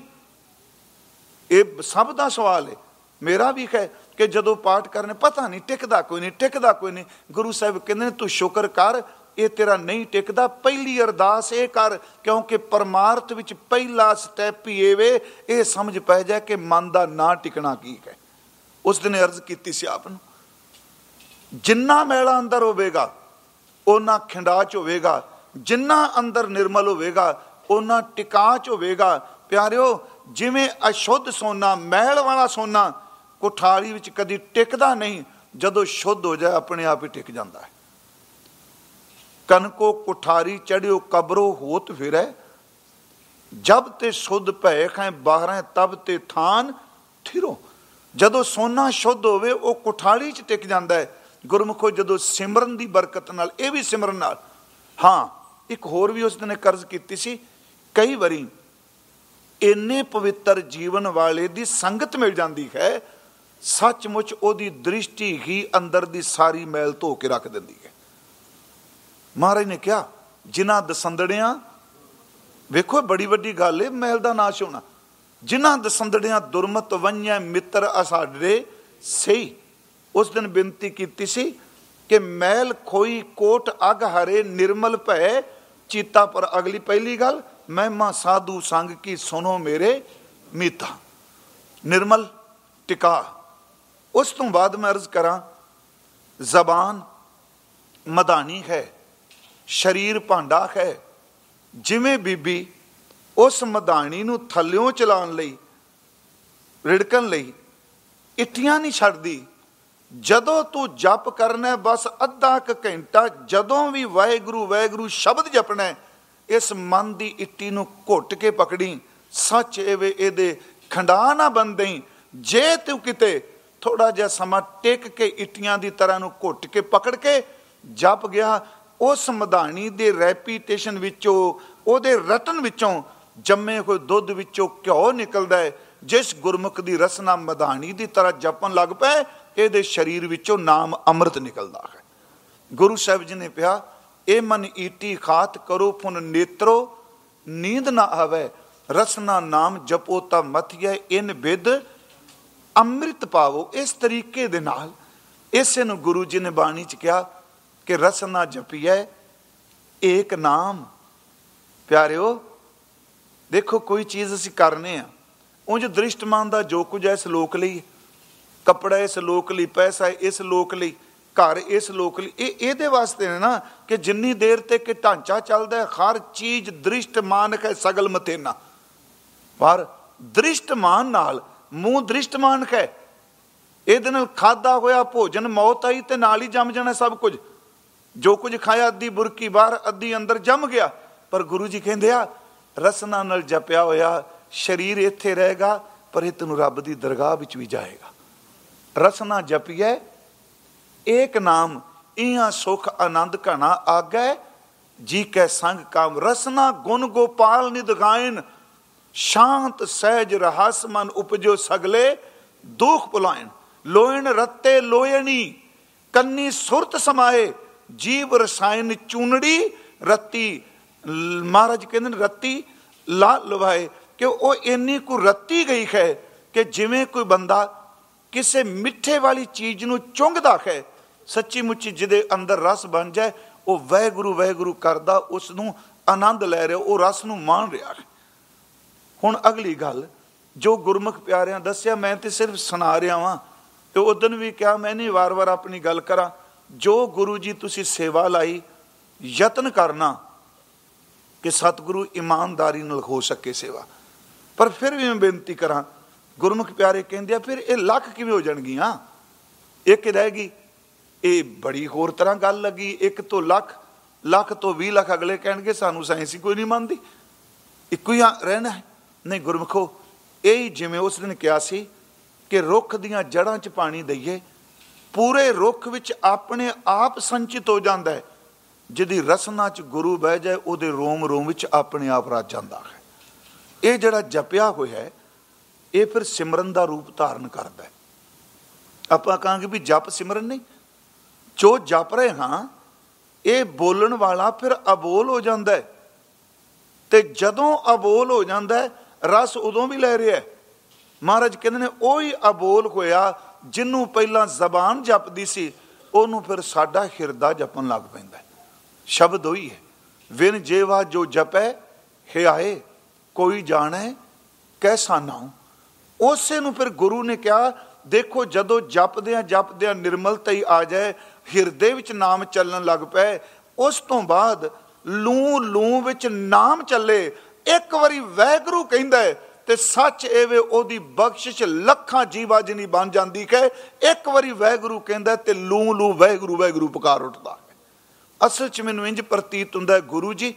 ਇਹ ਸਭ ਦਾ ਸਵਾਲ ਹੈ ਮੇਰਾ ਵੀ ਹੈ ਕਿ ਜਦੋਂ ਪਾਠ ਕਰਨੇ, ਪਤਾ ਨਹੀਂ ਟਿਕਦਾ ਕੋਈ ਨਹੀਂ, ਟਿਕਦਾ ਕੋਈ ਨਹੀਂ। ਗੁਰੂ ਸਾਹਿਬ ਕਹਿੰਦੇ ਨੇ, ਤੂੰ ਸ਼ੁਕਰ ਕਰ, ਇਹ ਤੇਰਾ ਨਹੀਂ ਟਿਕਦਾ। ਪਹਿਲੀ ਅਰਦਾਸ ਇਹ ਕਰ, ਕਿਉਂਕਿ ਪਰਮਾਰਥ ਵਿੱਚ ਪਹਿਲਾ ਸਟੈਪ ਹੀ ਏਵੇ ਇਹ ਸਮਝ ਪੈ ਜਾ ਕਿ ਮਨ ਦਾ ਨਾ ਟਿਕਣਾ ਕੀ ਹੈ ਉਸ ਦਿਨ ਅਰਜ਼ ਕੀਤੀ ਸੀ ਆਪ ਨੂੰ। ਜਿੰਨਾ ਮੈਲਾ ਅੰਦਰ ਹੋਵੇਗਾ ਉਹਨਾਂ ਖਿੰਡਾ ਚ ਹੋਵੇਗਾ। ਜਿੰਨਾ ਅੰਦਰ ਨਿਰਮਲ ਹੋਵੇਗਾ ਉਹਨਾਂ ਟਿਕਾ ਚ ਹੋਵੇਗਾ। ਪਿਆਰਿਓ, ਜਿਵੇਂ ਅਸ਼ੁੱਧ ਸੋਨਾ, ਮਹਿਲ ਵਾਲਾ ਸੋਨਾ, ਕੋਠਾਰੀ ਵਿੱਚ ਕਦੀ ਟਿਕਦਾ ਨਹੀਂ, ਜਦੋਂ ਸ਼ੁੱਧ ਹੋ ਜਾਏ, ਆਪਣੇ ਆਪ ਹੀ ਟਿਕ ਜਾਂਦਾ ਹੈ। ਕਨਕੋ ਕੁਠਾਰੀ ਚੜਿਓ, ਕਬਰੋ ਹੋਤ ਫਿਰੈ। ਜਬ ਤੇ ਸੁਧ ਭੈ ਖੈ ਬਾਹਰੈ, ਤਬ ਤੇ ਥਾਨ ਥਿਰੋ। ਜਦੋਂ ਸੋਨਾ ਸ਼ੁੱਧ ਹੋਵੇ, ਉਹ ਕੁਠਾਲੀ 'ਚ ਟਿਕ ਜਾਂਦਾ ਹੈ। ਗੁਰਮੁਖੋ, ਜਦੋਂ ਸਿਮਰਨ ਦੀ ਬਰਕਤ ਨਾਲ, ਇਹ ਵੀ ਸਿਮਰਨ ਨਾਲ, ਹਾਂ ਇੱਕ ਹੋਰ ਵੀ ਉਸ ਨੇ ਕਰਜ਼ ਕੀਤੀ ਸੀ, ਕਈ ਵਾਰੀ ਇੰਨੇ ਪਵਿੱਤਰ ਜੀਵਨ ਵਾਲੇ ਦੀ ਸੰਗਤ ਮਿਲ ਜਾਂਦੀ ਹੈ, ਸੱਚਮੁੱਚ ਉਹਦੀ ਦ੍ਰਿਸ਼ਟੀ ਹੀ ਅੰਦਰ ਦੀ ਸਾਰੀ ਮੈਲ ਧੋ ਕੇ ਰੱਖ ਦਿੰਦੀ ਹੈ। ਮਹਾਰਾਜ ਨੇ ਕਿਹਾ, ਜਿਨ੍ਹਾਂ ਦਸੰਦੜਿਆਂ, ਵੇਖੋ ਬੜੀ ਵੱਡੀ ਗੱਲ ਹੈ ਮਹਿਲ ਦਾ ਨਾਸ਼ ਹੋਣਾ। ਜਿਨ੍ਹਾਂ ਦਸੰਦੜਿਆਂ ਦੁਰਮਤ ਵੰਨਿਆ ਮਿੱਤਰ ਅਸਾਡੇ ਸਹੀ, ਉਸ ਦਿਨ ਬੇਨਤੀ ਕੀਤੀ ਸੀ ਕਿ ਮਹਿਲ ਖੋਈ ਕੋਟ ਅਗ ਹਰੇ ਨਿਰਮਲ ਭੈ ਚੀਤਾ ਪਰ ਅਗਲੀ ਪਹਿਲੀ ਗੱਲ, ਮਹਿਮਾ ਸਾਧੂ ਸੰਗ ਕੀ ਸੁਨੋ ਮੇਰੇ ਮੀਤਾ। ਨਿਰਮਲ ਟਿਕਾ। ਉਸ ਤੋਂ ਬਾਅਦ ਮੈਂ ਅਰਜ਼ ਕਰਾਂ, ਜ਼ਬਾਨ ਮਦਾਨੀ ਹੈ, ਸਰੀਰ ਭਾਂਡਾ ਹੈ। ਜਿਵੇਂ ਬੀਬੀ ਉਸ ਮਦਾਨੀ ਨੂੰ ਥੱਲਿਓਂ ਚਲਾਉਣ ਲਈ, ਰਿੜਕਣ ਲਈ ਇੱਟੀਆਂ ਨਹੀਂ ਛੱਡਦੀ ਜਦੋਂ ਤੂੰ ਜਪ ਕਰਨਾ ਬਸ ਅੱਧਾ ਕ ਘੰਟਾ ਜਦੋਂ ਵੀ ਵਾਹਿਗੁਰੂ ਵਾਹਿਗੁਰੂ ਸ਼ਬਦ ਜਪਣਾ ਇਸ ਮਨ ਦੀ ਇੱਟੀ ਨੂੰ ਘੁੱਟ ਕੇ ਪਕੜੀ। ਸੱਚ ਐਵੇਂ ਇਹਦੇ ਖੰਡਾ ਨਾ ਬੰਦਈ ਜੇ ਤੂੰ ਕਿਤੇ ਥੋੜਾ ਜਿਹਾ ਸਮਾਂ ਟਿਕ ਕੇ ਇੱਟੀਆਂ ਦੀ ਤਰ੍ਹਾਂ ਨੂੰ ਘੁੱਟ ਕੇ ਪਕੜ ਕੇ ਜਪ ਗਿਆ, ਉਸ ਮਧਾਣੀ ਦੇ ਰੈਪੀਟੇਸ਼ਨ ਵਿੱਚੋਂ, ਉਹਦੇ ਰਤਨ ਵਿੱਚੋਂ ਜੰਮੇ ਹੋਏ ਦੁੱਧ ਵਿੱਚੋਂ ਘਿਓ ਨਿਕਲਦਾ ਹੈ, ਜਿਸ ਗੁਰਮੁਖ ਦੀ ਰਸਨਾ ਮਧਾਣੀ ਦੀ ਤਰ੍ਹਾਂ ਜਪਣ ਲੱਗ ਪਏ ਇਹਦੇ ਸਰੀਰ ਵਿੱਚੋਂ ਨਾਮ ਅੰਮ੍ਰਿਤ ਨਿਕਲਦਾ ਹੈ। ਗੁਰੂ ਸਾਹਿਬ ਜੀ ਨੇ ਪਿਆ ਇਹ ਮਨ ਈਟੀ ਖਾਤ ਕਰੋ ਫੁਨ ਨੇਤਰੋ, ਨੀਂਦ ਨਾ ਆਵੇ, ਰਸਨਾ ਨਾਮ ਜਪੋ ਤਾ ਮਥਿਐ ਇਨ ਵਿਦ ਅੰਮ੍ਰਿਤ ਪਾਵੋ। ਇਸ ਤਰੀਕੇ ਦੇ ਨਾਲ ਇਸੇ ਨੂੰ ਗੁਰੂ ਜੀ ਨੇ ਬਾਣੀ ਚ ਕਿਹਾ ਕਿ ਰਸਨਾ ਜਪੀਐ, ਏਕ ਨਾਮ। ਪਿਆਰਿਓ, ਦੇਖੋ ਕੋਈ ਚੀਜ਼ ਅਸੀਂ ਕਰਨੇ ਆ। ਉਂਝ ਦ੍ਰਿਸ਼ਟਮਾਨ ਦਾ ਜੋ ਕੁਝ ਹੈ ਇਸ ਲੋਕ ਲਈ ਕੱਪੜਾ ਇਸ ਲੋਕ ਲਈ, ਪੈਸਾ ਇਸ ਲੋਕ ਲਈ, ਘਰ ਇਸ ਲੋਕ ਲਈ। ਇਹ ਇਹਦੇ ਵਾਸਤੇ ਨੇ ਨਾ ਕਿ ਜਿੰਨੀ ਦੇਰ ਤੇ ਕਿ ਢਾਂਚਾ ਚੱਲਦਾ ਹਰ ਚੀਜ਼ ਦ੍ਰਿਸ਼ਟਮਾਨ ਹੈ ਸਗਲ ਮਤੇਨਾ। ਪਰ ਦ੍ਰਿਸ਼ਟਮਾਨ ਨਾਲ ਮੂੰਹ ਦ੍ਰਿਸ਼ਟਮਾਨ ਹੈ। ਇਹਦੇ ਨਾਲ ਖਾਦਾ ਹੋਇਆ ਭੋਜਨ, ਮੌਤ ਆਈ ਤੇ ਨਾਲ ਹੀ ਜੰਮ ਜਾਣਾ ਸਭ ਕੁਝ। ਜੋ ਕੁਝ ਖਾਇਆ, ਅੱਧੀ ਬੁਰਕੀ ਬਾਹਰ, ਅੱਧੀ ਅੰਦਰ ਜੰਮ ਗਿਆ। ਪਰ ਗੁਰੂ ਜੀ ਕਹਿੰਦੇ ਆ, ਰਸਨਾ ਨਾਲ ਜਪਿਆ ਹੋਇਆ, ਸਰੀਰ ਇੱਥੇ ਰਹੇਗਾ, ਪਰ ਇਹ ਤੈਨੂੰ ਰੱਬ ਦੀ ਦਰਗਾਹ ਵਿੱਚ ਵੀ ਜਾਏਗਾ। ਰਸਨਾ ਜਪੀਏ ਏਕ ਨਾਮ ਇਹਾਂ ਸੁਖ ਆਨੰਦ ਘਣਾ ਆਗੈ ਜੀ ਕੈ ਸੰਗ ਕਾਮ ਰਸਨਾ ਗੁਣ ਗੋਪਾਲ ਨਿਦ ਸ਼ਾਂਤ ਸਹਿਜ ਰਹਸ ਮਨ ਉਪਜੋ ਸਗਲੇ, ਦੁਖ ਪੁਲਾਇਨ ਲੋਇਣ ਰੱਤੇ ਲੋਇਣੀ, ਕੰਨੀ ਸੁਰਤ ਸਮਾਏ, ਜੀਵ ਰਸਾਇਣ ਚੂਨੜੀ, ਰੱਤੀ, ਮਹਾਰਾਜ ਕਹਿੰਦੇ ਨੇ ਰੱਤੀ ਲਾ ਲਵਾਏ, ਕਿ ਉਹ ਇੰਨੀ ਕੁ ਰੱਤੀ ਗਈ ਹੈ ਕਿ ਜਿਵੇਂ ਕੋਈ ਬੰਦਾ ਕਿਸੇ ਮਿੱਠੇ ਵਾਲੀ ਚੀਜ਼ ਨੂੰ ਚੁੰਗਦਾ ਹੈ, ਸੱਚੀ ਮੁੱਚੀ ਜਿਹਦੇ ਅੰਦਰ ਰਸ ਬਣ ਜਾਏ, ਉਹ ਵਹਿਗੁਰੂ ਵਹਿਗੁਰੂ ਕਰਦਾ ਉਸ ਨੂੰ ਆਨੰਦ ਲੈ ਰਿਹਾ, ਉਹ ਰਸ ਨੂੰ ਮਾਣ ਰਿਹਾ ਹੁਣ ਅਗਲੀ ਗੱਲ, ਜੋ ਗੁਰਮੁਖ ਪਿਆਰਿਆਂ ਦੱਸਿਆ, ਮੈਂ ਤੇ ਸਿਰਫ ਸੁਣਾ ਰਿਹਾ ਵਾਂ, ਤੇ ਉਦੋਂ ਵੀ ਕਿਹਾ, ਮੈਂ ਨਹੀਂ ਵਾਰ-ਵਾਰ ਆਪਣੀ ਗੱਲ ਕਰਾਂ, ਜੋ ਗੁਰੂ ਜੀ ਤੁਸੀਂ ਸੇਵਾ ਲਾਈ, ਯਤਨ ਕਰਨਾ, ਕਿ ਸਤਿਗੁਰੂ ਇਮਾਨਦਾਰੀ ਨਾਲ ਹੋ ਸਕੇ ਸੇਵਾ। ਪਰ ਫਿਰ ਵੀ ਮੈਂ ਬੇਨਤੀ ਕਰਾਂ ਗੁਰਮੁਖ ਪਿਆਰੇ ਕਹਿੰਦੇ ਆ, ਫਿਰ ਇਹ ਲੱਖ ਕਿਵੇਂ ਹੋ ਜਾਣਗੀਆਂ? ਇੱਕ ਰਹਿ ਗਈ। ਇਹ ਬੜੀ ਹੋਰ ਤਰ੍ਹਾਂ ਗੱਲ ਲੱਗੀ। ਇੱਕ ਤੋਂ ਲੱਖ ਲੱਖ ਤੋਂ 20 ਲੱਖ ਅਗਲੇ ਕਹਿਣਗੇ, ਸਾਨੂੰ ਸਾਇੰਸ ਹੀ ਕੋਈ ਨਹੀਂ ਮੰਨਦੀ। ਇੱਕੋ ਹੀ ਰਹਿਣਾ ਹੈ। ਨਹੀਂ ਗੁਰਮਖੋ, ਇਹ ਜਿਵੇਂ ਉਸ ਦਿਨ ਕਿਹਾ ਸੀ ਕਿ ਰੁੱਖ ਦੀਆਂ ਜੜਾਂ 'ਚ ਪਾਣੀ ਦਈਏ, ਪੂਰੇ ਰੁੱਖ ਵਿੱਚ ਆਪਣੇ ਆਪ ਸੰਚਿਤ ਹੋ ਜਾਂਦਾ ਹੈ। ਜਿਹਦੀ ਰਸਨਾ 'ਚ ਗੁਰੂ ਬਹਿ ਜਾਏ, ਉਹਦੇ ਰੋਮ ਰੋਮ ਵਿੱਚ ਆਪਣੇ ਆਪ ਰਚ ਜਾਂਦਾ ਹੈ। ਇਹ ਜਿਹੜਾ ਜਪਿਆ ਹੋਇਆ ਹੈ ਇਹ ਫਿਰ ਸਿਮਰਨ ਦਾ ਰੂਪ ਧਾਰਨ ਕਰਦਾ ਹੈ। ਆਪਾਂ ਕਹਾਂਗੇ ਵੀ ਜਪ ਸਿਮਰਨ ਨਹੀਂ। ਜੋ ਜਪ ਰਹੇ ਹਾਂ, ਇਹ ਬੋਲਣ ਵਾਲਾ ਫਿਰ ਅਬੋਲ ਹੋ ਜਾਂਦਾ ਹੈ। ਤੇ ਜਦੋਂ ਅਬੋਲ ਹੋ ਜਾਂਦਾ ਹੈ, ਰਸ ਉਦੋਂ ਵੀ ਲੈ ਰਿਹਾ ਮਹਾਰਾਜ ਕਹਿੰਦੇ ਨੇ, ਉਹ ਹੀ ਅਬੋਲ ਹੋਇਆ ਜਿੰਨੂੰ ਪਹਿਲਾਂ ਜ਼ਬਾਨ ਜਪਦੀ ਸੀ, ਉਹਨੂੰ ਫਿਰ ਸਾਡਾ ਹਿਰਦਾ ਜਪਣ ਲੱਗ ਪੈਂਦਾ ਸ਼ਬਦ ਉਹੀ ਹੈ ਵਿਨ ਜੇਵਾ ਜੋ ਜਪੈ ਹਿਆਏ ਕੋਈ ਜਾਣੇ ਕੈਸਾ ਨਾ ਉਸੇ ਨੂੰ ਫਿਰ ਗੁਰੂ ਨੇ ਕਿਹਾ, ਦੇਖੋ ਜਦੋਂ ਜਪਦਿਆਂ ਜਪਦਿਆਂ ਜਪਦੇ ਆ ਨਿਰਮਲਤਾ ਹੀ ਆ ਜਾਏ, ਹਿਰਦੇ ਵਿੱਚ ਨਾਮ ਚੱਲਣ ਲੱਗ ਪਏ, ਉਸ ਤੋਂ ਬਾਅਦ ਲੂ ਲੂ ਵਿੱਚ ਨਾਮ ਚੱਲੇ। ਇੱਕ ਵਾਰੀ ਵੈਗਰੂ ਕਹਿੰਦਾ ਤੇ ਸੱਚ ਏਵੇਂ ਉਹਦੀ ਬਖਸ਼ਿਸ਼ ਲੱਖਾਂ ਜੀਵਾ ਜਿਨੀ ਬਣ ਜਾਂਦੀ ਕਿ ਇੱਕ ਵਾਰੀ ਵੈਗਰੂ ਕਹਿੰਦਾ ਤੇ ਲੂ ਲੂ ਵੈਗਰੂ ਵੈਗਰੂ ਪੁਕਾਰ ਉੱਠਦਾ ਅਸਲ 'ਚ ਮੈਨੂੰ ਇੰਜ ਪ੍ਰਤੀਤ ਹੁੰਦਾ ਗੁਰੂ ਜੀ,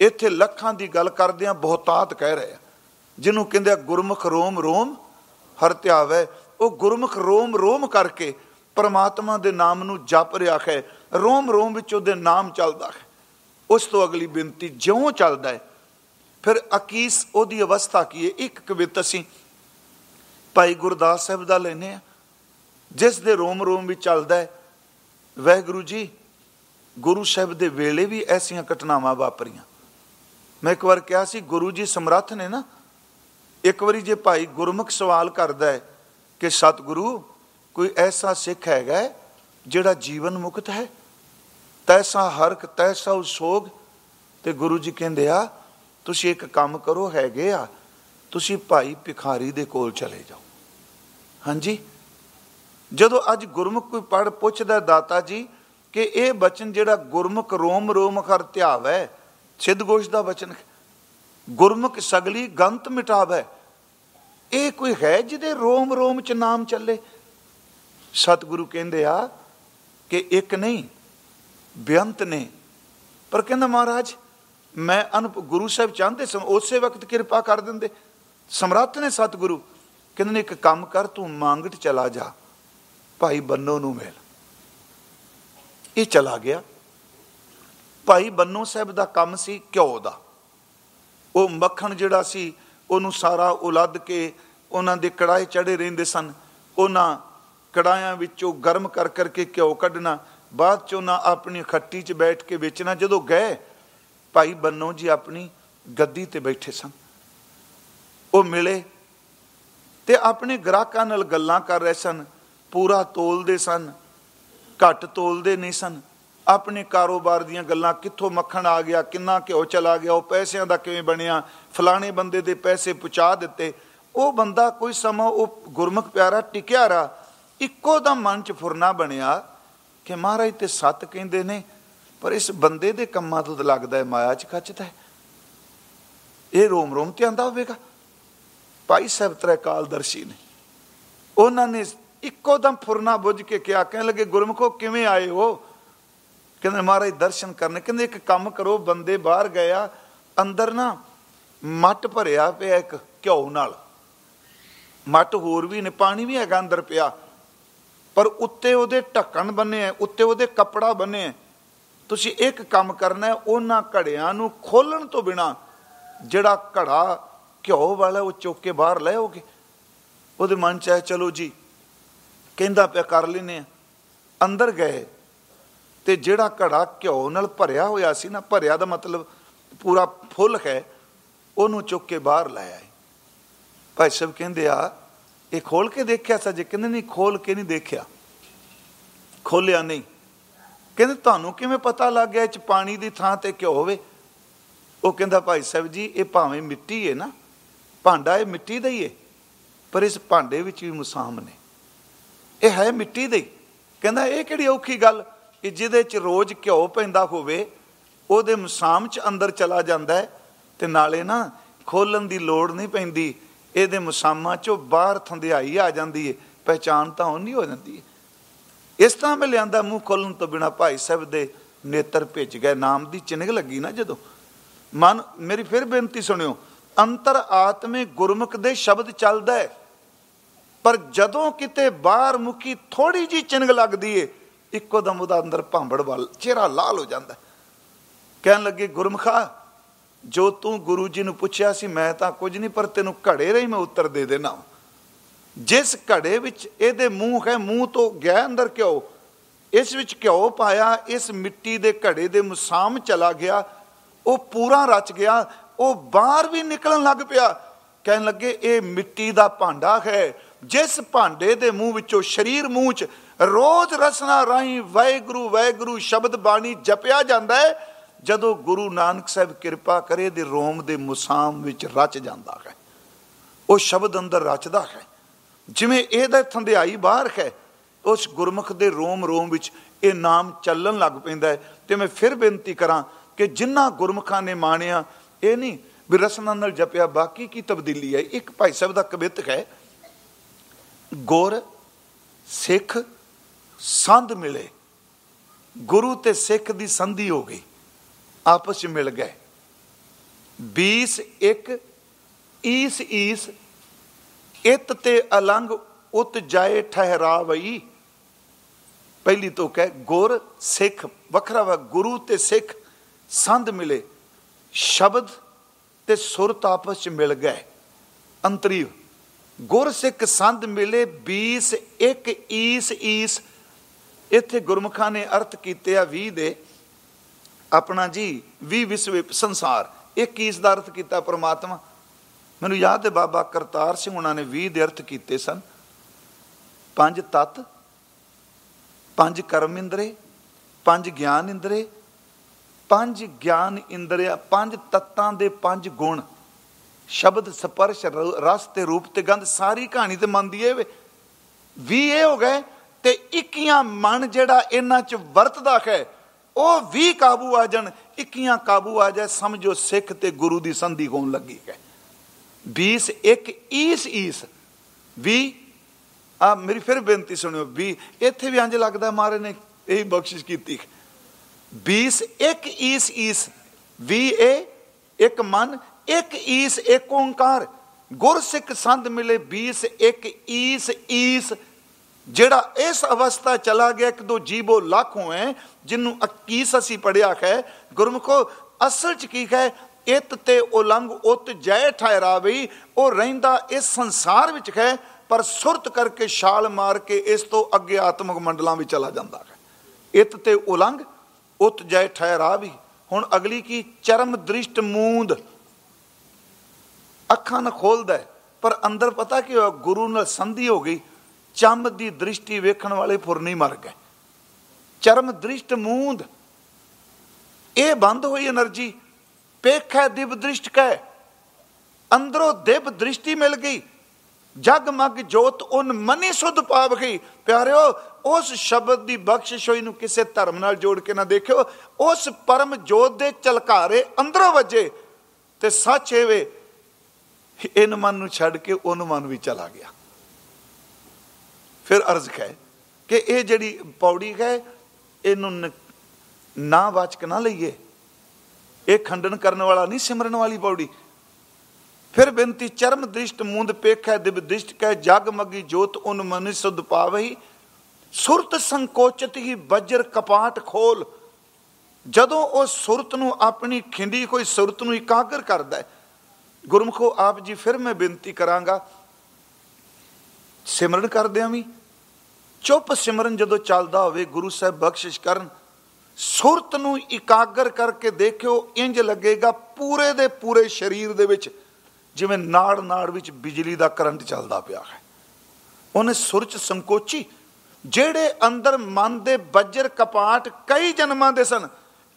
ਇੱਥੇ ਲੱਖਾਂ ਦੀ ਗੱਲ ਕਰਦੇ ਆ ਬਹੁਤਾਤ ਕਹਿ ਰਹੇ ਆ ਜਿਹਨੂੰ ਕਹਿੰਦੇ ਆ ਗੁਰਮੁਖ ਰੋਮ ਰੋਮ ਹਰ ਧਿਆਵੇ। ਉਹ ਗੁਰਮੁਖ ਰੋਮ ਰੋਮ ਕਰਕੇ ਪਰਮਾਤਮਾ ਦੇ ਨਾਮ ਨੂੰ ਜਪ ਰਿਹਾ ਹੈ। ਰੋਮ ਰੋਮ ਵਿੱਚ ਉਹਦੇ ਨਾਮ ਚੱਲਦਾ ਹੈ। ਉਸ ਤੋਂ ਅਗਲੀ ਬੇਨਤੀ ਜਿਉਂ ਚੱਲਦਾ ਹੈ। ਫਿਰ ਅਕੀਸ ਉਹਦੀ ਅਵਸਥਾ ਕੀ ਹੈ? ਇੱਕ ਕਵਿਤ ਅਸੀਂ ਭਾਈ ਗੁਰਦਾਸ ਸਾਹਿਬ ਦਾ ਲੈਨੇ ਆ ਜਿਸ ਦੇ ਰੋਮ ਰੋਮ ਵਿੱਚ ਚੱਲਦਾ ਹੈ। ਵਹਿਗੁਰੂ ਜੀ, ਗੁਰੂ ਸਾਹਿਬ ਦੇ ਵੇਲੇ ਵੀ ਐਸੀਆਂ ਘਟਨਾਵਾਂ ਵਾਪਰੀਆਂ। ਮੈਂ ਇੱਕ ਵਾਰ ਕਿਹਾ ਸੀ, ਗੁਰੂ ਜੀ ਸਮਰੱਥ ਨੇ ਨਾ ਇੱਕ ਵਾਰੀ ਜੇ ਭਾਈ ਗੁਰਮੁਖ ਸਵਾਲ ਕਰਦਾ ਹੈ ਕਿ ਸਤਿਗੁਰੂ, ਕੋਈ ਐਸਾ ਸਿੱਖ ਹੈਗਾ ਜਿਹੜਾ ਜੀਵਨ ਮੁਕਤ ਹੈ? ਤੈਸਾ ਹਰਕ ਤੈਸਾ ਸੋਗ ਤੇ ਗੁਰੂ ਜੀ ਕਹਿੰਦੇ ਆ, ਤੁਸੀਂ ਇੱਕ ਕੰਮ ਕਰੋ, ਹੈਗੇ ਆ, ਤੁਸੀਂ ਭਾਈ ਭਿਖਾਰੀ ਦੇ ਕੋਲ ਚਲੇ ਜਾਓ। ਹਾਂਜੀ? ਜਦੋਂ ਅੱਜ ਗੁਰਮੁਖ ਕੋਈ ਪੜ ਪੁੱਛਦਾ ਦਾਤਾ ਜੀ ਕਿ ਇਹ ਬਚਨ ਜਿਹੜਾ ਗੁਰਮੁਖ ਰੋਮ ਰੋਮ ਕਰ ਧਿਆਵੈ ਸਿੱਧਗੋਸ਼ ਦਾ ਬਚਨ ਗੁਰਮੁਖ ਸਗਲੀ ਗੰਤ ਮਿਟਾਵੇ। ਇਹ ਕੋਈ ਹੈ ਜਿਹਦੇ ਰੋਮ ਰੋਮ ਚ ਨਾਮ ਚੱਲੇ? ਸਤਿਗੁਰੂ ਕਹਿੰਦੇ ਆ ਕਿ ਇੱਕ ਨਹੀਂ, ਬੇਅੰਤ ਨੇ। ਪਰ ਕਹਿੰਦਾ ਮਹਾਰਾਜ, ਮੈਂ ਅਨੁਪ, ਗੁਰੂ ਸਾਹਿਬ ਚਾਹੁੰਦੇ ਸਨ ਉਸੇ ਵਕਤ ਕਿਰਪਾ ਕਰ ਦਿੰਦੇ। ਸਮਰੱਥ ਨੇ ਸਤਿਗੁਰੂ। ਕਹਿੰਦੇ ਨੇ, ਇੱਕ ਕੰਮ ਕਰ, ਤੂੰ ਮੰਗਟ ਚਲਾ ਜਾ। ਭਾਈ ਬੰਨੋ ਨੂੰ ਮਿਲ। ਇਹ ਚਲਾ ਗਿਆ। ਭਾਈ ਬੰਨੋ ਸਾਹਿਬ ਦਾ ਕੰਮ ਸੀ ਘਿਓ ਦਾ। ਉਹ ਮੱਖਣ ਜਿਹੜਾ ਸੀ, ਉਹਨੂੰ ਸਾਰਾ ਉਲੱਦ ਕੇ ਉਹਨਾਂ ਦੇ ਕੜਾਏ ਚੜੇ ਰਹਿੰਦੇ ਸਨ। ਉਹਨਾਂ ਕੜਾਇਆਂ ਵਿੱਚੋਂ ਗਰਮ ਕਰ ਕਰਕੇ ਘਿਓ ਕੱਢਣਾ, ਬਾਅਦ ਚ ਉਹਨਾਂ ਆਪਣੀ ਖੱਟੀ 'ਚ ਬੈਠ ਕੇ ਵੇਚਣਾ। ਜਦੋਂ ਗਏ, ਭਾਈ ਬੰਨੋ ਜੀ ਆਪਣੀ ਗੱਦੀ ਤੇ ਬੈਠੇ ਸਨ। ਉਹ ਮਿਲੇ ਤੇ ਆਪਣੇ ਗ੍ਰਾਹਕਾਂ ਨਾਲ ਗੱਲਾਂ ਕਰ ਰਹੇ ਸਨ। ਪੂਰਾ ਤੋਲਦੇ ਸਨ, ਘੱਟ ਤੋਲਦੇ ਨਹੀਂ ਸਨ। ਆਪਣੇ ਕਾਰੋਬਾਰ ਦੀਆਂ ਗੱਲਾਂ, ਕਿੱਥੋਂ ਮੱਖਣ ਆ ਗਿਆ, ਕਿੰਨਾ ਘਿਓ ਚਲਾ ਗਿਆ, ਉਹ ਪੈਸਿਆਂ ਦਾ ਕਿਵੇਂ ਬਣਿਆ, ਫਲਾਣੇ ਬੰਦੇ ਦੇ ਪੈਸੇ ਪਹੁੰਚਾ ਦਿੱਤੇ। ਉਹ ਬੰਦਾ ਕੋਈ ਸਮਾਂ, ਉਹ ਗੁਰਮੁਖ ਪਿਆਰਾ ਟਿਕਿਆ ਰਾ ਇੱਕੋ ਦਾ ਮਨ ਚ ਫੁਰਨਾ ਬਣਿਆ ਕਿ ਮਹਾਰਾਜ ਤੇ ਸੱਤ ਕਹਿੰਦੇ ਨੇ, ਪਰ ਇਸ ਬੰਦੇ ਦੇ ਕੰਮਾਂ ਤੋਂ ਲੱਗਦਾ ਹੈ ਮਾਇਆ ਚ ਖੱਚਦਾ ਹੈ। ਇਹ ਰੋਮ ਰੋਮ ਤੇ ਆਂਦਾ ਹੋਵੇਗਾ। ਭਾਈ ਸਾਹਿਬ ਤ੍ਰੈਕਾਲ ਦਰਸ਼ੀ ਨੇ। ਉਹਨਾਂ ਨੇ ਇੱਕੋ ਦਮ ਫੁਰਨਾ ਬੁੱਝ ਕੇ ਕਿਹਾ, ਕਹਿਣ ਲੱਗੇ, ਗੁਰਮਖੋ, ਕਿਵੇਂ ਆਏ ਹੋ? ਕਹਿੰਦੇ ਮਹਾਰਾਜ ਦਰਸ਼ਨ ਕਰਨੇ। ਕਹਿੰਦੇ ਇੱਕ ਕੰਮ ਕਰੋ, ਬੰਦੇ ਬਾਹਰ ਗਿਆ, ਅੰਦਰ ਨਾ ਮੱਟ ਭਰਿਆ ਪਿਆ ਇੱਕ ਘਿਓ ਨਾਲ। ਮੱਟ ਹੋਰ ਵੀ ਨੇ, ਪਾਣੀ ਵੀ ਹੈਗਾ ਅੰਦਰ ਪਿਆ। ਪਰ ਉੱਤੇ ਉਹਦੇ ਢੱਕਣ ਬੰਨੇ ਆ, ਉੱਤੇ ਉਹਦੇ ਕੱਪੜਾ ਬੰਨੇ ਆ। ਤੁਸੀਂ ਇੱਕ ਕੰਮ ਕਰਨਾ ਉਹਨਾਂ ਘੜਿਆਂ ਨੂੰ ਖੋਲਣ ਤੋਂ ਬਿਨਾ ਜਿਹੜਾ ਘੜਾ ਘਿਓ ਵਾਲਾ ਉਹ ਚੁੱਕ ਕੇ ਬਾਹਰ ਲੈ ਆਓਗੇ। ਉਹਦੇ ਮਨ ਚ ਆਇਆ, ਚਲੋ ਜੀ, ਕਹਿੰਦਾ ਪਿਆ, ਕਰ ਲੈਨੇ ਆ। ਅੰਦਰ ਗਏ ਤੇ ਜਿਹੜਾ ਘੜਾ ਘਿਓ ਨਾਲ ਭਰਿਆ ਹੋਇਆ ਸੀ ਨਾ, ਭਰਿਆ ਦਾ ਮਤਲਬ ਪੂਰਾ ਫੁੱਲ ਹੈ, ਉਹਨੂੰ ਚੁੱਕ ਕੇ ਬਾਹਰ ਲਾਇਆ ਆਏ। ਭਾਈ ਸਾਹਿਬ ਕਹਿੰਦੇ ਆ, ਇਹ ਖੋਲ ਕੇ ਦੇਖਿਆ ਸੱਜੇ ਕਹਿੰਦੇ ਨਹੀਂ, ਖੋਲ ਕੇ ਨਹੀਂ ਦੇਖਿਆ। ਖੋਲਿਆ ਨਹੀਂ। ਕਹਿੰਦੇ ਤੁਹਾਨੂੰ ਕਿਵੇਂ ਪਤਾ ਲੱਗ ਗਿਆ ਇਹ ਚ ਪਾਣੀ ਦੀ ਥਾਂ ਤੇ ਘਿਓ ਹੋਵੇ? ਉਹ ਕਹਿੰਦਾ, ਭਾਈ ਸਾਹਿਬ ਜੀ, ਇਹ ਭਾਵੇਂ ਮਿੱਟੀ ਹੈ ਨਾ, ਭਾਂਡਾ ਇਹ ਮਿੱਟੀ ਦਾ ਹੀ ਹੈ ਪਰ ਇਸ ਭਾਂਡੇ ਵਿੱਚ ਵੀ ਮੁਸਾਮ ਨੇ। ਇਹ ਹੈ ਮਿੱਟੀ ਦੇ ਕਹਿੰਦਾ, ਇਹ ਕਿਹੜੀ ਔਖੀ ਗੱਲ? ਕਿ ਜਿਹਦੇ ਚ ਰੋਜ਼ ਘਿਓ ਪੈਂਦਾ ਹੋਵੇ, ਉਹਦੇ ਮਸਾਮ ਚ ਅੰਦਰ ਚਲਾ ਜਾਂਦਾ ਹੈ ਤੇ ਨਾਲੇ ਨਾ ਖੋਲਣ ਦੀ ਲੋੜ ਨਹੀਂ ਪੈਂਦੀ। ਇਹਦੇ ਮੁਸਾਮਾਂ ਚੋਂ ਬਾਹਰ ਥੰਧਿਆਈ ਆ ਜਾਂਦੀ ਹੈ ਪਹਿਚਾਨ ਤਾਂ ਨਹੀਂ ਹੋ ਜਾਂਦੀ ਹੈ ਇਸ ਤਰ੍ਹਾਂ ਮੈਂ ਲਿਆਂਦਾ ਮੂੰਹ ਖੋਲਣ ਤੋਂ ਬਿਨਾ ਭਾਈ ਸਾਹਿਬ ਦੇ ਨੇਤਰ ਭਿੱਜ ਗਏ, ਨਾਮ ਦੀ ਚਿੰਗ ਲੱਗੀ ਨਾ ਜਦੋਂ। ਮਨ, ਮੇਰੀ ਫਿਰ ਬੇਨਤੀ ਸੁਣਿਓ, ਅੰਤਰ ਆਤਮੇ ਗੁਰਮੁਖ ਦੇ ਸ਼ਬਦ ਚੱਲਦਾ ਹੈ। ਪਰ ਜਦੋਂ ਕਿਤੇ ਬਾਹਰ ਮੁਖੀ ਥੋੜੀ ਜੀ ਚਿੰਗ ਲੱਗਦੀ ਏ ਇੱਕੋ ਦਮ ਉਹਦਾ ਅੰਦਰ ਭਾਂਬੜ ਵੱਲ ਚਿਹਰਾ ਲਾਲ ਹੋ ਜਾਂਦਾ। ਕਹਿਣ ਲੱਗੇ, ਗੁਰਮਖਾ, ਜੋ ਤੂੰ ਗੁਰੂ ਜੀ ਨੂੰ ਪੁੱਛਿਆ ਸੀ, ਮੈਂ ਤਾਂ ਕੁਝ ਨਹੀਂ, ਪਰ ਤੈਨੂੰ ਘੜੇ ਰਹੀ ਮੈਂ ਉੱਤਰ ਦੇ ਦੇਣਾ ਜਿਸ ਘੜੇ ਵਿੱਚ ਇਹਦੇ ਮੂੰਹ ਹੈ, ਮੂੰਹ ਤੋਂ ਗਿਆ ਅੰਦਰ ਕਿਉਂ ਇਸ ਵਿੱਚ ਘਿਓ ਪਾਇਆ, ਇਸ ਮਿੱਟੀ ਦੇ ਘੜੇ ਦੇ ਮੁਸਾਮ ਚਲਾ ਗਿਆ, ਉਹ ਪੂਰਾ ਰਚ ਗਿਆ, ਉਹ ਬਾਹਰ ਵੀ ਨਿਕਲਣ ਲੱਗ ਪਿਆ। ਕਹਿਣ ਲੱਗੇ, ਇਹ ਮਿੱਟੀ ਦਾ ਭਾਂਡਾ ਹੈ, ਜਿਸ ਭਾਂਡੇ ਦੇ ਮੂੰਹ ਵਿੱਚੋਂ ਸਰੀਰ ਮੂੰਹ 'ਚ ਰੋਜ਼ ਰਸਨਾ ਰਾਈ ਵਾਹਿਗੁਰੂ ਵਾਹਿਗੁਰੂ ਸ਼ਬਦ ਬਾਣੀ ਜਪਿਆ ਜਾਂਦਾ ਹੈ, ਜਦੋਂ ਗੁਰੂ ਨਾਨਕ ਸਾਹਿਬ ਕਿਰਪਾ ਕਰੇ ਦੇ ਰੋਮ ਦੇ ਮੁਸਾਮ ਵਿੱਚ ਰਚ ਜਾਂਦਾ ਹੈ। ਉਹ ਸ਼ਬਦ ਅੰਦਰ ਰਚਦਾ ਹੈ। ਜਿਵੇਂ ਇਹਦਾ ਥੰਧਿਆਈ ਬਾਹਰ ਹੈ, ਉਸ ਗੁਰਮੁਖ ਦੇ ਰੋਮ ਰੋਮ ਵਿੱਚ ਇਹ ਨਾਮ ਚੱਲਣ ਲੱਗ ਪੈਂਦਾ ਹੈ ਤੇ ਮੈਂ ਫਿਰ ਬੇਨਤੀ ਕਰਾਂ ਕਿ ਜਿੰਨਾ ਗੁਰਮੁਖਾਂ ਨੇ ਮਾਣਿਆ, ਇਹ ਨਹੀਂ ਵੀ ਰਸਨਾ ਨਾਲ ਜਪਿਆ, ਬਾਕੀ ਕੀ ਤਬਦੀਲੀ ਹੈ? ਇੱਕ ਭਾਈ ਸਾਹਿਬ ਦਾ ਕਵਿਤ ਹੈ, ਗੁਰ, ਸਿੱਖ ਸੰਧ ਮਿਲੇ। ਗੁਰੂ ਤੇ ਸਿੱਖ ਦੀ ਸੰਧੀ ਹੋ ਗਈ। ਆਪਸ ਵਿੱਚ ਮਿਲ ਗਏ। 20 ਇੱਕ, ਈਸ ਈਸ, ਇਤ ਤੇ ਅਲੰਗ ਉਤ ਜਾਏ ਠਹਿਰਾਵਈ। ਪਹਿਲੀ ਤੋਂ ਕਹੇ, ਗੁਰ, ਸਿੱਖ, ਵੱਖਰਾ ਵਾ, ਗੁਰੂ ਤੇ ਸਿੱਖ ਸੰਧ ਮਿਲੇ। ਸ਼ਬਦ ਤੇ ਸੁਰਤ ਆਪਸ ਚ ਮਿਲ ਗਏ। ਅੰਤਰੀ ਗੁਰ, ਸਿੱਖ ਸੰਧ ਮਿਲੇ 20 ਇੱਕ, ਈਸ ਈਸ ਇੱਥੇ ਗੁਰਮੁਖਾਂ ਨੇ ਅਰਥ ਕੀਤੇ ਆ 20 ਦੇ। ਆਪਣਾ ਜੀ 20 ਵਿਸ਼ਵ ਸੰਸਾਰ। ਇੱਕ ਈਸ ਦਾ ਅਰਥ ਕੀਤਾ ਪ੍ਰਮਾਤਮਾ? ਮੈਨੂੰ ਯਾਦ ਹੈ ਬਾਬਾ ਕਰਤਾਰ ਸਿੰਘ ਉਹਨਾਂ ਨੇ 20 ਦੇ ਅਰਥ ਕੀਤੇ ਸਨ। ਪੰਜ ਤਤ, ਪੰਜ ਕਰਮ ਇੰਦਰੇ, ਪੰਜ ਗਿਆਨ ਇੰਦਰੇ, ਪੰਜ ਗਿਆਨ ਇੰਦਰੀਆ, ਪੰਜ ਤੱਤਾਂ ਦੇ ਪੰਜ ਗੁਣ। ਸ਼ਬਦ ਸਪਰਸ਼ ਰਸ ਤੇ ਰੂਪ ਤੇ ਗੰਧ ਸਾਰੀ ਕਹਾਣੀ ਤੇ ਮੰਨਦੀ ਏ ਵੇ। ਵੀ ਇਹ ਹੋ ਗਏ ਤੇ 21 ਮਨ ਜਿਹੜਾ ਇਹਨਾਂ ਚ ਵਰਤਦਾ ਹੈ, ਉਹ ਵੀ ਕਾਬੂ ਆ ਜਾਣ 21 ਕਾਬੂ ਆ ਜਾਏ, ਸਮਝੋ ਸਿੱਖ ਤੇ ਗੁਰੂ ਦੀ ਸੰਧੀ ਹੋਣ ਲੱਗੀ ਹੈ। 20 ਇੱਕ ਈਸ ਈਸ, ਵੀ ਆ ਮੇਰੀ ਫਿਰ ਬੇਨਤੀ ਸੁਣਿਓ, ਵੀ ਇੱਥੇ ਵੀ ਅੰਜ ਲੱਗਦਾ ਮਾਰੇ ਨੇ, ਇਹੀ ਬਖਸ਼ਿਸ਼ ਕੀਤੀ 20 ਇੱਕ ਈਸ ਈਸ, ਵੀ ਇਹ ਇੱਕ ਮਨ, ਇੱਕ ਈਸ ਇੱਕ ਓੰਕਾਰ, ਗੁਰਸਿੱਖ ਸੰਧ ਮਿਲੇ 20 ਇੱਕ ਈਸ ਈਸ ਜਿਹੜਾ ਇਸ ਅਵਸਥਾ ਚਲਾ ਗਿਆ ਕਿ ਦੋ ਜੀਵੋ ਲੱਖ ਹੋਏ ਜਿੰਨੂੰ 21 ਅਸੀਂ ਪੜਿਆ ਹੈ। ਗੁਰਮੁਖੋ, ਅਸਲ ਚ ਕੀ ਹੈ? ਇਤ ਤੇ ਉਲੰਘ, ਉਤ ਜੈ ਠਹਿਰਾਵਈ, ਉਹ ਰਹਿੰਦਾ ਇਸ ਸੰਸਾਰ ਵਿੱਚ ਹੈ, ਪਰ ਸੁਰਤ ਕਰਕੇ ਛਾਲ ਮਾਰ ਕੇ ਇਸ ਤੋਂ ਅੱਗੇ ਆਤਮਿਕ ਮੰਡਲਾਂ ਵਿੱਚ ਚਲਾ ਜਾਂਦਾ ਹੈ। ਇਤ ਤੇ ਉਲੰਘ, ਉਤ ਜੈ ਠਹਿਰਾਵਈ। ਹੁਣ ਅਗਲੀ ਕੀ? ਚਰਮ ਦ੍ਰਿਸ਼ਟ ਮੂੰਦ। ਅੱਖਾਂ ਨਾਲ ਖੋਲਦਾ ਪਰ ਅੰਦਰ ਪਤਾ ਕੀ ਹੋਇਆ? ਗੁਰੂ ਨਾਲ ਸੰਧੀ ਹੋ ਗਈ। ਚੰਮ ਦੀ ਦ੍ਰਿਸ਼ਟੀ ਵੇਖਣ ਵਾਲੇ ਫੁਰਨੀ ਮਰ ਗਏ ਚਰਮ ਦ੍ਰਿਸ਼ਟ ਮੂੰਦ। ਇਹ ਬੰਦ ਹੋਈ એનર્ਜੀ। ਪੇਖੈ ਦਿਵ ਦ੍ਰਿਸ਼ਟ ਕੈ। ਅੰਦਰੋਂ ਦਿਵ ਦ੍ਰਿਸ਼ਟੀ ਮਿਲ ਗਈ। ਜਗ ਮਗ ਜੋਤ ਉਹਨ ਮਨੀ ਸੁਧ ਪਾਵ ਗਈ। ਪਿਆਰਿਓ, ਉਸ ਸ਼ਬਦ ਦੀ ਬਖਸ਼ਿਸ਼ ਹੋਈ ਨੂੰ ਕਿਸੇ ਧਰਮ ਨਾਲ ਜੋੜ ਕੇ ਨਾ ਦੇਖਿਓ। ਉਸ ਪਰਮ ਜੋਤ ਦੇ ਚਲਕਾਰੇ ਅੰਦਰੋਂ ਵਜੇ ਤੇ ਸੱਚ ਏਵੇ ਇਨ ਮਨ ਨੂੰ ਛੱਡ ਕੇ ਉਹਨ ਮਨ ਵੀ ਚਲਾ ਗਿਆ। ਫਿਰ ਅਰਜ਼ ਹੈ ਕਿ ਇਹ ਜਿਹੜੀ ਪੌੜੀ ਹੈ, ਇਹਨੂੰ ਨਾ ਵਾਚਕ ਨਾ ਲਈਏ। ਇਹ ਖੰਡਨ ਕਰਨ ਵਾਲਾ ਨਹੀਂ, ਸਿਮਰਨ ਵਾਲੀ ਪੌੜੀ। ਫਿਰ ਬੇਨਤੀ, ਚਰਮ ਦ੍ਰਿਸ਼ਟ ਮੂੰਦ ਪੇਖੈ, ਦਿਵ ਦ੍ਰਿਸ਼ਟ ਕਹਿ ਜਗ ਮਗੀ ਜੋਤ ਉਨ ਮਨਿ ਸੁਧ ਪਾਵਈ ਸੁਰਤ ਸੰਕੋਚਤ ਹੀ ਬਜਰ ਕਪਾਟ ਖੋਲ। ਜਦੋਂ ਉਹ ਸੁਰਤ ਨੂੰ ਆਪਣੀ ਖਿੰਡੀ ਕੋਈ ਸੁਰਤ ਨੂੰ ਇਕਾਗਰ ਕਰਦਾ ਹੈ, ਗੁਰਮਖੋ ਆਪ ਜੀ, ਫਿਰ ਮੈਂ ਬੇਨਤੀ ਕਰਾਂਗਾ ਸਿਮਰਨ ਕਰਦਿਆਂ ਵੀ, ਚੁੱਪ ਸਿਮਰਨ ਜਦੋਂ ਚੱਲਦਾ ਹੋਵੇ, ਗੁਰੂ ਸਾਹਿਬ ਬਖਸ਼ਿਸ਼ ਕਰਨ, ਸੁਰਤ ਨੂੰ ਇਕਾਗਰ ਕਰਕੇ ਦੇਖਿਓ, ਇੰਜ ਲੱਗੇਗਾ ਪੂਰੇ ਦੇ ਪੂਰੇ ਸਰੀਰ ਦੇ ਵਿੱਚ, ਜਿਵੇਂ ਨਾੜ ਨਾੜ ਵਿੱਚ ਬਿਜਲੀ ਦਾ ਕਰੰਟ ਚੱਲਦਾ ਪਿਆ ਹੈ। ਉਹਨੇ ਸੁਰਚ ਸੰਕੋਚੀ, ਜਿਹੜੇ ਅੰਦਰ ਮਨ ਦੇ ਬੱਜਰ ਕਪਾਟ ਕਈ ਜਨਮਾਂ ਦੇ ਸਨ,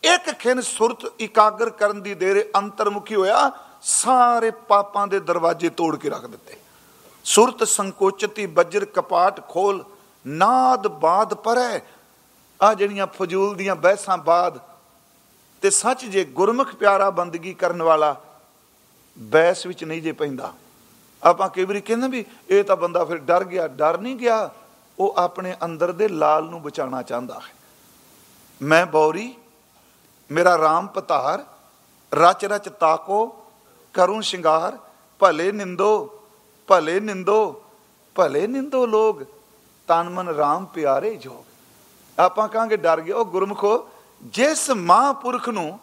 ਇੱਕ ਖਿੰ ਸੁਰਤ ਇਕਾਗਰ ਕਰਨ ਦੀ ਦੇਰੇ ਅੰਤਰਮੁਖੀ ਹੋਇਆ, ਸਾਰੇ ਪਾਪਾਂ ਦੇ ਦਰਵਾਜ਼ੇ ਤੋੜ ਕੇ ਰੱਖ ਦਿੱਤੇ। ਸੁਰਤ ਸੰਕੋਚਤੀ ਬੱਜਰ ਕਪਾਟ ਖੋਲ, ਨਾਦ ਬਾਦ ਪਰੈ। ਆ ਜਿਹੜੀਆਂ ਫਜ਼ੂਲ ਦੀਆਂ ਬਹਿਸਾਂ ਬਾਦ, ਤੇ ਸੱਚ ਜੇ ਗੁਰਮੁਖ ਪਿਆਰਾ ਬੰਦਗੀ ਕਰਨ ਵਾਲਾ ਬੈਸ ਵਿੱਚ ਨਹੀਂ ਜੇ ਪੈਂਦਾ। ਆਪਾਂ ਕਈ ਵਾਰੀ ਕਹਿੰਦੇ ਵੀ ਇਹ ਤਾਂ ਬੰਦਾ ਫਿਰ ਡਰ ਗਿਆ, ਡਰ ਨਹੀਂ ਗਿਆ, ਉਹ ਆਪਣੇ ਅੰਦਰ ਦੇ ਲਾਲ ਨੂੰ ਬਚਾਉਣਾ ਚਾਹੁੰਦਾ ਹੈ। ਮੈਂ ਬੌਰੀ, ਮੇਰਾ ਰਾਮ ਪਤਾਰ, ਰਚ ਰਚ ਤਾਕੋ, ਕਰੂੰ ਸ਼ਿੰਗਾਰ, ਭਲੇ ਨਿੰਦੋ ਭਲੇ ਨਿੰਦੋ ਭਲੇ ਨਿੰਦੋ ਲੋਗ ਤਨ ਮਨ ਰਾਮ ਪਿਆਰੇ ਜੋ ਆਪਾਂ ਕਹਾਂਗੇ ਡਰ ਗਿਆ ਉਹ ਗੁਰਮਖੋ, ਜਿਸ ਮਹਾਂਪੁਰਖ ਨੂੰ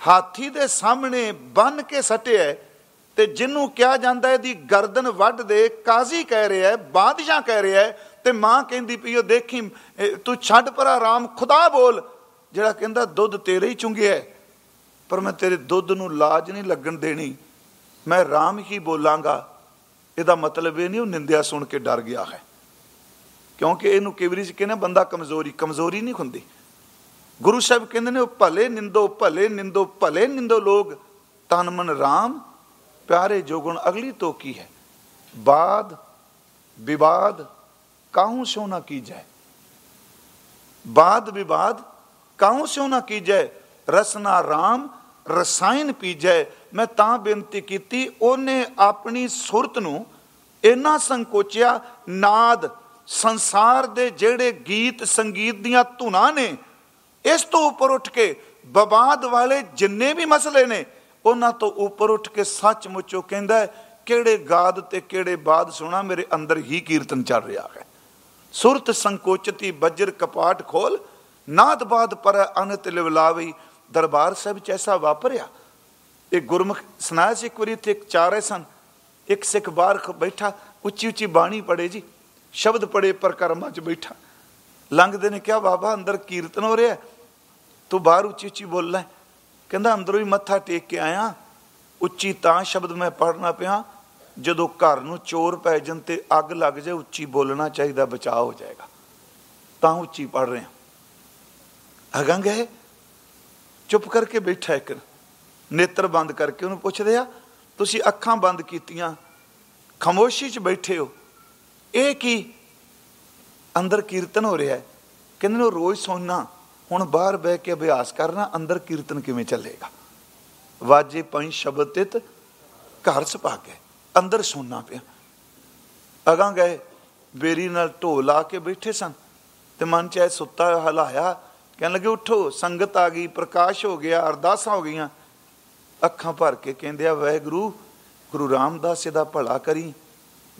ਹਾਥੀ ਦੇ ਸਾਹਮਣੇ ਬੰਨ ਕੇ ਸਟਿਆ ਤੇ ਜਿਹਨੂੰ ਕਿਹਾ ਜਾਂਦਾ ਇਹਦੀ ਗਰਦਨ ਵੱਢ ਦੇ, ਕਾਜ਼ੀ ਕਹਿ ਰਿਹਾ ਹੈ, ਬਾਦਸ਼ਾਹ ਕਹਿ ਰਿਹਾ ਹੈ, ਤੇ ਮਾਂ ਕਹਿੰਦੀ ਪਈ, ਉਹ ਦੇਖੀ ਤੂੰ ਛੱਡ ਪਰ ਆਰਾਮ ਖੁਦਾ ਬੋਲ। ਜਿਹੜਾ ਕਹਿੰਦਾ, ਦੁੱਧ ਤੇਰੇ ਹੀ ਚੁੰਗਿਆ ਪਰ ਮੈਂ ਤੇਰੇ ਦੁੱਧ ਨੂੰ ਲਾਜ ਨਹੀਂ ਲੱਗਣ ਦੇਣੀ, ਮੈਂ ਰਾਮ ਹੀ ਬੋਲਾਂਗਾ। ਇਹਦਾ ਮਤਲਬ ਇਹ ਨਹੀਂ, ਉਹ ਨਿੰਦਿਆ ਸੁਣ ਕੇ ਡਰ ਗਿਆ ਹੈ। ਕਿਉਂਕਿ ਇਹਨੂੰ ਕੇਵਰੀ ਚ ਕਹਿੰਦੇ ਬੰਦਾ ਕਮਜ਼ੋਰੀ ਕਮਜ਼ੋਰੀ ਨਹੀਂ ਹੁੰਦੀ। ਗੁਰੂ ਸਾਹਿਬ ਕਹਿੰਦੇ ਨੇ, ਉਹ ਭਲੇ ਨਿੰਦੋ ਭਲੇ ਨਿੰਦੋ ਭਲੇ ਨਿੰਦੋ ਲੋਗ ਤਨ ਮਨ ਰਾਮ, ਪਿਆਰੇ ਜੋਗੁਣ ਅਗਲੀ ਤੋਂ ਕੀ ਹੈ। ਬਾਦ, ਵਿਵਾਦ, ਕਾਹੂ ਸੋ ਨਾ ਕੀਜੈ? ਬਾਦ, ਵਿਵਾਦ, ਕਾਹੂ ਸੋ ਨਾ ਕੀਜੈ? ਰਸਨਾ ਰਾਮ ਰਸਾਇਣ ਪੀਜੈ, ਮੈਂ ਤਾਂ ਬੇਨਤੀ ਕੀਤੀ, ਉਹਨੇ ਆਪਣੀ ਸੁਰਤ ਨੂੰ ਇੰਨਾ ਸੰਕੋਚਿਆ, ਨਾਦ ਸੰਸਾਰ ਦੇ ਜਿਹੜੇ ਗੀਤ ਸੰਗੀਤ ਦੀਆਂ ਧੁਨਾਂ ਨੇ, ਇਸ ਤੋਂ ਉੱਪਰ ਉੱਠ ਕੇ ਬਬਾਦ ਵਾਲੇ ਜਿੰਨੇ ਵੀ ਮਸਲੇ ਨੇ, ਉਹਨਾਂ ਤੋਂ ਉੱਪਰ ਉੱਠ ਕੇ ਸੱਚਮੁੱਚ ਉਹ ਕਹਿੰਦਾ ਕਿਹੜੇ ਗਾਦ ਤੇ ਕਿਹੜੇ ਬਾਦ ਸੁਣਾ ਮੇਰੇ ਅੰਦਰ ਹੀ ਕੀਰਤਨ ਚੱਲ ਰਿਹਾ ਹੈ। ਸੁਰਤ ਸੰਕੋਚਤੀ, ਬੱਜਰ ਕਪਾਟ ਖੋਲ, ਨਾਦ ਬਾਦ ਪਰ ਅਨਤ ਲਿਵਲਾਵੀ ਦਰਬਾਰ ਸਾਹਿਬ ਚ ਐਸਾ ਵਾਪਰਿਆ। ਇਹ ਗੁਰਮੁਖ ਸੁਨਾਇਆ ਸੀ ਇੱਕ ਵਾਰੀ ਉੱਥੇ ਚਾਰੇ ਸਨ। ਇੱਕ ਸਿੱਖ ਬਾਹਰ ਬੈਠਾ, ਉੱਚੀ ਉੱਚੀ ਬਾਣੀ ਪੜੇ ਜੀ, ਸ਼ਬਦ ਪੜੇ ਪਰਕਰਮਾਂ 'ਚ ਬੈਠਾ। ਲੰਘਦੇ ਨੇ, ਕਿਹਾ, ਬਾਬਾ, ਅੰਦਰ ਕੀਰਤਨ ਹੋ ਰਿਹਾ ਤੂੰ ਬਾਹਰ ਉੱਚੀ ਉੱਚੀ ਬੋਲ ਲੈ। ਕਹਿੰਦਾ, ਅੰਦਰੋਂ ਹੀ ਮੱਥਾ ਟੇਕ ਕੇ ਆਇਆ। ਉੱਚੀ ਤਾਂ ਸ਼ਬਦ ਮੈਂ ਪੜਨਾ ਪਿਆ। ਜਦੋਂ ਘਰ ਨੂੰ ਚੋਰ ਪੈ ਜਨ ਤੇ ਅੱਗ ਲੱਗ ਜਾਏ, ਉੱਚੀ ਬੋਲਣਾ ਚਾਹੀਦਾ, ਬਚਾਅ ਹੋ ਜਾਏਗਾ। ਤਾਂ ਉੱਚੀ ਪੜ ਰਿਹਾ। ਅਗੰਗ ਹੈ। ਚੁੱਪ ਕਰਕੇ ਬੈਠਾ ਇੱਕ ਨੇਤਰ ਬੰਦ ਕਰਕੇ ਉਹਨੂੰ ਪੁੱਛਦੇ ਆ, ਤੁਸੀਂ ਅੱਖਾਂ ਬੰਦ ਕੀਤੀਆਂ, ਖਮੋਸ਼ੀ 'ਚ ਬੈਠੇ ਹੋ। ਇਹ ਕੀ? ਅੰਦਰ ਕੀਰਤਨ ਹੋ ਰਿਹਾ ਹੈ। ਕਹਿੰਦੇ ਨੂੰ ਰੋਜ਼ ਸੁਣਨਾ ਹੁਣ ਬਾਹਰ ਬਹਿ ਕੇ ਅਭਿਆਸ ਕਰਨਾ, ਅੰਦਰ ਕੀਰਤਨ ਕਿਵੇਂ ਚੱਲੇਗਾ? ਵਾਜੇ ਪੰਜ ਸ਼ਬਦ ਤਿਤ ਘਰ ਚ ਕੇ, ਅੰਦਰ ਸੁਣਨਾ ਪਿਆ। ਅਗਾਂ ਗਏ, ਬੇਰੀ ਨਾਲ ਢੋ ਲਾ ਕੇ ਬੈਠੇ ਸਨ ਤੇ ਮਨ ਚ ਐ ਸੁੱਤਾ ਹਲਾਇਆ ਕਹਿਣ ਲੱਗੇ, ਉਠੋ, ਸੰਗਤ ਆ ਗਈ, ਪ੍ਰਕਾਸ਼ ਹੋ ਗਿਆ, ਅਰਦਾਸਾਂ ਹੋ ਗਈਆਂ। ਅੱਖਾਂ ਭਰ ਕੇ ਕਹਿੰਦੇ ਆ, ਵਾਹਿਗੁਰੂ, ਗੁਰੂ ਰਾਮਦਾਸ ਜੀ ਦਾ ਭਲਾ ਕਰੀ।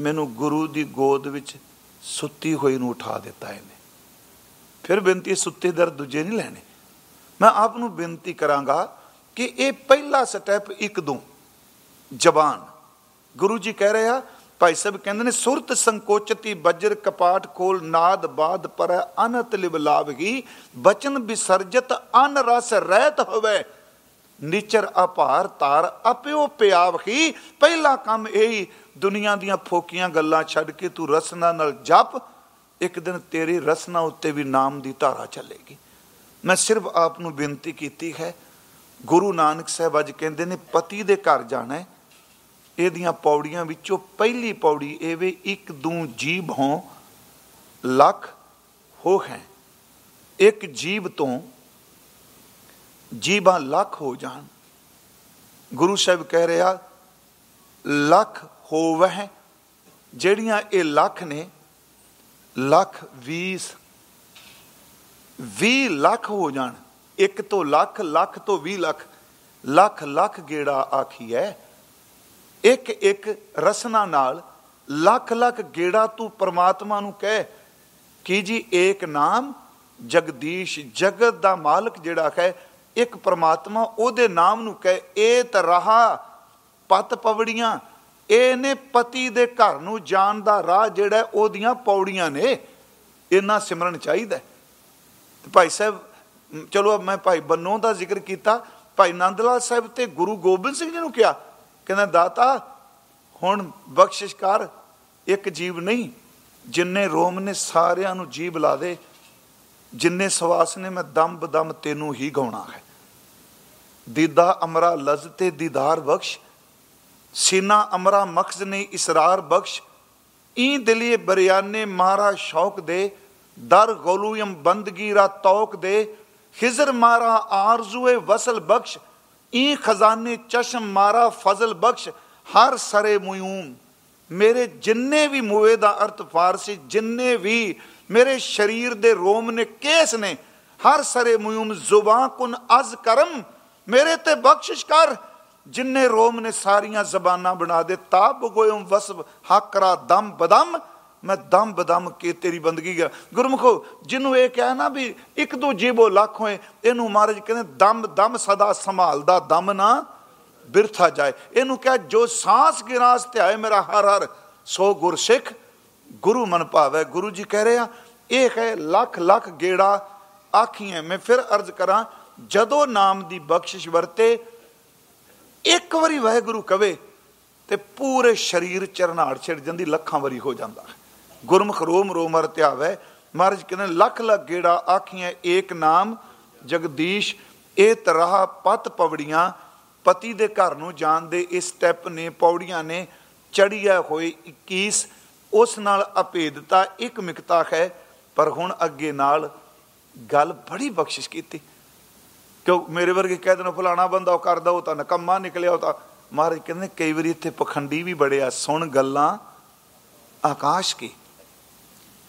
ਮੈਨੂੰ ਗੁਰੂ ਦੀ ਗੋਦ ਵਿੱਚ ਸੁੱਤੀ ਹੋਈ ਨੂੰ ਉਠਾ ਦਿੱਤਾ ਇਹਨੇ। ਫਿਰ ਬੇਨਤੀ, ਸੁੱਤੇ ਦਰ ਦੂਜੇ ਨਹੀਂ ਲੈਣੇ। ਮੈਂ ਆਪ ਨੂੰ ਬੇਨਤੀ ਕਰਾਂਗਾ ਕਿ ਇਹ ਪਹਿਲਾ ਸਟੈਪ ਇੱਕ ਦੋ। ਜ਼ਬਾਨ ਗੁਰੂ ਜੀ ਕਹਿ ਰਹੇ ਆ ਭਾਈ ਸਾਹਿਬ ਕਹਿੰਦੇ ਨੇ, ਸੁਰਤ ਸੰਕੋਚਤੀ ਬਜਰ ਕਪਾਟ ਕੋਲ ਨਾਦ ਬਾਦ ਪਰ, ਅਨਤ ਲਿਵ ਲਾਵਗੀ, ਬਚਨ ਵਿਸਰਜਤ ਅਨ ਰਸ ਰਹਿਤ ਹੋਵੇ। ਨਿਚਰ ਅਪਾਰ ਤਾਰ ਅਪਿਓ ਪਿਆਵਖੀ ਪਹਿਲਾ ਕੰਮ ਇਹੀ, ਦੁਨੀਆ ਦੀਆਂ ਫੋਕੀਆਂ ਗੱਲਾਂ ਛੱਡ ਕੇ ਤੂੰ ਰਸਨਾ ਨਾਲ ਜਪ, ਇੱਕ ਦਿਨ ਤੇਰੀ ਰਸਨਾ ਉੱਤੇ ਵੀ ਨਾਮ ਦੀ ਧਾਰਾ ਚੱਲੇਗੀ। ਮੈਂ ਸਿਰਫ ਆਪ ਨੂੰ ਬੇਨਤੀ ਕੀਤੀ ਹੈ, ਗੁਰੂ ਨਾਨਕ ਸਾਹਿਬ ਅੱਜ ਕਹਿੰਦੇ ਨੇ, ਪਤੀ ਦੇ ਘਰ ਜਾਣਾ ਹੈ ਇਹਦੀਆਂ ਪੌੜੀਆਂ ਵਿੱਚੋਂ ਪਹਿਲੀ ਪੌੜੀ ਇਹ ਵੇ ਇੱਕ ਦੂ ਜੀਬ ਹੋ ਲੱਖ ਹੋ ਹੈ। ਇੱਕ ਜੀਬ ਤੋਂ ਜੀਬਾਂ ਲੱਖ ਹੋ ਜਾਣ। ਗੁਰੂ ਸਾਹਿਬ ਕਹਿ ਰਿਹਾ, ਲੱਖ ਹੋਵਹਿ, ਜਿਹੜੀਆਂ ਇਹ ਲੱਖ ਨੇ, ਲੱਖ 20 20 ਲੱਖ ਹੋ ਜਾਣ। ਇੱਕ ਤੋਂ ਲੱਖ ਲੱਖ ਤੋਂ 20 ਲੱਖ ਲੱਖ ਲੱਖ ਗੇੜਾ ਆਖੀ ਹੈ। ਇੱਕ ਇੱਕ ਰਸਨਾ ਨਾਲ ਲੱਖ ਲੱਖ ਗੇੜਾ ਤੂੰ ਪ੍ਰਮਾਤਮਾ ਨੂੰ ਕਹਿ। ਕਿ ਜੀ, ਏਕ ਨਾਮ? ਜਗਦੀਸ਼ ਜਗਤ ਦਾ ਮਾਲਕ ਜਿਹੜਾ ਹੈ, ਇੱਕ ਪ੍ਰਮਾਤਮਾ ਉਹਦੇ ਨਾਮ ਨੂੰ ਕਹਿ ਇਹ ਤਰਹਾ ਪਤ ਪਵੜੀਆਂ ਇਹ ਨੇ ਪਤੀ ਦੇ ਘਰ ਨੂੰ ਜਾਣ ਦਾ ਰਾਹ ਜਿਹੜਾ ਉਹਦੀਆਂ ਪੌੜੀਆਂ ਨੇ। ਇਹਨਾਂ ਸਿਮਰਨ ਚਾਹੀਦਾ ਭਾਈ ਸਾਹਿਬ, ਚਲੋ ਮੈਂ ਭਾਈ ਬੰਨੋ ਦਾ ਜ਼ਿਕਰ ਕੀਤਾ। ਭਾਈ ਨੰਦ ਲਾਲ ਸਾਹਿਬ ਤੇ ਗੁਰੂ ਗੋਬਿੰਦ ਸਿੰਘ ਜੀ ਨੂੰ ਕਿਹਾ ਕਹਿੰਦਾ, ਦਾਤਾ, ਹੁਣ ਬਖਸ਼ਿਸ਼ ਕਰ, ਇੱਕ ਜੀਵ ਨਹੀਂ, ਜਿੰਨੇ ਰੋਮ ਨੇ ਸਾਰਿਆਂ ਨੂੰ ਜੀਵ ਲਾ ਦੇ, ਜਿੰਨੇ ਸਵਾਸ ਨੇ ਮੈਂ ਦਮ ਬਦਮ ਤੈਨੂੰ ਹੀ ਗਾਉਣਾ ਹੈ। ਦੀਦਾ ਅਮਰਾ ਲਜ਼ ਤੇ ਦੀਦਾਰ ਬਖਸ਼, ਸੀਨਾ ਅਮਰਾ ਮਖਜ਼ ਨੇ ਇਸਰਾਰ ਬਖਸ਼, ਈ ਦਿਲੀਏ ਬਰਿਆਨੇ ਮਾਰਾ ਸ਼ੌਕ ਦੇ, ਦਰ ਗੋਲੂਯਮ ਬੰਦਗੀ ਰਾ ਤੌਕ ਦੇ, ਖਿਜ਼ਰ ਮਾਰਾ ਆਰਜ਼ੂਏ ਵਸਲ ਬਖਸ਼ ਈ ਖਜ਼ਾਨੇ ਚਸ਼ਮ ਮਾਰਾ ਫਜ਼ਲ ਬਖਸ਼ ਹਰ ਸਰੇ ਮੁਯੂਮ ਮੇਰੇ ਜਿੰਨੇ ਵੀ ਮੂਏ ਦਾ ਅਰਥ ਫਾਰਸੀ ਜਿੰਨੇ ਵੀ ਮੇਰੇ ਸਰੀਰ ਦੇ ਰੋਮ ਨੇ ਕੇਸ ਨੇ ਹਰ ਸਰੇ ਮੁਯੂਮ ਜ਼ੁਬਾਨ ਕੁਨ ਅਜ਼ ਕਰਮ ਮੇਰੇ ਤੇ ਬਖਸ਼ਿਸ਼ ਕਰ ਜਿੰਨੇ ਰੋਮ ਨੇ ਸਾਰੀਆਂ ਜ਼ਬਾਨਾਂ ਬਣਾ ਦੇ ਤਾਬ ਗੋਇਮ ਵਸਬ ਹਕਰਾ ਦਮ ਬਦਮ ਮੈਂ ਦਮ ਬਦਮ ਕੇ ਤੇਰੀ ਬੰਦਗੀ ਕਰ ਗੁਰਮਖੋ, ਜਿਹਨੂੰ ਇਹ ਕਹਿਆ ਨਾ ਵੀ ਇੱਕ ਦੋ ਜੀਬੋ ਲੱਖ ਹੋਏ, ਇਹਨੂੰ ਮਹਾਰਾਜ ਕਹਿੰਦੇ, ਦਮ ਦਮ ਸਦਾ ਸੰਭਾਲਦਾ, ਦਮ ਨਾ ਬਿਰਥਾ ਜਾਏ। ਇਹਨੂੰ ਕਹਿ, ਜੋ ਸਾਸ ਗਿਰਾਸ ਤੇ ਆਏ ਮੇਰਾ ਹਰ ਹਰ, ਸੋ ਗੁਰ ਸਿੱਖ, ਗੁਰੂ ਮਨ ਭਾਵੇ। ਗੁਰੂ ਜੀ ਕਹਿ ਰਹੇ ਆ, ਇਹ ਹੈ ਲੱਖ ਲੱਖ ਗੇੜਾ ਆਖੀਆਂ ਮੈਂ ਫਿਰ ਅਰਜ਼ ਕਰਾਂ, ਜਦੋਂ ਨਾਮ ਦੀ ਬਖਸ਼ਿਸ਼ ਵਰਤੇ, ਇੱਕ ਵਾਰੀ ਵਾਹਿਗੁਰੂ ਕਵੇ ਤੇ ਪੂਰੇ ਸਰੀਰ ਚਰਨਾੜ ਛਿੜ ਜਾਂਦੀ, ਲੱਖਾਂ ਵਾਰੀ ਹੋ ਜਾਂਦਾ। ਗੁਰਮੁਖ ਰੋਮ ਰੋਮ ਧਿਆਵੇ ਮਹਾਰਾਜ ਕਹਿੰਦੇ, ਲੱਖ ਲੱਖ ਗੇੜਾ ਆਖੀਆਂ ਏਕ ਨਾਮ ਜਗਦੀਸ਼ ਇਹ ਤਰ੍ਹਾਂ ਪਤ ਪਵੜੀਆਂ, ਪਤੀ ਦੇ ਘਰ ਨੂੰ ਜਾਣ ਦੇ ਇਸ ਸਟੈਪ ਨੇ, ਪੌੜੀਆਂ ਨੇ ਚੜੀਆ ਹੋਏ 21 ਉਸ ਨਾਲ ਅਭੇਦਤਾ ਇੱਕ ਮਿਕਤਾ ਹੈ, ਪਰ ਹੁਣ ਅੱਗੇ ਨਾਲ ਗੱਲ ਬੜੀ ਬਖਸ਼ਿਸ਼ ਕੀਤੀ। ਕਿਉਂ, ਮੇਰੇ ਵਰਗੇ ਕਹਿ ਦੇਣਾ, ਫਲਾਣਾ ਬੰਦਾ ਉਹ ਕਰਦਾ, ਉਹ ਤਾਂ ਨਕਮਾ ਨਿਕਲਿਆ, ਉਹ ਤਾਂ ਮਹਾਰਾਜ ਕਹਿੰਦੇ, ਕਈ ਵਾਰੀ ਇੱਥੇ ਪਖੰਡੀ ਵੀ ਬੜੇ ਆ, ਸੁਣ ਗੱਲਾਂ ਆਕਾਸ਼ ਕੀ।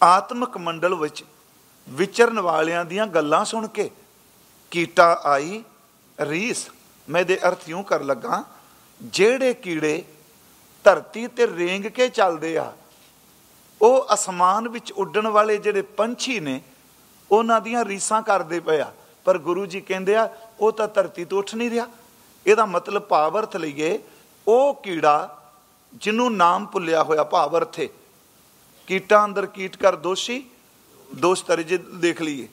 ਆਤਮਿਕ ਮੰਡਲ ਵਿੱਚ ਵਿਚਰਨ ਵਾਲਿਆਂ ਦੀਆਂ ਗੱਲਾਂ ਸੁਣ ਕੇ ਕੀਟਾ ਆਈ, ਰੀਸ। ਮੈਂ ਦੇ ਅਰਥ ਯੂੰ ਕਰ ਲੱਗਾ, ਜਿਹੜੇ ਕੀੜੇ ਧਰਤੀ ਤੇ ਰੇਂਗ ਕੇ ਚੱਲਦੇ ਆ, ਉਹ ਅਸਮਾਨ ਵਿੱਚ ਉੱਡਣ ਵਾਲੇ ਜਿਹੜੇ ਪੰਛੀ ਨੇ, ਉਹਨਾਂ ਦੀਆਂ ਰੀਸਾਂ ਕਰਦੇ ਪਏ ਆ। ਪਰ ਗੁਰੂ ਜੀ ਕਹਿੰਦੇ ਆ, ਉਹ ਤਾਂ ਧਰਤੀ ਤੋਂ ਉੱਠ ਨਹੀਂ ਰਿਹਾ। ਇਹਦਾ ਮਤਲਬ ਭਾਵ ਅਰਥ ਲਈਏ, ਉਹ ਕੀੜਾ ਜਿਹਨੂੰ ਨਾਮ ਭੁੱਲਿਆ ਹੋਇਆ ਭਾਵ ਅਰਥ ਹੈ ਕੀਟਾਂ ਅੰਦਰ ਕੀਟ ਕਰ ਦੋਸ਼ੀ, ਦੋਸ਼ ਤਰਜੇ ਦੇਖ ਲਈਏ।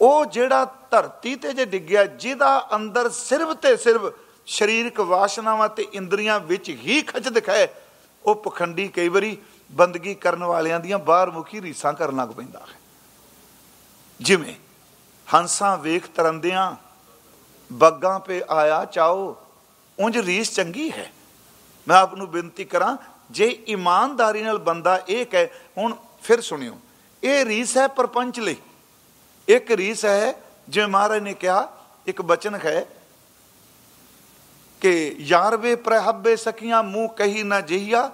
ਉਹ ਜਿਹੜਾ ਧਰਤੀ ਤੇ ਜੇ ਡਿੱਗਿਆ, ਜਿਹਦਾ ਅੰਦਰ ਸਿਰਫ ਤੇ ਸਿਰਫ ਸਰੀਰਕ ਵਾਸ਼ਨਾਵਾਂ ਤੇ ਇੰਦਰੀਆਂ ਵਿੱਚ ਹੀ ਖਚ ਦਿਖਾਏ, ਉਹ ਪਖੰਡੀ ਕਈ ਵਾਰੀ ਬੰਦਗੀ ਕਰਨ ਵਾਲਿਆਂ ਦੀਆਂ ਬਾਹਰ ਮੁਖੀ ਰੀਸਾਂ ਕਰਨ ਲੱਗ ਪੈਂਦਾ ਹੈ। ਜਿਵੇਂ ਹੰਸਾਂ ਵੇਖ ਤਰੰਦਿਆਂ, ਬੱਗਾਂ ਪੇ ਆਇਆ ਚਾਓ, ਉਂਝ ਰੀਸ ਚੰਗੀ ਹੈ। ਮੈਂ ਆਪ ਨੂੰ ਬੇਨਤੀ ਕਰਾਂ ਜੇ ਇਮਾਨਦਾਰੀ ਨਾਲ ਬੰਦਾ ਇਹ ਕਹੇ, ਹੁਣ ਫਿਰ ਸੁਣਿਓ, ਇਹ ਰੀਸ ਹੈ ਪਰਪੰਚ ਲਈ। ਇੱਕ ਰੀਸ ਹੈ, ਜਿਵੇਂ ਮਹਾਰਾਜ ਨੇ ਕਿਹਾ, ਇੱਕ ਬਚਨ ਹੈ ਕਿ ਯਾਰਵੇ ਵੇ ਪ੍ਰਹੱਬੇ ਸਖੀਆਂ, ਮੂੰਹ ਕਹੀ ਨਾ ਜਹੀਆ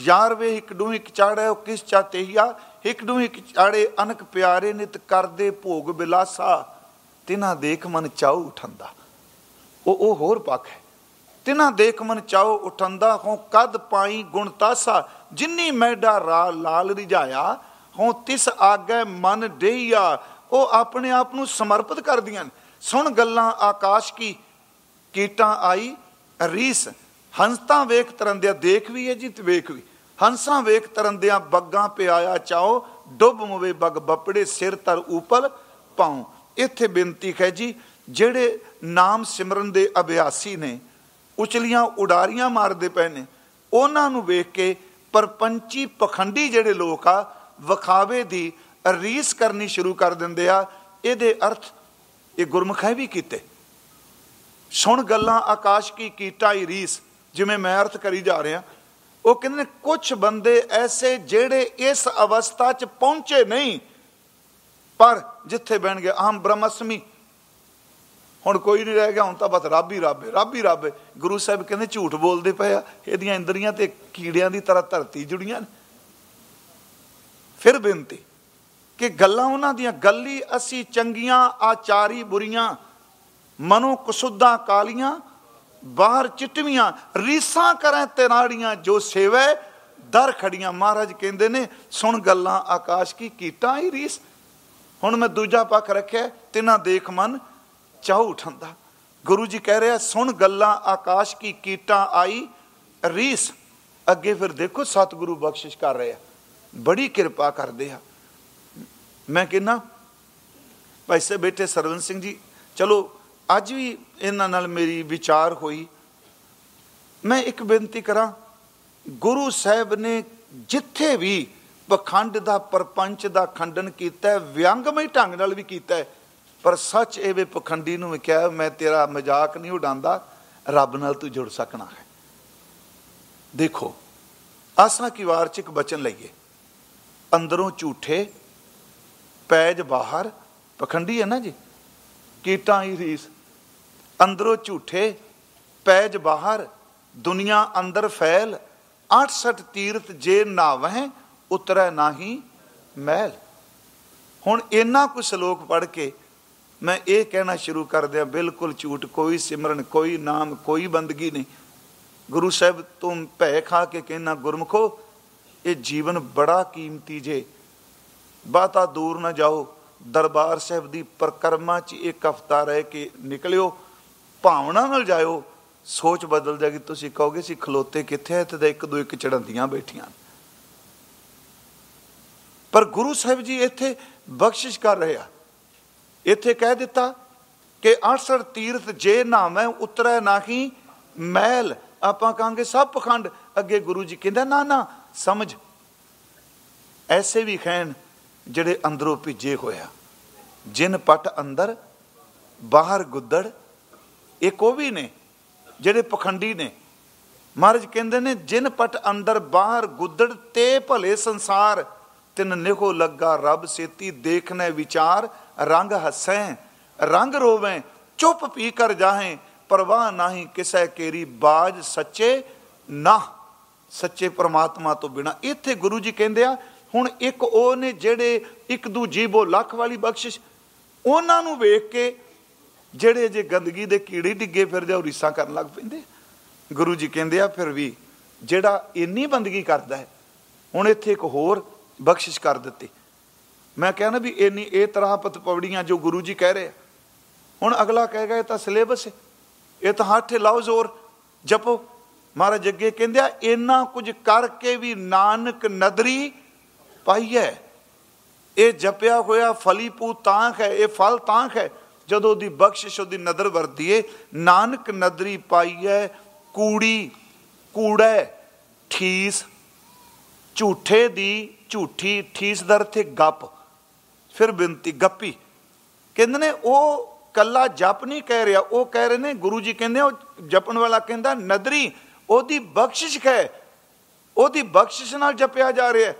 ਯਾਰ ਵੇ ਇੱਕ ਡੂ ਇੱਕ ਚਾੜੇ ਉਹ ਕਿਸ ਚਾਤੇਹੀਆ ਇੱਕ ਡੂ ਇੱਕ ਚਾੜੇ ਅਨਕ ਪਿਆਰੇ ਨਿਤ ਕਰਦੇ ਭੋਗ ਬਿਲਾਸਾ। ਤਿਨਾ ਦੇਖ ਮਨ ਚਾਉ ਉਠੰਦਾ। ਉਹ ਉਹ ਹੋਰ ਪੱਖ ਹੈ। ਤਿਨਾ ਦੇਖ ਮਨ ਚਾਉ ਉਠੰਦਾ ਹੋ, ਕਦ ਪਾਈ ਗੁਣ ਤਾਸਾ, ਜਿੰਨੀ ਮੈਡਾ ਰਾ ਲਾਲ ਰਿਝਾਇਆ, ਹੋ, ਤਿਸ ਆਗੇ ਮਨ ਡੇਈਆ ਉਹ ਆਪਣੇ ਆਪ ਨੂੰ ਸਮਰਪਿਤ ਕਰਦੀਆਂ ਸੁਣ ਗੱਲਾਂ ਆਕਾਸ਼ ਕੀ, ਕੀਟਾਂ ਆਈ, ਰੀਸ। ਹੰਸਾਂ ਵੇਖ ਤਰੰਦਿਆ, ਦੇਖ ਵੀ ਹੈ ਜੀ ਤੇ ਵੇਖ ਵੀ। ਹੰਸਾਂ ਵੇਖ ਤਰੰਦਿਆ ਬੱਗਾਂ ਪਿਆਇਆ ਚਾਓ, ਡੁੱਬ ਮਵੇ ਬਗ ਬੱਪੜੇ, ਸਿਰ ਤਰ ਉਪਲ ਪਾਉ। ਇੱਥੇ ਬੇਨਤੀ ਹੈ ਜੀ, ਜਿਹੜੇ ਨਾਮ ਸਿਮਰਨ ਦੇ ਅਭਿਆਸੀ ਨੇ ਉਚਲੀਆਂ ਉਡਾਰੀਆਂ ਮਾਰਦੇ ਪਏ ਨੇ। ਉਹਨਾਂ ਨੂੰ ਵੇਖ ਕੇ ਪਰਪੰਚੀ ਪਖੰਡੀ ਜਿਹੜੇ ਲੋਕ ਆ, ਵਿਖਾਵੇ ਦੀ ਰੀਸ ਕਰਨੀ ਸ਼ੁਰੂ ਕਰ ਦਿੰਦੇ ਆ। ਇਹਦੇ ਅਰਥ ਇਹ ਗੁਰਮੁਖਾਈ ਵੀ ਕੀਤੇ। ਸੁਣ ਗੱਲਾਂ, ਆਕਾਸ਼ ਕੀ ਕੀਟਾ ਹੀ ਰੀਸ, ਜਿਵੇਂ ਮੈਂ ਅਰਥ ਕਰੀ ਜਾ ਰਿਹਾ। ਉਹ ਕਹਿੰਦੇ ਨੇ ਕੁਝ ਬੰਦੇ ਐਸੇ ਜਿਹੜੇ ਇਸ ਅਵਸਥਾ 'ਚ ਪਹੁੰਚੇ ਨਹੀਂ, ਪਰ ਜਿੱਥੇ ਬਣ ਗਏ ਆਮ ਬ੍ਰਹਮਸਮੀ ਹੁਣ ਕੋਈ ਨਹੀਂ ਰਹਿ ਗਿਆ, ਹੁਣ ਤਾਂ ਬਸ ਰੱਬ ਹੀ ਰੱਬ ਹੈ, ਰੱਬ ਹੀ ਰੱਬ ਹੈ। ਗੁਰੂ ਸਾਹਿਬ ਕਹਿੰਦੇ ਝੂਠ ਬੋਲਦੇ ਪਏ ਆ, ਇਹਦੀਆਂ ਇੰਦਰੀਆਂ ਤੇ ਕੀੜਿਆਂ ਦੀ ਤਰ੍ਹਾਂ ਧਰਤੀ ਜੁੜੀਆਂ ਨੇ। ਫਿਰ ਬੇਨਤੀ ਕਿ ਗੱਲਾਂ ਉਹਨਾਂ ਦੀਆਂ, ਗੱਲੀ ਅਸੀਂ ਚੰਗੀਆਂ, ਆਚਾਰੀ, ਬੁਰੀਆਂ, ਮਨੋ ਕੁਸੁੱਧਾਂ, ਕਾਲੀਆਂ, ਬਾਹਰ ਚਿਟਵੀਆਂ, ਰੀਸਾਂ ਕਰਾਂ ਤੇਰਾੜੀਆਂ ਜੋ ਸੇਵੈ, ਦਰ ਖੜੀਆਂ। ਮਹਾਰਾਜ ਕਹਿੰਦੇ ਨੇ, ਸੁਣ ਗੱਲਾਂ ਆਕਾਸ਼ ਕੀ, ਕੀਟਾਂ ਹੀ ਰੀਸ। ਹੁਣ ਮੈਂ ਦੂਜਾ ਪੱਖ ਰੱਖਿਆ, ਤਿਨਾ ਦੇਖ ਮਨ ਚਾਹ ਉਠੰਦਾ ਗੁਰੂ ਜੀ ਕਹਿ ਰਿਹਾ, ਸੁਣ ਗੱਲਾਂ, ਆਕਾਸ਼ ਕੀ ਕੀਟਾਂ ਆਈ, ਰੀਸ। ਅੱਗੇ ਫਿਰ ਦੇਖੋ ਸਤਿਗੁਰੂ ਬਖਸ਼ਿਸ਼ ਕਰ ਰਹੇ ਆ। ਬੜੀ ਕਿਰਪਾ ਕਰਦੇ ਆ। ਮੈਂ ਕਹਿੰਨਾ ਭਾਈ ਸਾਹਿਬ ਬੇਟੇ ਸਰਵਨ ਸਿੰਘ ਜੀ, ਚਲੋ, ਅੱਜ ਵੀ ਇਹਨਾਂ ਨਾਲ ਮੇਰੀ ਵਿਚਾਰ ਹੋਈ। ਮੈਂ ਇੱਕ ਬੇਨਤੀ ਕਰਾਂ, ਗੁਰੂ ਸਾਹਿਬ ਨੇ ਜਿੱਥੇ ਵੀ ਪਖੰਡ ਦਾ, ਪਰਪੰਚ ਦਾ ਖੰਡਨ ਕੀਤਾ ਵਿਅੰਗਮਈ ਢੰਗ ਨਾਲ ਵੀ ਕੀਤਾ ਹੈ ਪਰ ਸੱਚ ਇਹ ਵੀ ਪਖੰਡੀ ਨੂੰ ਕਿਹਾ, ਮੈਂ ਤੇਰਾ ਮਜ਼ਾਕ ਨਹੀਂ ਉਡਾਉਂਦਾ, ਰੱਬ ਨਾਲ ਤੂੰ ਜੁੜ ਸਕਣਾ ਹੈ। ਦੇਖੋ ਆਸਾ ਕੀ ਵਾਰ ਚ ਇੱਕ ਬਚਨ ਲਈਏ। ਅੰਦਰੋਂ ਝੂਠੇ, ਪੈਜ ਬਾਹਰ, ਪਖੰਡੀ ਹੈ ਨਾ ਜੀ? ਕੀਟਾਂ ਹੀ ਰੀਸ। ਅੰਦਰੋਂ ਝੂਠੇ, ਪੈਜ ਬਾਹਰ, ਦੁਨੀਆ ਅੰਦਰ ਫੈਲ 68 ਤੀਰਥ ਜੇ ਨਾਵਹਿ ਉਤਰੈ ਨਾਹੀ ਮਹਿਲ ਹੁਣ ਇੰਨਾ ਕੁ ਸ਼ਲੋਕ ਪੜ ਕੇ ਮੈਂ ਇਹ ਕਹਿਣਾ ਸ਼ੁਰੂ ਕਰ ਦਿਆਂ ਬਿਲਕੁਲ ਝੂਠ, ਕੋਈ ਸਿਮਰਨ, ਕੋਈ ਨਾਮ, ਕੋਈ ਬੰਦਗੀ ਨਹੀਂ। ਗੁਰੂ ਸਾਹਿਬ ਤੋਂ ਭੈ ਖਾ ਕੇ ਕਹਿਣਾ, ਗੁਰਮਖੋ, ਇਹ ਜੀਵਨ ਬੜਾ ਕੀਮਤੀ ਜੇ। ਬਾਤਾ ਦੂਰ ਨਾ ਜਾਓ, ਦਰਬਾਰ ਸਾਹਿਬ ਦੀ ਪ੍ਰਕਰਮਾ 'ਚ ਇੱਕ ਹਫਤਾ ਰਹਿ ਕੇ ਨਿਕਲਿਓ, ਭਾਵਨਾ ਨਾਲ ਜਾਇਓ, ਸੋਚ ਬਦਲ ਜਾਗੀ ਤੁਸੀਂ ਕਹੋਗੇ ਸੀ ਖਲੋਤੇ ਕਿੱਥੇ ਐ ਤੇ ਇੱਕ ਦੋ ਇੱਕ ਚੜੰਦੀਆਂ ਬੈਠੀਆਂ ਪਰ ਗੁਰੂ ਸਾਹਿਬ ਜੀ ਇੱਥੇ ਬਖਸ਼ਿਸ਼ ਕਰ ਰਹੇ ਆ। ਇੱਥੇ ਕਹਿ ਦਿੱਤਾ ਕਿ 68 ਤੀਰਥ ਜੇ ਨਾਮੈ ਉਤਰੈ ਨਾਹੀ ਮਹਿਲ। ਆਪਾਂ ਕਹਾਂਗੇ ਸਭ ਪਖੰਡ ਅੱਗੇ ਗੁਰੂ ਜੀ ਕਹਿੰਦਾ, ਨਾ ਨਾ, ਸਮਝ। ਐਸੇ ਵੀ ਖੈਣ ਜਿਹੜੇ ਅੰਦਰੋਂ ਭਿੱਜੇ ਹੋਇਆ ਜਿਨ ਪਟ ਅੰਦਰ, ਬਾਹਰ ਗੁੱਦੜ, ਇੱਕ ਉਹ ਵੀ ਨੇ ਜਿਹੜੇ ਪਖੰਡੀ ਨੇ। ਮਹਾਰਾਜ ਕਹਿੰਦੇ ਨੇ, ਜਿਨ ਪਟ ਅੰਦਰ ਬਾਹਰ ਗੁੱਦੜ, ਤੇ ਭਲੇ ਸੰਸਾਰ, ਤਿਨ ਨਿਹੋ ਲੱਗਾ ਰੱਬ ਸੇਤੀ ਦੇਖਨੇ ਵਿਚਾਰ। ਰੰਗ ਹੱਸੈ, ਰੰਗ ਰੋਵੇਂ, ਚੁੱਪ ਪੀ ਕਰ ਜਾਹੇ, ਪਰਵਾਹ ਨਹੀਂ ਕਿਸੈ ਕੇਰੀ ਬਾਜ ਸੱਚੇ ਨਾ। ਸੱਚੇ ਪ੍ਰਮਾਤਮਾ ਤੋਂ ਬਿਨਾ ਇੱਥੇ ਗੁਰੂ ਜੀ ਕਹਿੰਦੇ ਆ, ਹੁਣ ਇੱਕ ਉਹ ਨੇ ਜਿਹੜੇ ਇੱਕ ਦੂ ਜੀਬੋ ਲੱਖ ਵਾਲੀ ਬਖਸ਼ਿਸ਼, ਉਹਨਾਂ ਨੂੰ ਵੇਖ ਕੇ ਜਿਹੜੇ ਜੇ ਗੰਦਗੀ ਦੇ ਕੀੜੇ ਡਿੱਗੇ ਫਿਰ ਜਾ ਰੀਸਾਂ ਕਰਨ ਲੱਗ ਪੈਂਦੇ ਗੁਰੂ ਜੀ ਕਹਿੰਦੇ ਆ, ਫਿਰ ਵੀ ਜਿਹੜਾ ਇੰਨੀ ਬੰਦਗੀ ਕਰਦਾ ਹੈ, ਹੁਣ ਇੱਥੇ ਇੱਕ ਹੋਰ ਬਖਸ਼ਿਸ਼ ਕਰ ਦਿੱਤੀ। ਮੈਂ ਕਹਿੰਦਾ ਵੀ ਇੰਨੀ ਇਹ ਤਰ੍ਹਾਂ ਪਤ ਪਵੜੀਆਂ ਜੋ ਗੁਰੂ ਜੀ ਕਹਿ ਰਹੇ ਹੁਣ ਅਗਲਾ ਕਹੇਗਾ ਇਹ ਤਾਂ ਸਿਲੇਬਸ ਹੈ। ਇਹ ਤਾਂ ਹੱਥੇ ਲਾਓ ਜ਼ੋਰ, ਜਪੋ। ਮਹਾਰਾਜ ਅੱਗੇ ਕਹਿੰਦੇ ਆ, ਇੰਨਾ ਕੁਝ ਕਰਕੇ ਵੀ ਨਾਨਕ ਨਦਰੀ ਪਾਈਐ ਇਹ ਜਪਿਆ ਹੋਇਆ ਫਲੀਪੂ ਤਾਂਖ ਹੈ, ਇਹ ਫਲ ਤਾਂਖ ਹੈ। ਜਦੋਂ ਦੀ ਬਖਸ਼ਿਸ਼ ਉਹਦੀ ਨਦਰ ਵਰਦੀ ਏ, ਨਾਨਕ ਨਦਰੀ ਪਾਈਐ ਕੂੜੀ, ਕੂੜੈ, ਠੀਸ। ਝੂਠੇ ਦੀ ਝੂਠੀ ਠੀਸ ਦਰ ਤੇ ਗੱਪ। ਫਿਰ ਬਿੰਤੀ ਗੱਪੀ। ਕਹਿੰਦੇ ਨੇ, ਉਹ ਕੱਲਾ ਜਪ ਨਹੀਂ ਕਹਿ ਰਿਹਾ, ਉਹ ਕਹਿ ਰਹੇ ਨੇ, ਗੁਰੂ ਜੀ ਕਹਿੰਦੇ ਉਹ ਜਪਣ ਵਾਲਾ ਕਹਿੰਦਾ, ਨਦਰੀ, ਉਹਦੀ ਬਖਸ਼ਿਸ਼ ਹੈ ਉਹਦੀ ਬਖਸ਼ਿਸ਼ ਨਾਲ ਜਪਿਆ ਜਾ ਰਿਹਾ।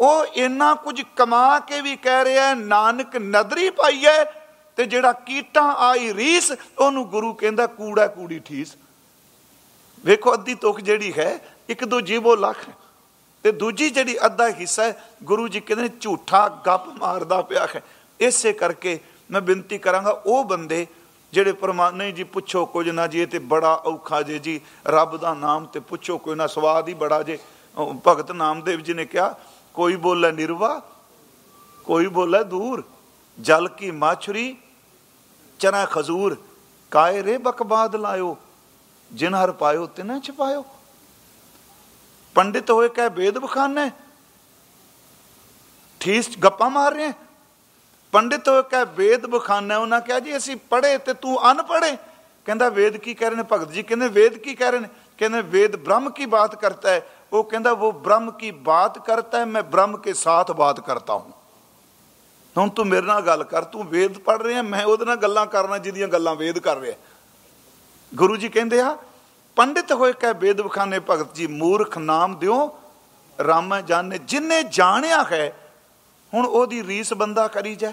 ਉਹ ਇੰਨਾ ਕੁਝ ਕਮਾ ਕੇ ਵੀ ਕਹਿ ਰਿਹਾ, ਨਾਨਕ ਨਦਰੀ ਪਾਈਏ ਤੇ ਜਿਹੜਾ ਕੀਟਾਂ ਆਈ ਰੀਸ, ਉਹਨੂੰ ਗੁਰੂ ਕਹਿੰਦਾ ਕੂੜਾ ਕੂੜੀ ਠੀਸ। ਵੇਖੋ, ਅੱਧੀ ਤੁਕ ਜਿਹੜੀ ਹੈ, ਇੱਕ ਦੋ ਜੀਵੋ ਲੱਖ। ਤੇ ਦੂਜੀ ਜਿਹੜੀ ਅੱਧਾ ਹਿੱਸਾ ਹੈ, ਗੁਰੂ ਜੀ ਕਹਿੰਦੇ ਝੂਠਾ ਗੱਪ ਮਾਰਦਾ ਪਿਆ ਹੈ। ਇਸੇ ਕਰਕੇ ਮੈਂ ਬੇਨਤੀ ਕਰਾਂਗਾ, ਉਹ ਬੰਦੇ ਜਿਹੜੇ ਪਰਮਾਤਮਾ ਨਹੀਂ ਜੀ, ਪੁੱਛੋ ਕੁਝ ਨਾ ਜੀ, ਇਹ ਤੇ ਬੜਾ ਔਖਾ ਜੇ ਜੀ, ਰੱਬ ਦਾ ਨਾਮ ਤੇ ਪੁੱਛੋ ਕੋਈ ਨਾ, ਸਵਾਦ ਹੀ ਬੜਾ ਜੇ। ਭਗਤ ਨਾਮਦੇਵ ਜੀ ਨੇ ਕਿਹਾ, ਕੋਈ ਬੋਲੇ ਨਿਰਵਾ, ਕੋਈ ਬੋਲੇ ਦੂਰ, ਜਲ ਕੀ ਮਾਛਰੀ, ਚਨਾ ਖਜ਼ੂਰ ਕਾਏ ਰੇ ਬਕਬਾਦ ਲਾਇਓ ਜਿਨ ਹਰ ਪਾਇਓ ਤਿਨਾ ਛਪਾਇਓ। ਪੰਡਿਤ ਹੋਏ ਕਹੇ ਵੇਦ ਬਖਾਨੇ। ਠੀਸ ਗੱਪਾਂ ਮਾਰ ਰਹੇ ਪੰਡਿਤ ਹੋਏ ਕਹੇ ਵੇਦ ਬਖਾਨਾ, ਉਹਨਾਂ ਕਿਹਾ ਜੀ, ਅਸੀਂ ਪੜ੍ਹੇ ਤੇ ਤੂੰ ਅਨਪੜ੍ਹੇ। ਕਹਿੰਦਾ, ਵੇਦ ਕੀ ਕਹਿ ਰਹੇ ਨੇ ਭਗਤ ਜੀ? ਕਹਿੰਦੇ, ਵੇਦ ਕੀ ਕਹਿ ਰਹੇ ਨੇ? ਕਹਿੰਦੇ, ਵੇਦ ਬ੍ਰਹਮ ਕੀ ਬਾਤ ਕਰਤਾ ਹੈ? ਉਹ ਕਹਿੰਦਾ, ਉਹ ਬ੍ਰਹਮ ਕੀ ਬਾਤ ਕਰਤਾ ਹੈ? ਮੈਂ ਬ੍ਰਹਮ ਕੇ ਸਾਥ ਬਾਤ ਕਰਤਾ ਹੂੰ। ਹੁਣ ਤੂੰ ਮੇਰੇ ਨਾਲ ਗੱਲ ਕਰ, ਤੂੰ ਵੇਦ ਪੜ੍ਹ ਰਿਹਾ, ਮੈਂ ਉਹਦੇ ਨਾਲ ਗੱਲਾਂ ਕਰਨਾ, ਜਿਹਦੀਆਂ ਗੱਲਾਂ ਵੇਦ ਕਰ ਰਿਹਾ। ਗੁਰੂ ਜੀ ਕਹਿੰਦੇ ਆ ਪੰਡਿਤ ਹੋਏ ਕਹ ਬੇਦਬਖਾਨੇ ਭਗਤ ਜੀ ਮੂਰਖ ਨਾਮ ਦਿਓ, ਰਾਮ ਜਾਣੇ ਜਿਨੇ ਜਾਣਿਆ ਹੈ, ਹੁਣ ਉਹਦੀ ਰੀਸ ਬੰਦਾ ਕਰੀ ਜਾਏ।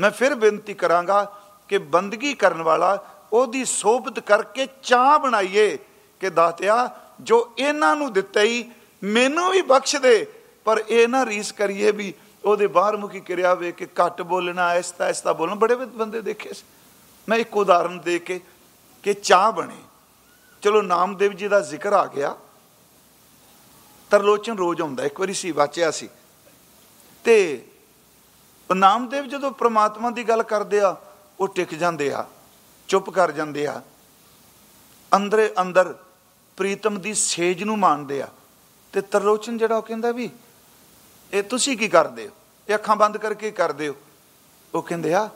ਮੈਂ ਫਿਰ ਬੇਨਤੀ ਕਰਾਂਗਾ ਕਿ ਬੰਦਗੀ ਕਰਨ ਵਾਲਾ ਉਹਦੀ ਸੋਭਤ ਕਰਕੇ ਚਾਹ ਬਣਾਈਏ ਕਿ ਦਾਤਿਆ, ਜੋ ਇਹਨਾਂ ਨੂੰ ਦਿੱਤਾ ਹੀ, ਮੈਨੂੰ ਵੀ ਬਖਸ਼ ਦੇ, ਪਰ ਇਹ ਨਾ ਰੀਸ ਕਰੀਏ ਵੀ ਉਹਦੇ ਬਾਹਰ ਮੁਖੀ ਕਿਰਿਆ ਵੇ ਕਿ ਘੱਟ ਬੋਲਣਾ ਐਸਤਾ ਐਸਤਾ ਬੋਲਣਾ। ਬੜੇ ਬੰਦੇ ਦੇਖੇ ਸੀ। ਮੈਂ ਇੱਕ ਉਦਾਹਰਨ ਦੇ ਕੇ ਕਿ ਚਾਹ ਬਣੇ। ਚਲੋ ਨਾਮਦੇਵ ਜੀ ਦਾ ਜ਼ਿਕਰ ਆ ਗਿਆ। ਤਰਲੋਚਨ ਰੋਜ਼ ਆਉਂਦਾ, ਇੱਕ ਵਾਰੀ ਸੀ ਵਾਚਿਆ ਸੀ। ਤੇ ਨਾਮਦੇਵ ਜਦੋਂ ਪ੍ਰਮਾਤਮਾ ਦੀ ਗੱਲ ਕਰਦੇ ਆ, ਉਹ ਟਿਕ ਜਾਂਦੇ ਆ, ਚੁੱਪ ਕਰ ਜਾਂਦੇ ਆ। ਅੰਦਰੇ ਅੰਦਰ ਪ੍ਰੀਤਮ ਦੀ ਸੇਜ ਨੂੰ ਮੰਨਦੇ ਆ। ਤੇ ਤਰਲੋਚਨ ਜਿਹੜਾ ਉਹ ਕਹਿੰਦਾ ਵੀ, ਇਹ ਤੁਸੀਂ ਕੀ ਕਰਦੇ ਹੋ? ਇਹ ਅੱਖਾਂ ਬੰਦ ਕਰਕੇ ਕਰਦੇ ਹੋ? ਉਹ ਕਹਿੰਦੇ ਆ,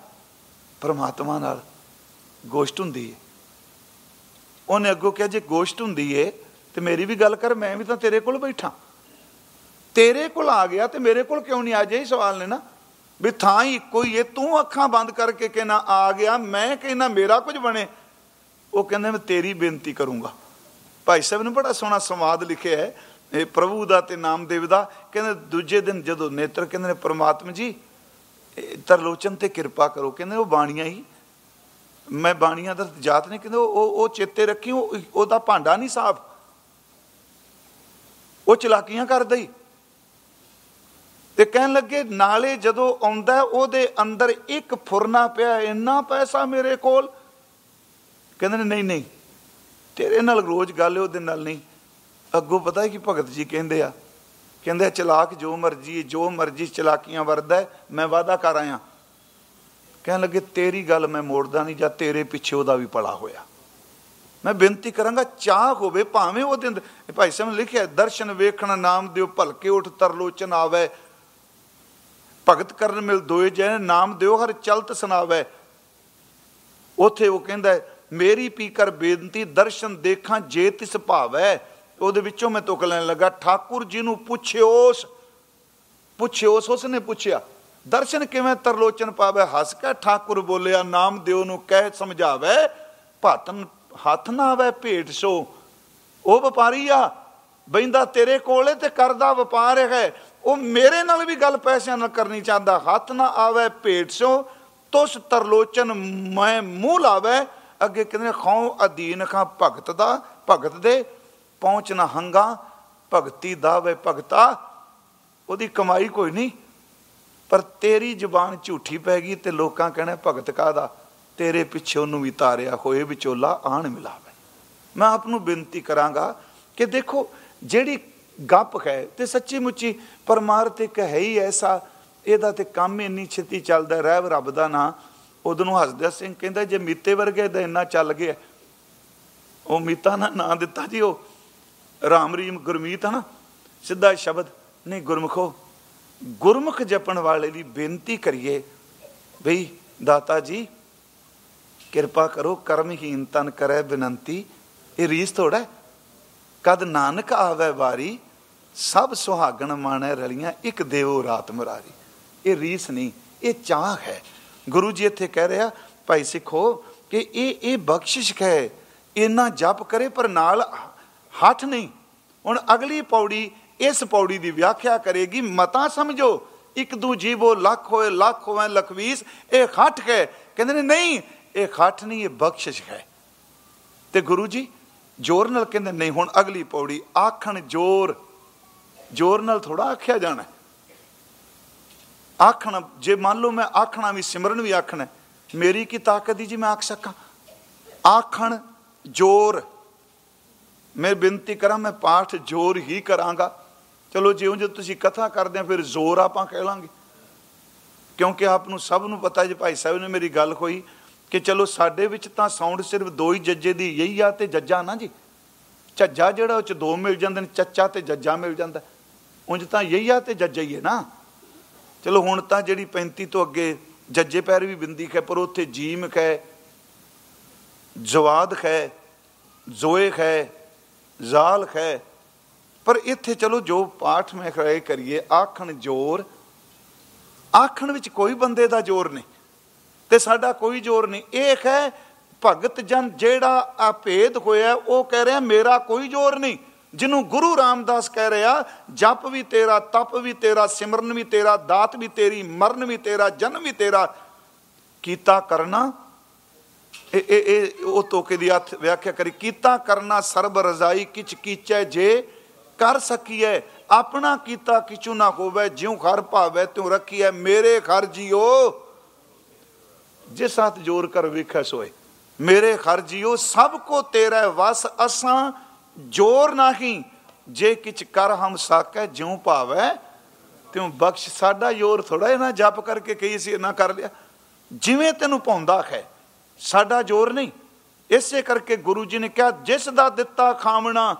ਪਰਮਾਤਮਾ ਨਾਲ ਗੋਸ਼ਟ ਹੁੰਦੀ ਹੈ ਉਹਨੇ ਅੱਗੋਂ ਕਿਹਾ, ਜੇ ਗੋਸ਼ਟ ਹੁੰਦੀ ਏ ਤੇ ਮੇਰੀ ਵੀ ਗੱਲ ਕਰ, ਮੈਂ ਵੀ ਤਾਂ ਤੇਰੇ ਕੋਲ ਬੈਠਾ। ਤੇਰੇ ਕੋਲ ਆ ਗਿਆ ਤੇ ਮੇਰੇ ਕੋਲ ਕਿਉਂ ਨਹੀਂ? ਆ ਜਾਈ ਸਵਾਲ ਨੇ ਨਾ। ਵੀ ਥਾਂ ਹੀ ਇੱਕੋ ਹੀ ਏ, ਤੂੰ ਅੱਖਾਂ ਬੰਦ ਕਰਕੇ ਕਹਿਣਾ ਆ ਗਿਆ, ਮੈਂ ਕਹਿਣਾ ਮੇਰਾ ਕੁਝ ਬਣੇ? ਉਹ ਕਹਿੰਦੇ, ਮੈਂ ਤੇਰੀ ਬੇਨਤੀ ਕਰੂੰਗਾ। ਭਾਈ ਸਾਹਿਬ ਨੇ ਬੜਾ ਸੋਹਣਾ ਸੰਵਾਦ ਲਿਖਿਆ ਹੈ, ਇਹ ਪ੍ਰਭੂ ਦਾ ਤੇ ਨਾਮਦੇਵ ਦਾ। ਕਹਿੰਦੇ, ਦੂਜੇ ਦਿਨ ਜਦੋਂ ਨੇਤਰ ਕਹਿੰਦੇ ਨੇ, ਪ੍ਰਮਾਤਮਾ ਜੀ ਤਰਲੋਚਨ ਤੇ ਕਿਰਪਾ ਕਰੋ। ਕਹਿੰਦੇ, ਉਹ ਬਾਣੀਆਂ ਹੀ ਮੈਂ ਬਾਣੀਆਂ ਦਾ ਜਾਤ ਨਹੀਂ ਕਹਿੰਦੇ, ਉਹ ਉਹ ਚੇਤੇ ਰੱਖੀ ਉਹਦਾ ਭਾਂਡਾ ਨਹੀਂ ਸਾਫ਼। ਉਹ ਚਲਾਕੀਆਂ ਕਰਦਾ ਹੀ ਤੇ ਕਹਿਣ ਲੱਗੇ, ਨਾਲੇ ਜਦੋਂ ਆਉਂਦਾ, ਉਹਦੇ ਅੰਦਰ ਇੱਕ ਫੁਰਨਾ ਪਿਆ, ਇੰਨਾ ਪੈਸਾ ਮੇਰੇ ਕੋਲ। ਕਹਿੰਦੇ ਨੇ, ਨਹੀਂ ਨਹੀਂ, ਤੇਰੇ ਨਾਲ ਰੋਜ਼ ਗੱਲ, ਉਹਦੇ ਨਾਲ ਨਹੀਂ। ਅੱਗੋਂ ਪਤਾ ਕਿ ਭਗਤ ਜੀ ਕਹਿੰਦੇ ਆ? ਕਹਿੰਦੇ ਚਲਾਕ ਜੋ ਮਰਜ਼ੀ ਜੋ ਮਰਜ਼ੀ ਚਲਾਕੀਆਂ ਵਰਦਾ ਮੈਂ ਵਾਦਾ ਕਰ ਆਇਆ। ਕਹਿਣ ਲੱਗੇ, ਤੇਰੀ ਗੱਲ ਮੈਂ ਮੋੜਦਾ ਨਹੀਂ ਜਾਂ ਤੇਰੇ ਪਿੱਛੇ ਉਹਦਾ ਵੀ ਪੜਾ ਹੋਇਆ। ਮੈਂ ਬੇਨਤੀ ਕਰਾਂਗਾ, ਚਾਹ ਹੋਵੇ, ਭਾਵੇਂ ਉਹ ਅੰਦਰ ਭਾਈ ਸਾਹਿਬ ਨੇ ਲਿਖਿਆ, ਦਰਸ਼ਨ ਵੇਖਣ ਨਾਮ ਦਿਓ, ਭਲਕੇ ਉਠ ਤਰਲੋਚਨ ਆਵੇ ਭਗਤ ਕਰਨ ਮਿਲ ਦੋਏ ਜੈ ਨਾਮ ਦਿਓ, ਹਰ ਚਲਤ ਸੁਨਾਵੇ ਉਥੇ ਉਹ ਕਹਿੰਦਾ, ਮੇਰੀ ਪੀ ਕਰ ਬੇਨਤੀ, ਦਰਸ਼ਨ ਦੇਖਾਂ ਜੇ ਤਿਸ ਭਾਵੈ। ਉਹਦੇ ਵਿੱਚੋਂ ਮੈਂ ਤੁਕ ਲੈਣ ਲੱਗਾ, ਠਾਕੁਰ ਜੀ ਨੂੰ ਪੁੱਛਿਓਸ ਪੁੱਛਿਓਸ ਉਸਨੇ ਪੁੱਛਿਆ। ਦਰਸ਼ਨ ਕਿਵੇਂ ਤਰਲੋਚਨ ਪਾਵੇ? ਹੱਸ ਕੇ ਠਾਕੁਰ ਬੋਲਿਆ, ਨਾਮ ਦਿਓ ਨੂੰ ਕਹਿ ਸਮਝਾਵੇ, ਭਾਤਨ ਹੱਥ ਨਾ ਆਵੇ ਭੇਟ ਸੋ। ਉਹ ਵਪਾਰੀ ਆ ਬੈਂਦਾ ਤੇਰੇ ਕੋਲੇ ਤੇ ਕਰਦਾ ਵਪਾਰ ਹੈ ਉਹ ਮੇਰੇ ਨਾਲ ਵੀ ਗੱਲ ਪੈਸਿਆਂ ਨਾਲ ਕਰਨੀ ਚਾਹੁੰਦਾ। ਹੱਥ ਨਾ ਆਵੇ ਭੇਟ ਸੋ, ਤੁਸ ਤਰਲੋਚਨ ਮੈਂ ਮੂੰਹ ਲਾਵੇ। ਅੱਗੇ ਕਹਿੰਦੇ ਖੌ ਅਧੀਨ ਖਾਂ ਭਗਤ ਦਾ, ਭਗਤ ਦੇ ਪਹੁੰਚ ਨਾ ਹੰਗਾ। ਭਗਤੀ ਦਾ ਦਾਵੇ ਭਗਤਾ, ਉਹਦੀ ਕਮਾਈ ਕੋਈ ਨਹੀਂ। ਪਰ ਤੇਰੀ ਜ਼ੁਬਾਨ ਝੂਠੀ ਪੈ ਗਈ ਤੇ ਲੋਕਾਂ ਕਹਿਣਾ ਭਗਤ ਕਾਦਾ ਤੇਰੇ ਪਿੱਛੇ ਉਹਨੂੰ ਵੀ ਤਾਰਿਆ ਹੋਏ ਵਿਚੋਲਾ ਆਣ ਮਿਲਾਵੇ। ਮੈਂ ਆਪ ਨੂੰ ਬੇਨਤੀ ਕਰਾਂਗਾ ਕਿ ਦੇਖੋ, ਜਿਹੜੀ ਗੱਪ ਹੈ ਤੇ ਸੱਚੀ ਮੁੱਚੀ ਪਰਮਾਰਥ ਇੱਕ ਹੈ ਹੀ ਐਸਾ, ਇਹਦਾ ਤੇ ਕੰਮ ਇੰਨੀ ਛੇਤੀ ਚੱਲਦਾ, ਰਹਿਬ ਰੱਬ ਦਾ ਨਾਂ। ਉਦੋਂ ਨੂੰ ਹਸਦਿਆ ਸਿੰਘ ਕਹਿੰਦਾ, ਜੇ ਮੀਤੇ ਵਰਗੇ ਦਾ ਇੰਨਾ ਚੱਲ ਗਿਆ, ਉਹ ਮੀਤਾ ਨਾ ਨਾਂ ਦਿੱਤਾ ਜੀ, ਉਹ ਰਾਮ ਰੀਮ ਗੁਰਮੀਤ ਹਨਾ ਸਿੱਧਾ ਸ਼ਬਦ, ਨਹੀਂ ਗੁਰਮਖੋ ਗੁਰਮੁਖ ਜਪਣ ਵਾਲੇ ਦੀ ਬੇਨਤੀ ਕਰੀਏ, ਬਈ ਦਾਤਾ ਜੀ, ਕਿਰਪਾ ਕਰੋ, ਕਰਮਹੀਨ ਤਨ ਕਰੈ ਬੇਨਤੀ। ਇਹ ਰੀਸ ਥੋੜਾ ਕਦ ਨਾਨਕ ਆਵੇ ਵਾਰੀ, ਸਭ ਸੁਹਾਗਣ ਮਾਣੈ ਰਲੀਆਂ, ਇੱਕ ਦੇਵੋ ਰਾਤ ਮਰਾਰੀ। ਇਹ ਰੀਸ ਨਹੀਂ, ਇਹ ਚਾਹ ਹੈ। ਗੁਰੂ ਜੀ ਇੱਥੇ ਕਹਿ ਰਿਹਾ, ਭਾਈ ਸਿੱਖੋ, ਕਿ ਇਹ ਇਹ ਬਖਸ਼ਿਸ਼ ਹੈ। ਇੰਨਾ ਜਪ ਕਰੇ ਪਰ ਨਾਲ ਹੱਠ ਨਹੀਂ। ਹੁਣ ਅਗਲੀ ਪੌੜੀ ਇਸ ਪੌੜੀ ਦੀ ਵਿਆਖਿਆ ਕਰੇਗੀ। ਮਤਾ ਸਮਝੋ। ਇੱਕ ਦੂ ਜੀਵੋ ਲੱਖ ਹੋਏ, ਲੱਖ ਹੋਵੇ ਲਖਵੀਸ। ਇਹ ਖੱਟ ਹੈ। ਕਹਿੰਦੇ ਨੇ, ਨਹੀਂ, ਇਹ ਖੱਟ ਨਹੀਂ, ਇਹ ਬਖਸ਼ਿਸ਼ ਹੈ। ਤੇ ਗੁਰੂ ਜੀ, ਜ਼ੋਰ ਨਾਲ ਕਹਿੰਦੇ, ਨਹੀਂ, ਹੁਣ ਅਗਲੀ ਪੌੜੀ, ਆਖਣ ਜ਼ੋਰ। ਜ਼ੋਰ ਨਾਲ ਥੋੜਾ ਆਖਿਆ ਜਾਣਾ। ਆਖਣ, ਜੇ ਮੰਨ ਲਓ ਮੈਂ ਆਖਣਾ ਵੀ, ਸਿਮਰਨ ਵੀ ਆਖਣਾ, ਮੇਰੀ ਕੀ ਤਾਕਤ ਦੀ ਜੀ ਮੈਂ ਆਖ ਸਕਾਂ? ਆਖਣ ਜ਼ੋਰ। ਮੈਂ ਬੇਨਤੀ ਕਰਾਂ, ਮੈਂ ਪਾਠ ਜ਼ੋਰ ਹੀ ਕਰਾਂਗਾ। ਚਲੋ ਜਿਉਂ ਜੇ ਤੁਸੀਂ ਕਥਾ ਕਰਦੇ ਆ ਫਿਰ ਜ਼ੋਰ ਆਪਾਂ ਕਹਿ ਲਾਂਗੇ। ਕਿਉਂਕਿ ਆਪ ਨੂੰ ਸਭ ਨੂੰ ਪਤਾ ਜੇ ਭਾਈ ਸਾਹਿਬ ਨੇ ਮੇਰੀ ਗੱਲ ਹੋਈ ਕਿ ਚਲੋ ਸਾਡੇ ਵਿੱਚ ਤਾਂ ਸਾਊਂਡ ਸਿਰਫ ਦੋ ਹੀ ਜੱਜੇ ਦੀ ਯਹੀ ਆ ਤੇ ਜੱਜਾ ਨਾ ਜੀ। ਝੱਜਾ ਜਿਹੜਾ ਉਹ ਚ ਦੋ ਮਿਲ ਜਾਂਦੇ ਨੇ, ਚੱਚਾ ਤੇ ਜੱਜਾ ਮਿਲ ਜਾਂਦਾ। ਉਂਝ ਤਾਂ ਯਹੀ ਆ ਤੇ ਜੱਜਾ ਹੀ ਹੈ ਨਾ। ਚਲੋ ਹੁਣ ਤਾਂ ਜਿਹੜੀ 35 ਤੋਂ ਅੱਗੇ ਜੱਜੇ ਪੈਰ ਵੀ ਬਿੰਦੀ ਖੈ, ਪਰ ਉੱਥੇ ਜੀਮ ਖੈ, ਜਵਾਦ ਖੈ, ਜ਼ੋਏ ਖੈ, ਜ਼ਾਲ ਖੈ ਪਰ ਇੱਥੇ ਚਲੋ ਜੋ ਪਾਠ ਮੈਂ ਕਰਾਏ ਕਰੀਏ, ਆਖਣ ਜ਼ੋਰ, ਆਖਣ ਵਿੱਚ ਕੋਈ ਬੰਦੇ ਦਾ ਜ਼ੋਰ ਨਹੀਂ ਤੇ ਸਾਡਾ ਕੋਈ ਜ਼ੋਰ ਨਹੀਂ। ਇਹ ਹੈ ਭਗਤ ਜਨ ਜਿਹੜਾ ਆ ਹੋਇਆ, ਉਹ ਕਹਿ ਰਿਹਾ ਮੇਰਾ ਕੋਈ ਜ਼ੋਰ ਨਹੀਂ। ਜਿਹਨੂੰ ਗੁਰੂ ਰਾਮਦਾਸ ਕਹਿ ਰਿਹਾ, ਜਪ ਵੀ ਤੇਰਾ, ਤਪ ਵੀ ਤੇਰਾ, ਸਿਮਰਨ ਵੀ ਤੇਰਾ, ਦਾਤ ਵੀ ਤੇਰੀ, ਮਰਨ ਵੀ ਤੇਰਾ, ਜਨਮ ਵੀ ਤੇਰਾ, ਕੀਤਾ ਕਰਨਾ, ਇਹ ਇਹ ਇਹ, ਉਹ ਤੋਕੇ ਦੀ ਅਰਥ ਵਿਆਖਿਆ ਕਰੀ, ਕੀਤਾ ਕਰਨਾ ਸਰਬ ਰਜ਼ਾਈ ਕਿਚ ਕੀਚੈ ਜੇ ਕਰ ਸਕੀਏ। ਆਪਣਾ ਕੀਤਾ ਕਿਚੂ ਨਾ ਹੋਵੇ, ਜਿਉ ਖਰ ਭਾਵੇ, ਤਿਉ ਰੱਖੀਐ ਮੇਰੇ ਘਰ ਜੀਓ। ਜਿਸ ਹੱਥ ਜੋਰ ਕਰ ਵੇਖੈ ਸੋਏ, ਮੇਰੇ ਘਰ ਜੀਓ। ਸਭ ਕੋ ਤੇਰਾ ਵਸ ਅਸਾਂ, ਜੋਰ ਨਹੀਂ। ਜੇ ਕਿਛ ਕਰ ਹਮ ਸਾਕੈ, ਜਿਉ ਭਾਵੇ, ਤਿਉ ਬਖਸ਼। ਸਾਡਾ ਜੋਰ ਥੋੜਾ ਇਹਨਾਂ ਜਪ ਕਰਕੇ ਕਹੀ ਸੀ ਇਹਨਾਂ ਕਰ ਲਿਆ। ਜਿਵੇਂ ਤੈਨੂੰ ਪਾਉਂਦਾ ਹੈ, ਸਾਡਾ ਜੋਰ ਨਹੀਂ। ਇਸੇ ਕਰਕੇ ਗੁਰੂ ਜੀ ਨੇ ਕਿਹਾ, ਜਿਸ ਦਾ ਦਿੱਤਾ ਖਾਵਣਾ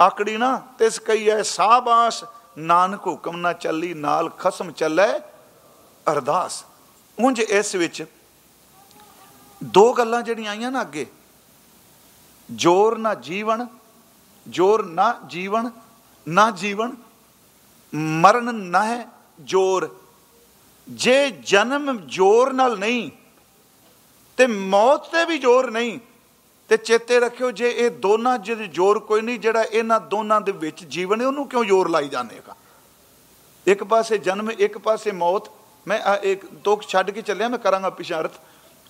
ਆਕੜੀ ਨਾ ਤਿਸ ਕਹੀਐ ਸਾਬਾਸ, ਨਾਨਕ ਹੁਕਮ ਨਾ ਚੱਲੀ, ਨਾਲ ਖਸਮ ਚੱਲੇ, ਅਰਦਾਸ। ਉਂਝ ਇਸ ਵਿੱਚ ਦੋ ਗੱਲਾਂ ਜਿਹੜੀਆਂ ਆਈਆਂ ਨਾ ਅੱਗੇ। ਜੋਰ ਨਾ ਜੀਵਨ, ਜੋਰ ਨਾ ਜੀਵਨ ਨਾ ਜੀਵਨ, ਮਰਨ ਨਾ ਹੈ ਜੋਰ। ਜੇ ਜਨਮ ਜੋਰ ਨਾਲ ਨਹੀਂ, ਤੇ ਮੌਤ ਤੇ ਵੀ ਜੋਰ ਨਹੀਂ ਤੇ ਚੇਤੇ ਰੱਖਿਓ ਜੇ ਇਹ ਦੋਨਾਂ ਜਿਹਦੇ ਜੋਰ ਕੋਈ ਨਹੀਂ, ਜਿਹੜਾ ਇਹਨਾਂ ਦੋਨਾਂ ਦੇ ਵਿੱਚ ਜੀਵਨ ਹੈ, ਉਹਨੂੰ ਕਿਉਂ ਜੋਰ ਲਾਈ ਜਾਂਦੇਗਾ ਇੱਕ ਪਾਸੇ ਜਨਮ, ਇੱਕ ਪਾਸੇ ਮੌਤ। ਮੈਂ ਇੱਕ ਤੋਕ ਛੱਡ ਕੇ ਚੱਲਿਆ, ਮੈਂ ਕਰਾਂਗਾ ਪਿਛਾਰਤ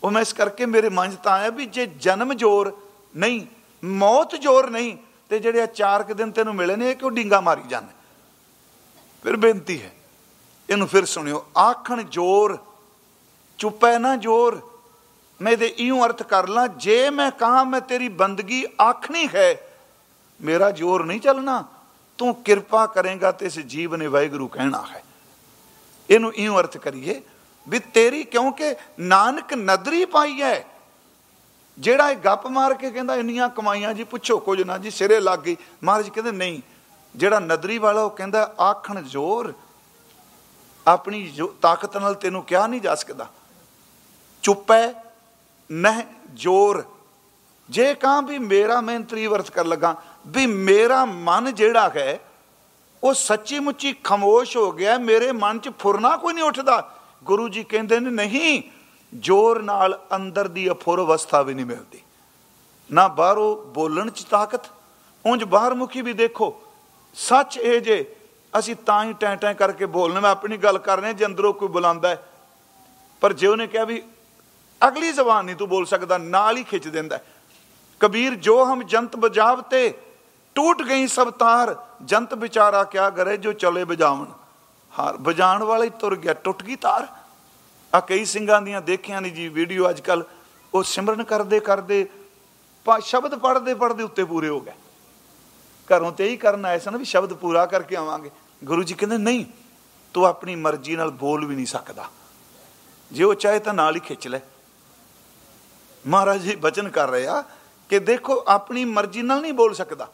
ਉਹ ਮੈਂ ਇਸ ਕਰਕੇ ਮੇਰੇ ਮਨ 'ਚ ਤਾਂ ਆਇਆ ਵੀ ਜੇ ਜਨਮ ਜੋਰ ਨਹੀਂ, ਮੌਤ ਜੋਰ ਨਹੀਂ, ਤੇ ਜਿਹੜੇ ਆ ਚਾਰ ਕੁ ਦਿਨ ਤੈਨੂੰ ਮਿਲੇ ਨੇ, ਇਹ ਕਿਉਂ ਡਿੰਗਾ ਮਾਰੀ ਜਾਂਦੇ? ਫਿਰ ਬੇਨਤੀ ਹੈ, ਇਹਨੂੰ ਫਿਰ ਸੁਣਿਓ, ਆਖਣ ਜੋਰ, ਚੁੱਪੈ ਨਾ ਜੋਰ ਮੈਂ ਇਹਦੇ ਇਉਂ ਅਰਥ ਕਰ ਲਾਂ, ਜੇ ਮੈਂ ਕਹਾ ਮੈਂ ਤੇਰੀ ਬੰਦਗੀ ਆਖਣੀ ਹੈ, ਮੇਰਾ ਜੋਰ ਨਹੀਂ ਚੱਲਣਾ, ਤੂੰ ਕਿਰਪਾ ਕਰੇਗਾ ਤੇ ਇਸ ਜੀਵ ਨੇ ਵਾਹਿਗੁਰੂ ਕਹਿਣਾ ਹੈ। ਇਹਨੂੰ ਇਉਂ ਅਰਥ ਕਰੀਏ ਵੀ ਤੇਰੀ ਕਿਉਂਕਿ ਨਾਨਕ ਨਦਰੀ ਪਾਈ ਹੈ, ਜਿਹੜਾ ਇਹ ਗੱਪ ਮਾਰ ਕੇ ਕਹਿੰਦਾ ਇੰਨੀਆਂ ਕਮਾਈਆਂ ਜੀ, ਪੁੱਛੋ ਕੁਝ ਨਾ ਜੀ, ਸਿਰੇ ਲੱਗ ਗਈ। ਮਹਾਰਾਜ ਕਹਿੰਦੇ, ਨਹੀਂ, ਜਿਹੜਾ ਨਦਰੀ ਵਾਲਾ ਉਹ ਕਹਿੰਦਾ, ਆਖਣ ਜ਼ੋਰ, ਆਪਣੀ ਤਾਕਤ ਨਾਲ ਤੈਨੂੰ ਕਿਹਾ ਨਹੀਂ ਜਾ ਸਕਦਾ। ਚੁੱਪ ਹੈ ਨਹ ਜੋਰ। ਜੇ ਕਾਂ ਵੀ ਮੇਰਾ ਮੈਂ ਤ੍ਰਿਵਰਤ ਕਰ ਲਗਾ, ਵੀ ਮੇਰਾ ਮਨ ਜਿਹੜਾ ਹੈ, ਉਹ ਸੱਚੀ ਮੁੱਚੀ ਖਮੋਸ਼ ਹੋ ਗਿਆ, ਮੇਰੇ ਮਨ 'ਚ ਫੁਰਨਾ ਕੋਈ ਨਹੀਂ ਉੱਠਦਾ। ਗੁਰੂ ਜੀ ਕਹਿੰਦੇ ਨੇ, ਨਹੀਂ, ਜੋਰ ਨਾਲ ਅੰਦਰ ਦੀ ਅਫੁਰ ਅਵਸਥਾ ਵੀ ਨਹੀਂ ਮਿਲਦੀ। ਨਾ ਬਾਹਰੋਂ ਬੋਲਣ 'ਚ ਤਾਕਤ, ਉਂਝ ਬਾਹਰ ਮੁਖੀ ਵੀ ਦੇਖੋ। ਸੱਚ ਇਹ ਜੇ, ਅਸੀਂ ਤਾਂ ਹੀ ਟੈਂ ਟੈਂ ਕਰਕੇ ਬੋਲਣਾ, ਮੈਂ ਆਪਣੀ ਗੱਲ ਕਰ ਰਿਹਾ, ਜੇ ਅੰਦਰੋਂ ਕੋਈ ਬੁਲਾਉਂਦਾ ਪਰ ਜੇ ਉਹਨੇ ਕਿਹਾ ਵੀ ਅਗਲੀ ਜ਼ਬਾਨ ਨਹੀਂ ਤੂੰ ਬੋਲ ਸਕਦਾ, ਨਾਲ ਹੀ ਖਿੱਚ ਦਿੰਦਾ ਕਬੀਰ, ਜੋ ਹਮ ਜੰਤ ਬਜਾਵਤੇ, ਟੂਟ ਗਈ ਸਭ ਤਾਰ, ਜੰਤ ਵਿਚਾਰਾ ਕਿਆ ਕਰੇ ਜੋ ਚਲੇ ਬਜਾਵਣ। ਹਾਰ, ਬਜਾਣ ਵਾਲੇ ਤੁਰ ਗਿਆ, ਟੁੱਟ ਗਈ ਤਾਰ। ਆ ਕਈ ਸਿੰਘਾਂ ਦੀਆਂ ਦੇਖਿਆ ਨਹੀਂ ਜੀ, ਵੀਡੀਓ ਅੱਜ ਕੱਲ ਉਹ ਸਿਮਰਨ ਕਰਦੇ ਕਰਦੇ ਸ਼ਬਦ ਪੜਦੇ ਪੜਦੇ ਉੱਤੇ ਪੂਰੇ ਹੋ ਗਏ। ਘਰੋਂ ਤੇ ਹੀ ਕਰਨ ਆਏ ਸਨ ਵੀ ਸ਼ਬਦ ਪੂਰਾ ਕਰਕੇ ਆਵਾਂਗੇ। ਗੁਰੂ ਜੀ ਕਹਿੰਦੇ, ਨਹੀਂ, ਤੂੰ ਆਪਣੀ ਮਰਜ਼ੀ ਨਾਲ ਬੋਲ ਵੀ ਨਹੀਂ ਸਕਦਾ। ਜੇ ਉਹ ਚਾਹੇ ਤਾਂ ਨਾਲ ਹੀ ਖਿੱਚ ਲੈ। ਮਹਾਰਾਜ ਜੀ ਬਚਨ ਕਰ ਰਹੇ ਆ ਕਿ ਦੇਖੋ, ਆਪਣੀ ਮਰਜ਼ੀ ਨਾਲ ਨਹੀਂ ਬੋਲ ਸਕਦਾ।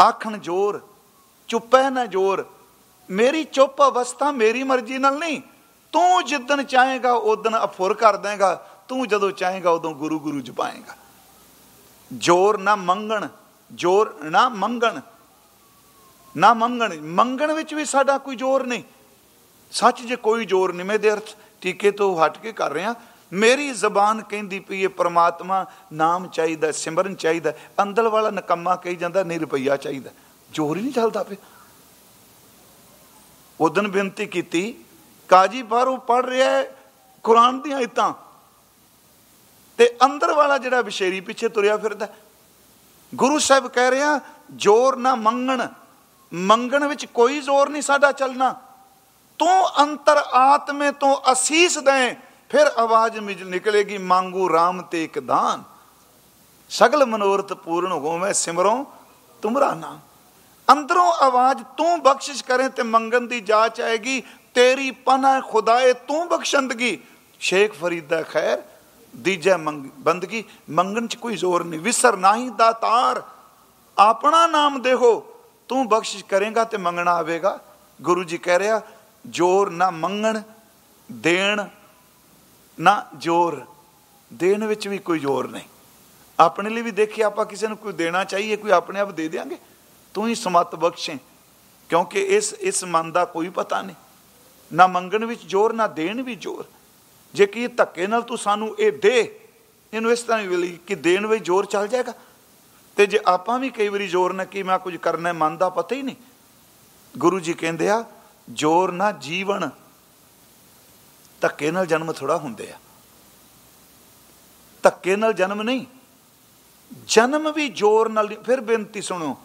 ਆਖਣ ਜੋਰ ਚੁੱਪੈ ਨਾ ਜੋਰ, ਮੇਰੀ ਚੁੱਪ ਅਵਸਥਾ ਮੇਰੀ ਮਰਜ਼ੀ ਨਾਲ ਨਹੀਂ। ਤੂੰ ਜਿੱਦਨ ਚਾਹੇਗਾ ਉਦਨ ਅਫੁਰ ਕਰ ਦੇਗਾ। ਤੂੰ ਜਦੋਂ ਚਾਹੇਗਾ ਉਦੋਂ ਗੁਰੂ ਗੁਰੂ ਜਪਾਏਗਾ। ਜੋਰ ਨਾ ਮੰਗਣ, ਜੋਰ ਨਾ ਮੰਗਣ। ਨਾ ਮੰਗਣ ਮੰਗਣ ਵਿੱਚ ਵੀ ਸਾਡਾ ਕੋਈ ਜੋਰ ਨਹੀਂ। ਸੱਚ ਜੇ ਕੋਈ ਜੋਰ ਨਹੀਂ ਮੈਂ ਦੇ ਅਰਥ ਟੀਕੇ ਤੋਂ ਹਟ ਕੇ ਕਰ ਰਿਹਾ। ਮੇਰੀ ਜ਼ਬਾਨ ਕਹਿੰਦੀ ਪਈ ਇਹ ਪ੍ਰਮਾਤਮਾ, ਨਾਮ ਚਾਹੀਦਾ, ਸਿਮਰਨ ਚਾਹੀਦਾ, ਅੰਦਲ ਵਾਲਾ ਨਕਮਾ ਕਹੀ ਜਾਂਦਾ, ਨਹੀਂ ਰੁਪਈਆ ਚਾਹੀਦਾ। ਜੋਰ ਹੀ ਨਹੀਂ ਚੱਲਦਾ ਪਿਆ। ਉਦੋਂ ਬੇਨਤੀ ਕੀਤੀ, ਕਾਜੀ ਬਾਹਰੋਂ ਪੜ ਰਿਹਾ ਹੈ ਕੁਰਾਨ ਦੀਆਂ ਆਇਤਾਂ। ਤੇ ਅੰਦਰ ਵਾਲਾ ਜਿਹੜਾ ਵਿਸ਼ੇਰੀ ਪਿੱਛੇ ਤੁਰਿਆ ਫਿਰਦਾ ਗੁਰੂ ਸਾਹਿਬ ਕਹਿ ਰਿਹਾ ਜ਼ੋਰ ਨਾ ਮੰਗਣ। ਮੰਗਣ ਵਿੱਚ ਕੋਈ ਜ਼ੋਰ ਨਹੀਂ ਸਾਡਾ ਚੱਲਣਾ। ਤੂੰ ਅੰਤਰ ਆਤਮੇ ਤੋਂ ਅਸੀਸ ਦੇ। ਫਿਰ ਆਵਾਜ਼ ਮਿਜ ਨਿਕਲੇਗੀ, ਮੰਗੂ RAM ਤੇ ਇੱਕ ਦਾਨ। ਸਗਲ ਮਨੋਰਥ ਪੂਰਨ ਹੋਵੇ ਸਿਮਰੋ ਤੁਮਰਾ ਨਾਮ ਅੰਦਰੋਂ ਆਵਾਜ਼ ਤੂੰ ਬਖਸ਼ਿਸ਼ ਕਰੇ ਤੇ ਮੰਗਣ ਦੀ ਜਾਚ ਆਏਗੀ। ਤੇਰੀ ਪਨਾ ਖੁਦਾਏ ਤੂੰ ਬਖਸ਼ੰਦਗੀ। ਸ਼ੇਖ ਫਰੀਦਾ ਖੈਰ, ਦੀਜੈ ਬੰਦਗੀ, ਮੰਗਣ ਚ ਕੋਈ ਜ਼ੋਰ ਨਹੀਂ। ਵਿਸਰ ਨਹੀਂ ਦਾਤਾਰ। ਆਪਣਾ ਨਾਮ ਦੇਖੋ ਤੂੰ ਬਖਸ਼ਿਸ਼ ਕਰੇਗਾ ਤੇ ਮੰਗਣਾ ਆਵੇਗਾ। ਗੁਰੂ ਜੀ ਕਹਿ ਰਿਹਾ, ਜ਼ੋਰ ਨਾ ਮੰਗਣ, ਦੇਣ ਨਾ ਜ਼ੋਰ। ਦੇਣ ਵਿੱਚ ਵੀ ਕੋਈ ਜ਼ੋਰ ਨਹੀਂ। ਆਪਣੇ ਲਈ ਵੀ ਦੇਖੀ ਆਪਾਂ ਕਿਸੇ ਨੂੰ ਕੋਈ ਦੇਣਾ ਚਾਹੀਏ, ਕੋਈ ਆਪਣੇ ਆਪ ਦੇ ਦੇਾਂਗੇ ਤੂੰ ਹੀ ਸਮਤ ਬਖਸ਼ੇ, ਕਿਉਂਕਿ ਇਸ ਇਸ ਮਨ ਦਾ ਕੋਈ ਪਤਾ ਨਹੀਂ। ਨਾ ਮੰਗਣ ਵਿੱਚ ਜ਼ੋਰ, ਨਾ ਦੇਣ ਵੀ ਜ਼ੋਰ। ਜੇ ਕੀ ਧੱਕੇ ਨਾਲ ਤੂੰ ਸਾਨੂੰ ਇਹ ਦੇ, ਇਹਨੂੰ ਇਸ ਤਰ੍ਹਾਂ ਵੀ ਕਿ ਦੇਣ ਵਿੱਚ ਜ਼ੋਰ ਚੱਲ ਜਾਏਗਾ। ਤੇ ਜੇ ਆਪਾਂ ਵੀ ਕਈ ਵਾਰੀ ਜ਼ੋਰ ਨਾ ਕਿ ਮੈਂ ਕੁਝ ਕਰਨਾ ਮਨ ਦਾ ਪਤਾ ਹੀ ਨਹੀਂ। ਗੁਰੂ ਜੀ ਕਹਿੰਦੇ ਆ, ਜ਼ੋਰ ਨਾ ਜੀਵਨ। ਧੱਕੇ ਨਾਲ ਜਨਮ ਥੋੜਾ ਹੁੰਦੇ ਆ। ਧੱਕੇ ਨਾਲ ਜਨਮ ਨਹੀਂ। ਜਨਮ ਵੀ ਜ਼ੋਰ ਨਾਲ ਫਿਰ ਬੇਨਤੀ ਸੁਣੋ,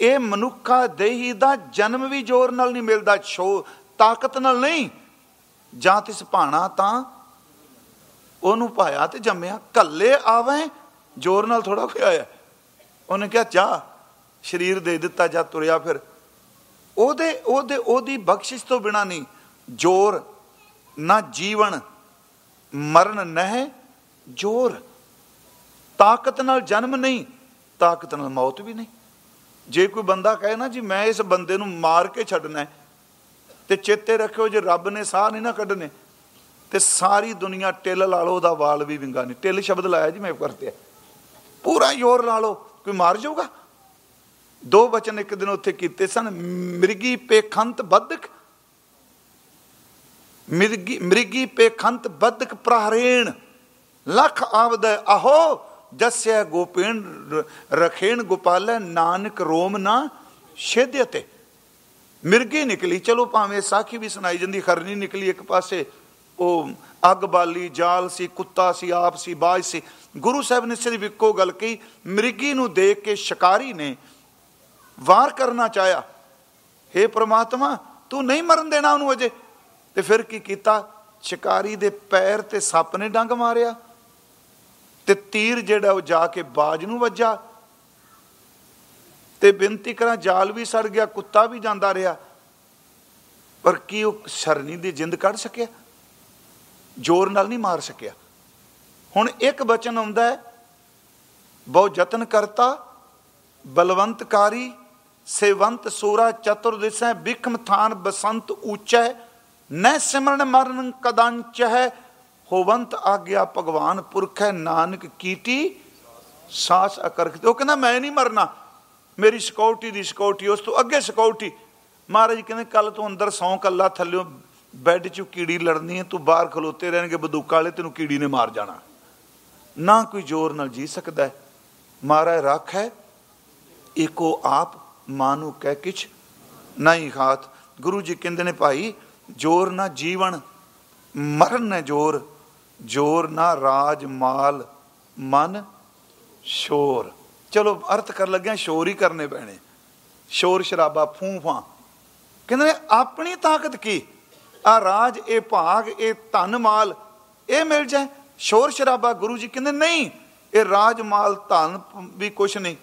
ਇਹ ਮਨੁੱਖਾ ਦੇਹੀ ਦਾ ਜਨਮ ਵੀ ਜ਼ੋਰ ਨਾਲ ਨਹੀਂ ਮਿਲਦਾ, ਛੋ, ਤਾਕਤ ਨਾਲ ਨਹੀਂ। ਜਾਂ ਤਿਸ ਭਾਣਾ ਤਾਂ ਉਹਨੂੰ ਪਾਇਆ ਤੇ ਜੰਮਿਆ। ਕੱਲੇ ਆਵੇਂ ਜ਼ੋਰ ਨਾਲ ਥੋੜਾ ਕੋਈ ਆਇਆ ਉਹਨੇ ਕਿਹਾ, ਜਾ, ਸਰੀਰ ਦੇ ਦਿੱਤਾ, ਜਾਂ ਤੁਰਿਆ ਫਿਰ। ਉਹਦੇ ਉਹਦੇ, ਉਹਦੀ ਬਖਸ਼ਿਸ਼ ਤੋਂ ਬਿਨਾ ਨਹੀਂ, ਜ਼ੋਰ ਨਾ ਜੀਵਨ ਮਰਨ ਨਹਿ, ਜ਼ੋਰ। ਤਾਕਤ ਨਾਲ ਜਨਮ ਨਹੀਂ, ਤਾਕਤ ਨਾਲ ਮੌਤ ਵੀ ਨਹੀਂ। ਜੇ ਕੋਈ ਬੰਦਾ ਕਹੇ ਨਾ, ਜੀ ਮੈਂ ਇਸ ਬੰਦੇ ਨੂੰ ਮਾਰ ਕੇ ਛੱਡਣਾ ਤੇ ਚੇਤੇ ਰੱਖਿਓ ਜੇ ਰੱਬ ਨੇ ਸਾਹ ਨਹੀਂ ਨਾ ਕੱਢਨੇ, ਤੇ ਸਾਰੀ ਦੁਨੀਆ ਟਿੱਲ ਲਾ ਲਓ, ਉਹਦਾ ਵਾਲ ਵੀ ਵਿੰਗਾ ਨਹੀਂ। ਟਿੱਲ ਸ਼ਬਦ ਲਾਇਆ ਜੀ, ਮੈਂ ਕਰਤੇ ਪੂਰਾ ਜ਼ੋਰ ਲਾ ਲਓ, ਕੋਈ ਮਾਰ ਜਾਊਗਾ? ਦੋ ਬਚਨ ਇੱਕ ਦਿਨ ਉੱਥੇ ਕੀਤੇ ਸਨ, ਮਿਰਗੀ ਪੇਖੰਤ ਬਦਕ ਮਿਰਗੀ ਮਿਰਗੀ ਪੇਖੰਤ ਬਦਕ ਪ੍ਰਹਰੇਣ ਲਖ ਆਵਦੈ ਆਹੋ ਜਸਿਆ ਗੋਪੇਣ ਰਖੇਣ ਗੋਪਾਲੈ, ਨਾਨਕ ਰੋਮ ਨਾ ਛੇਦਿਅਤੇ ਮਿਰਗੀ ਨਿਕਲੀ, ਚਲੋ ਭਾਵੇਂ ਸਾਖੀ ਵੀ ਸੁਣਾਈ ਜਾਂਦੀ, ਖਰਨੀ ਨਿਕਲੀ ਇੱਕ ਪਾਸੇ। ਉਹ ਅੱਗ ਬਾਲੀ, ਜਾਲ ਸੀ, ਕੁੱਤਾ ਸੀ, ਆਪ ਸੀ, ਬਾਜ ਸੀ। ਗੁਰੂ ਸਾਹਿਬ ਨੇ ਸਿਰਫ ਇੱਕੋ ਗੱਲ ਕਹੀ, ਮਿਰਗੀ ਨੂੰ ਦੇਖ ਕੇ ਸ਼ਿਕਾਰੀ ਨੇ ਵਾਰ ਕਰਨਾ ਚਾਹਿਆ हे ਪ੍ਰਮਾਤਮਾ, ਤੂੰ ਨਹੀਂ ਮਰਨ ਦੇਣਾ ਉਹਨੂੰ ਅਜੇ? ਤੇ ਫਿਰ ਕੀ ਕੀਤਾ? ਸ਼ਿਕਾਰੀ ਦੇ ਪੈਰ ਤੇ ਸੱਪ ਨੇ ਡੰਗ ਮਾਰਿਆ ਤੇ ਤੀਰ ਜਿਹੜਾ ਉਹ ਜਾ ਕੇ ਬਾਜ ਨੂੰ ਵੱਜਾ ਤੇ ਬੇਨਤੀ ਕਰਾਂ ਜਾਲ ਵੀ ਸੜ ਗਿਆ, ਕੁੱਤਾ ਵੀ ਜਾਂਦਾ ਰਿਹਾ। ਪਰ ਕੀ ਉਹ ਸ਼ਰਨੀ ਦੀ ਜਿੰਦ ਕੱਢ ਸਕਿਆ? ਜ਼ੋਰ ਨਾਲ ਨਹੀਂ ਮਾਰ ਸਕਿਆ। ਹੁਣ ਇੱਕ ਬਚਨ ਆਉਂਦਾ ਹੈ, ਬਹੁ ਯਤਨ ਕਰਤਾ, ਬਲਵੰਤਕਾਰੀ, ਸੇਵੰਤ ਸੂਰਾ ਚਤੁਰ ਦਿਸੈ ਬਿਖਮ ਥਾਨ ਬਸੰਤ ਉੱਚੈ ਨੈ ਸਿਮਰਨ ਮਰਨ ਕਦੰਚ ਹੈ, ਹੋਵੰਤ ਆਗਿਆ ਭਗਵਾਨ ਪੁਰਖ ਹੈ ਨਾਨਕ ਕੀਟੀ, ਸਾਸ ਅਕਰਖ ਉਹ ਕਹਿੰਦਾ, ਮੈਂ ਨਹੀਂ ਮਰਨਾ, ਮੇਰੀ ਸਿਕਿਉਰਿਟੀ ਦੀ ਸਿਕਿਉਰਿਟੀ ਉਸ ਤੋਂ ਅੱਗੇ ਸਿਕਿਉਰਿਟੀ ਮਹਾਰਾਜ ਕਹਿੰਦੇ ਕੱਲ ਤੋਂ ਅੰਦਰ ਸੌ ਕੱਲਾ, ਥੱਲਿਓ ਬੈੱਡ 'ਚ ਕੀੜੀ ਲੜਨੀ ਹੈ, ਤੂੰ ਬਾਹਰ ਖਲੋਤੇ ਰਹਿਣਗੇ, ਬੰਦੂਕਾਂ ਵਾਲੇ, ਤੈਨੂੰ ਕੀੜੀ ਨੇ ਮਾਰ ਜਾਣਾ। ਨਾ ਕੋਈ ਜ਼ੋਰ ਨਾਲ ਜੀ ਸਕਦਾ ਹੈ। ਮਹਾਰਾਜ, ਰੱਖ ਹੈ। ਏਕੋ ਆਪ ਮਾਨੂ ਕਹਿ ਕਿਛ ਨਹੀਂ ਖਾਤ ਗੁਰੂ ਜੀ ਕਹਿੰਦੇ ਨੇ, ਭਾਈ ਜ਼ੋਰ ਨਾ ਜੀਵਨ, ਮਰਨ ਨਾ ਜ਼ੋਰ ਜ਼ੋਰ ਨਾ ਰਾਜ, ਮਾਲ, ਮਨ, ਸ਼ੋਰ। ਚਲੋ, ਅਰਥ ਕਰ ਲੱਗਿਆ ਸ਼ੋਰ ਹੀ ਕਰਨੇ ਪੈਣੇ। ਸ਼ੋਰ ਸ਼ਰਾਬਾ ਫੂਫਾਂ ਕਹਿੰਦੇ ਨੇ, ਆਪਣੀ ਤਾਕਤ ਕੀ? ਆ ਰਾਜ, ਇਹ ਭਾਗ, ਇਹ ਧਨ, ਮਾਲ, ਇਹ ਮਿਲ ਜਾਏ। ਸ਼ੋਰ ਸ਼ਰਾਬਾ ਗੁਰੂ ਜੀ ਕਹਿੰਦੇ, ਨਹੀਂ, ਇਹ ਰਾਜ, ਮਾਲ, ਧਨ ਵੀ ਕੁਛ ਨਹੀਂ।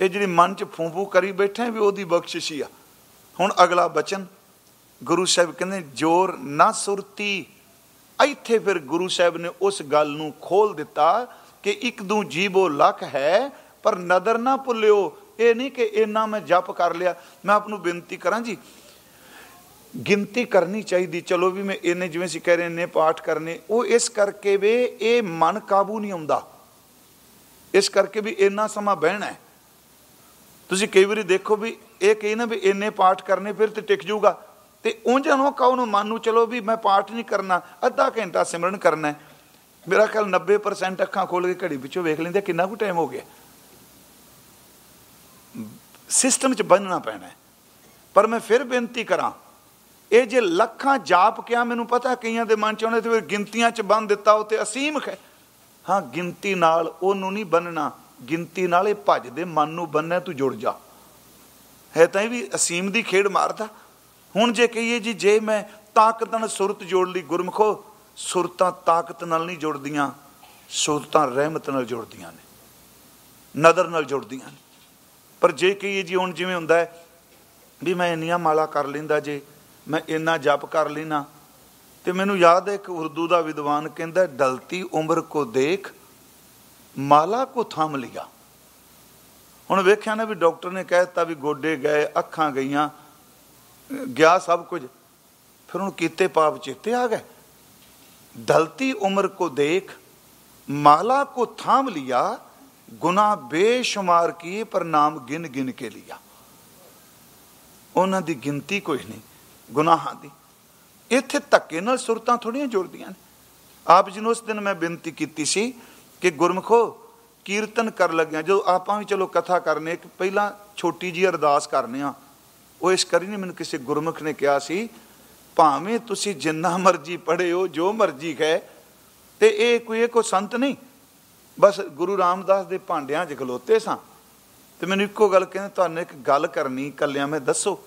ਇਹ ਜਿਹੜੀ ਮਨ ਚ ਫੂਫੂ ਕਰੀ ਬੈਠੇ ਵੀ ਉਹਦੀ ਬਖਸ਼ਿਸ਼ ਹੀ ਆ। ਹੁਣ ਅਗਲਾ ਬਚਨ ਗੁਰੂ ਸਾਹਿਬ ਕਹਿੰਦੇ, ਜੋਰ ਨਾ ਸੁਰਤੀ। ਇੱਥੇ ਫਿਰ ਗੁਰੂ ਸਾਹਿਬ ਨੇ ਉਸ ਗੱਲ ਨੂੰ ਖੋਲ ਦਿੱਤਾ ਕਿ ਇੱਕ ਦੂ ਜੀਵੋ ਲੱਖ ਹੈ, ਪਰ ਨਦਰ ਨਾ ਭੁੱਲਿਓ। ਇਹ ਨਹੀਂ ਕਿ ਇੰਨਾ ਮੈਂ ਜਪ ਕਰ ਲਿਆ। ਮੈਂ ਆਪ ਨੂੰ ਬੇਨਤੀ ਕਰਾਂ ਜੀ, ਗਿਣਤੀ ਕਰਨੀ ਚਾਹੀਦੀ। ਚਲੋ ਵੀ ਮੈਂ ਇਹਨੇ ਜਿਵੇਂ ਸੀ ਕਹਿ ਰਹੇ ਨੇ ਪਾਠ ਕਰਨੇ, ਉਹ ਇਸ ਕਰਕੇ ਵੇ ਇਹ ਮਨ ਕਾਬੂ ਨਹੀਂ ਆਉਂਦਾ। ਇਸ ਕਰਕੇ ਵੀ ਇੰਨਾ ਸਮਾਂ ਬਹਿਣਾ ਤੁਸੀਂ ਕਈ ਵਾਰੀ ਦੇਖੋ ਵੀ ਇਹ ਕਹੀ ਨਾ ਵੀ ਇੰਨੇ ਪਾਠ ਕਰਨੇ, ਫਿਰ ਤੇ ਟਿਕ ਜਾਊਗਾ। ਤੇ ਉਂਝ ਨੂੰ ਕਹੋ ਨੂੰ ਮਨ ਨੂੰ ਚਲੋ ਵੀ ਮੈਂ ਪਾਠ ਨਹੀਂ ਕਰਨਾ, ਅੱਧਾ ਘੰਟਾ ਸਿਮਰਨ ਕਰਨਾ ਮੇਰਾ ਖਿਆਲ 90% ਅੱਖਾਂ ਖੋਲ ਕੇ ਘੜੀ ਵਿੱਚੋਂ ਵੇਖ ਲੈਂਦੇ ਕਿੰਨਾ ਕੁ ਟਾਈਮ ਹੋ ਗਿਆ। ਸਿਸਟਮ 'ਚ ਬੰਨਣਾ ਪੈਣਾ ਪਰ ਮੈਂ ਫਿਰ ਬੇਨਤੀ ਕਰਾਂ, ਇਹ ਜੇ ਲੱਖਾਂ ਜਾਪ ਕਿਆ ਮੈਨੂੰ ਪਤਾ, ਕਈਆਂ ਦੇ ਮਨ 'ਚ ਉਹਨੇ ਤੇ ਗਿਣਤੀਆਂ 'ਚ ਬੰਨ ਦਿੱਤਾ, ਉਹ ਤੇ ਅਸੀਮ ਹੈ ਹਾਂ, ਗਿਣਤੀ ਨਾਲ ਉਹਨੂੰ ਨਹੀਂ ਬੰਨਣਾ ਗਿਣਤੀ ਨਾਲ ਇਹ ਭੱਜਦੇ ਮਨ ਨੂੰ ਬੰਨਣਾ ਤੂੰ ਜੁੜ ਜਾ। ਹੈ ਤਾਂ ਇਹ ਵੀ ਅਸੀਮ ਦੀ ਖੇਡ ਮਾਰਦਾ। ਹੁਣ ਜੇ ਕਹੀਏ ਜੀ, ਜੇ ਮੈਂ ਤਾਕਤ ਨਾਲ ਸੁਰਤ ਜੋੜ ਲਈ ਗੁਰਮਖੋ, ਸੁਰਤਾਂ ਤਾਕਤ ਨਾਲ ਨਹੀਂ ਜੁੜਦੀਆਂ, ਸੁਰਤਾਂ ਰਹਿਮਤ ਨਾਲ ਜੁੜਦੀਆਂ ਨੇ, ਨਦਰ ਨਾਲ ਜੁੜਦੀਆਂ ਨੇ। ਪਰ ਜੇ ਕਹੀਏ ਜੀ, ਹੁਣ ਜਿਵੇਂ ਹੁੰਦਾ ਹੈ ਵੀ ਮੈਂ ਇੰਨੀਆਂ ਮਾਲਾ ਕਰ ਲੈਂਦਾ ਜੇ, ਮੈਂ ਇੰਨਾ ਜਪ ਕਰ ਲੈਣਾ ਤੇ ਮੈਨੂੰ ਯਾਦ ਹੈ ਇੱਕ ਉਰਦੂ ਦਾ ਵਿਦਵਾਨ ਕਹਿੰਦਾ, ਡਲਤੀ ਉਮਰ ਕੋ ਦੇਖ, ਮਾਲਾ ਕੋ ਥਮ ਲਿਆ। ਹੁਣ ਵੇਖਿਆ ਨਾ ਵੀ ਡਾਕਟਰ ਨੇ ਕਹਿ ਦਿੱਤਾ ਵੀ ਗੋਡੇ ਗਏ, ਅੱਖਾਂ ਗਈਆਂ ਗਿਆ ਸਭ ਕੁਝ। ਫਿਰ ਉਹਨੂੰ ਕੀਤੇ ਪਾਪ ਚੇਤੇ ਆ ਗਏ। ਡਲਤੀ ਉਮਰ ਕੋ ਦੇਖ, ਮਾਲਾ ਕੋ ਥਾਮ ਲਿਆ ਗੁਨਾ ਬੇਸ਼ੁਮਾਰ ਕੀਏ, ਪਰ ਨਾਮ ਗਿਣ ਗਿਣ ਕੇ ਲਿਆ। ਉਹਨਾਂ ਦੀ ਗਿਣਤੀ ਕੋਈ ਨਹੀਂ, ਗੁਨਾਹਾਂ ਦੀ। ਇੱਥੇ ਧੱਕੇ ਨਾਲ ਸੁਰਤਾਂ ਥੋੜੀਆਂ ਜੁੜਦੀਆਂ ਨੇ। ਆਪ ਜੀ ਨੂੰ ਉਸ ਦਿਨ ਮੈਂ ਬੇਨਤੀ ਕੀਤੀ ਸੀ ਕਿ ਗੁਰਮਖੋ, ਕੀਰਤਨ ਕਰ ਲੱਗਿਆ। ਜਦੋਂ ਆਪਾਂ ਵੀ ਚਲੋ ਕਥਾ ਕਰਨੇ, ਇੱਕ ਪਹਿਲਾਂ ਛੋਟੀ ਜੀ ਅਰਦਾਸ ਕਰਨੇ ਆ। ਉਹ ਇਸ ਕਰੀ ਨੇ ਮੈਨੂੰ ਕਿਸੇ ਗੁਰਮੁਖ ਨੇ ਕਿਹਾ ਸੀ, ਭਾਵੇਂ ਤੁਸੀਂ ਜਿੰਨਾ ਮਰਜ਼ੀ ਪੜ੍ਹੇ ਹੋ, ਜੋ ਮਰਜ਼ੀ ਕਹੇ, ਤੇ ਇਹ ਕੋਈ ਕੋ ਸੰਤ ਨਹੀਂ। ਬਸ ਗੁਰੂ ਰਾਮਦਾਸ ਦੇ ਭਾਂਡਿਆਂ 'ਚ ਖਲੋਤੇ ਸਾਂ। ਤੇ ਮੈਨੂੰ ਇੱਕੋ ਗੱਲ ਕਹਿੰਦੇ, ਤੁਹਾਨੂੰ ਇੱਕ ਗੱਲ ਕਰਨੀ ਕੱਲਿਆਂ ਮੈਂ ਦੱਸੋ।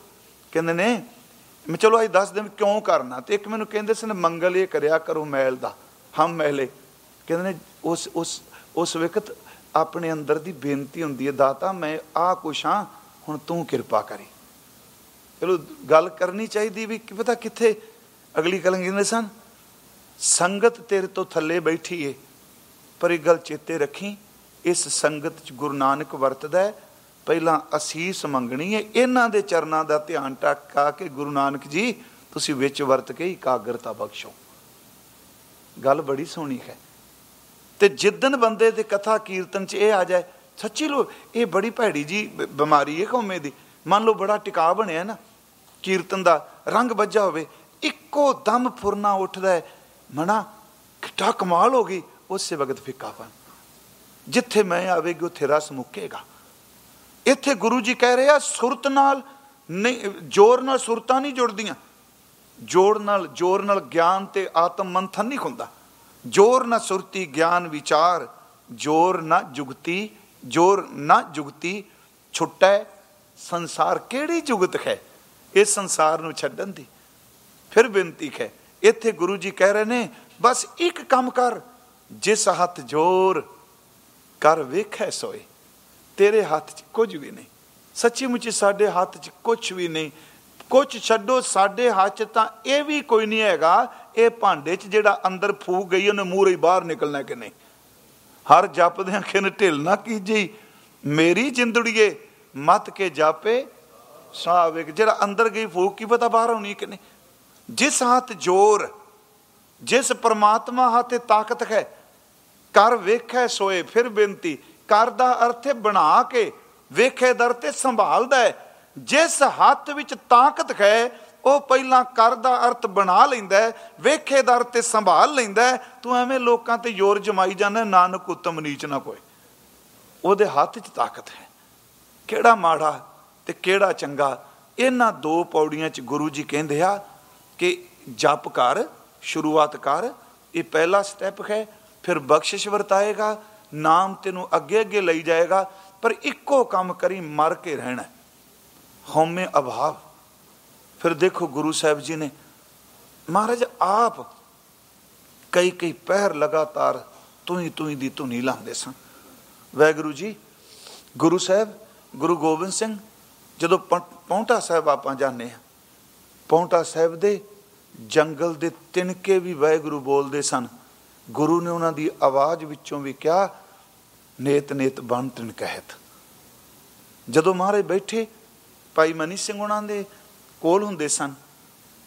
ਕਹਿੰਦੇ ਨੇ, ਮੈਂ ਚਲੋ ਅੱਜ ਦੱਸ ਦਿਨ ਕਿਉਂ ਕਰਨਾ। ਤੇ ਇੱਕ ਮੈਨੂੰ ਕਹਿੰਦੇ ਸਨ, ਮੰਗਲ ਇਹ ਕਰਿਆ ਕਰੋ ਮੈਲ ਦਾ, ਹਮ ਮਹਿਲੇ। ਕਹਿੰਦੇ ਨੇ, ਉਸ ਉਸ ਉਸ ਵਕਤ ਆਪਣੇ ਅੰਦਰ ਦੀ ਬੇਨਤੀ ਹੁੰਦੀ ਹੈ, ਦਾਤਾ, ਮੈਂ ਆ ਕੁਛ ਹਾਂ, ਹੁਣ ਤੂੰ ਕਿਰਪਾ ਕਰੀ। ਚਲੋ ਗੱਲ ਕਰਨੀ ਚਾਹੀਦੀ ਵੀ ਕੀ ਪਤਾ ਕਿੱਥੇ ਅਗਲੀ ਕਲੰਗ ਕਹਿੰਦੇ ਸਨ, ਸੰਗਤ ਤੇਰੇ ਤੋਂ ਥੱਲੇ ਬੈਠੀ ਏ, ਪਰ ਇਹ ਗੱਲ ਚੇਤੇ ਰੱਖੀ, ਇਸ ਸੰਗਤ ਚ ਗੁਰੂ ਨਾਨਕ ਵਰਤਦਾ ਪਹਿਲਾਂ ਅਸੀਸ ਮੰਗਣੀ ਹੈ ਇਹਨਾਂ ਦੇ ਚਰਨਾਂ ਦਾ ਧਿਆਨ ਟੱਕਾ ਕੇ ਗੁਰੂ ਨਾਨਕ ਜੀ, ਤੁਸੀਂ ਵਿੱਚ ਵਰਤ ਕੇ ਇਕਾਗਰਤਾ ਬਖਸ਼ੋ। ਗੱਲ ਬੜੀ ਸੋਹਣੀ ਹੈ। ਤੇ ਜਿੱਦਨ ਬੰਦੇ ਦੇ ਕਥਾ ਕੀਰਤਨ ਚ ਇਹ ਆ ਜਾਏ, ਸੱਚੀ ਲੋ ਇਹ ਬੜੀ ਭੈੜੀ ਜੀ ਬਿਮਾਰੀ ਹੈ ਕੌਮੇ ਦੀ, ਮੰਨ ਲਓ ਬੜਾ ਟਿਕਾ ਬਣਿਆ ਨਾ। ਕੀਰਤਨ ਦਾ ਰੰਗ ਵੱਜਾ ਹੋਵੇ, ਇੱਕੋ ਦਮ ਫੁਰਨਾ ਉੱਠਦਾ ਹੈ। ਮਨਾ, ਕਿੱਡਾ ਕਮਾਲ ਹੋ ਗਈ, ਉਸੇ ਵਕਤ ਫਿੱਕਾਪਨ ਜਿੱਥੇ ਮੈਂ ਆਵੇਗੀ, ਉੱਥੇ ਰਸ ਮੁੱਕੇਗਾ। ਇੱਥੇ ਗੁਰੂ ਜੀ ਕਹਿ ਰਹੇ ਆ, ਸੁਰਤ ਨਾਲ ਨਹੀਂ, ਜੋਰ ਨਾਲ ਸੁਰਤਾਂ ਨਹੀਂ ਜੁੜਦੀਆਂ। ਜ਼ੋਰ ਨਾਲ, ਜੋਰ ਨਾਲ ਗਿਆਨ ਤੇ ਆਤਮ ਮੰਥਨ ਨਹੀਂ ਹੁੰਦਾ। ਜੋਰ ਨਾ ਸੁਰਤੀ, ਗਿਆਨ ਵਿਚਾਰ। ਜੋਰ ਨਾ ਜੁਗਤੀ, ਜੋਰ ਨਾ ਜੁਗਤੀ। ਛੁੱਟੈ ਸੰਸਾਰ ਕਿਹੜੀ ਜੁਗਤ ਹੈ? ਇਸ ਸੰਸਾਰ ਨੂੰ ਛੱਡਣ ਦੀ। ਫਿਰ ਬੇਨਤੀ ਹੈ, ਇੱਥੇ ਗੁਰੂ ਜੀ ਕਹਿ ਰਹੇ ਨੇ, ਬਸ ਇੱਕ ਕੰਮ ਕਰ, ਜਿਸ ਹੱਥ ਜੋਰ ਕਰ ਵੇਖੈ ਸੋਏ, ਤੇਰੇ ਹੱਥ 'ਚ ਕੁਝ ਵੀ ਨਹੀਂ। ਸੱਚੀ ਮੁੱਚੀ ਸਾਡੇ ਹੱਥ 'ਚ ਕੁਝ ਵੀ ਨਹੀਂ। ਕੁਝ ਛੱਡੋ ਸਾਡੇ ਹੱਥ 'ਚ ਤਾਂ ਇਹ ਵੀ ਕੋਈ ਨਹੀਂ ਹੈਗਾ, ਇਹ ਭਾਂਡੇ 'ਚ ਜਿਹੜਾ ਅੰਦਰ ਫੂਕ ਗਈ, ਉਹਨੇ ਮੂਹਰੇ ਬਾਹਰ ਨਿਕਲਣਾ ਕਿ ਨਹੀਂ? ਹਰ ਜਪਦੇ ਅੱਖੇ ਨੇ ਢਿਲ ਨਾ ਕੀਜੀ। ਮੇਰੀ ਜਿੰਦੜੀਏ, ਮਤ ਕੇ ਜਾਪੇ ਸਾਵੇਕ ਜਿਹੜਾ ਅੰਦਰ ਗਈ ਫੂਕ, ਕੀ ਪਤਾ ਬਾਹਰ ਹੋਣੀ ਕਿ ਨਹੀਂ। ਜਿਸ ਹੱਥ ਜੋਰ, ਜਿਸ ਪਰਮਾਤਮਾ ਹੱਥੇ ਤਾਕਤ ਹੈ ਕਰ ਵੇਖੈ ਸੋਏ, ਫਿਰ ਬੇਨਤੀ ਕਰ ਦਾ ਅਰਥ ਹੈ ਬਣਾ ਕੇ ਵੇਖੇ ਦਰ ਤੇ ਸੰਭਾਲਦਾ ਹੈ। ਜਿਸ ਹੱਥ ਵਿੱਚ ਤਾਕਤ ਹੈ, ਉਹ ਪਹਿਲਾਂ ਕਰ ਦਾ ਅਰਥ ਬਣਾ ਲੈਂਦਾ ਵੇਖੇ ਦਰ ਤੇ ਸੰਭਾਲ ਲੈਂਦਾ ਤੂੰ ਐਵੇਂ ਲੋਕਾਂ ਤੇ ਜ਼ੋਰ ਜਮਾਈ ਜਾਂਦਾ, ਨਾਨਕ ਉਤਮ ਨੀਚ ਨਾ ਕੋਈ। ਉਹਦੇ ਹੱਥ 'ਚ ਤਾਕਤ ਹੈ। ਕਿਹੜਾ ਮਾੜਾ ਤੇ ਕਿਹੜਾ ਚੰਗਾ? ਇਹਨਾਂ ਦੋ ਪੌੜੀਆਂ 'ਚ ਗੁਰੂ ਜੀ ਕਹਿੰਦੇ ਆ ਕਿ ਜਪ ਕਰ, ਸ਼ੁਰੂਆਤ ਕਰ, ਇਹ ਪਹਿਲਾ ਸਟੈਪ ਹੈ, ਫਿਰ ਬਖਸ਼ਿਸ਼ ਵਰਤਾਏਗਾ, ਨਾਮ ਤੈਨੂੰ ਅੱਗੇ ਅੱਗੇ ਲਈ ਜਾਏਗਾ, ਪਰ ਇੱਕੋ ਕੰਮ ਕਰੀ ਮਰ ਕੇ ਰਹਿਣਾ। ਹਉਮੈ ਅਭਾਵ। ਫਿਰ ਦੇਖੋ ਗੁਰੂ ਸਾਹਿਬ ਜੀ ਨੇ, ਮਹਾਰਾਜ ਆਪ ਕਈ ਕਈ ਪਹਿਰ ਲਗਾਤਾਰ ਤੂੰ ਹੀ ਤੂੰ ਦੀ ਧੁਨੀ ਲਾਉਂਦੇ ਸਨ। ਵੈਗੁਰੂ ਜੀ, ਗੁਰੂ ਸਾਹਿਬ, ਗੁਰੂ ਗੋਬਿੰਦ ਸਿੰਘ ਜਦੋਂ ਪੌਂਟਾ ਸਾਹਿਬ ਆਪਾਂ ਜਾਣੇ ਆ ਪੌਂਟਾ ਸਾਹਿਬ ਦੇ ਜੰਗਲ ਦੇ ਤਿਨਕੇ ਵੀ ਵੈਗੁਰੂ ਬੋਲਦੇ ਸਨ। ਗੁਰੂ ਨੇ ਉਹਨਾਂ ਦੀ ਆਵਾਜ਼ ਵਿੱਚੋਂ ਵੀ ਕਿਹਾ, ਨੇਤ ਨੇਤ ਬਣ ਤਿਨ ਕਹਿਤ। ਜਦੋਂ ਮਹਾਰਾਜ ਬੈਠੇ, ਭਾਈ ਮਨੀ ਸਿੰਘ ਉਹਨਾਂ ਦੇ ਕੋਲ ਹੁੰਦੇ ਸਨ,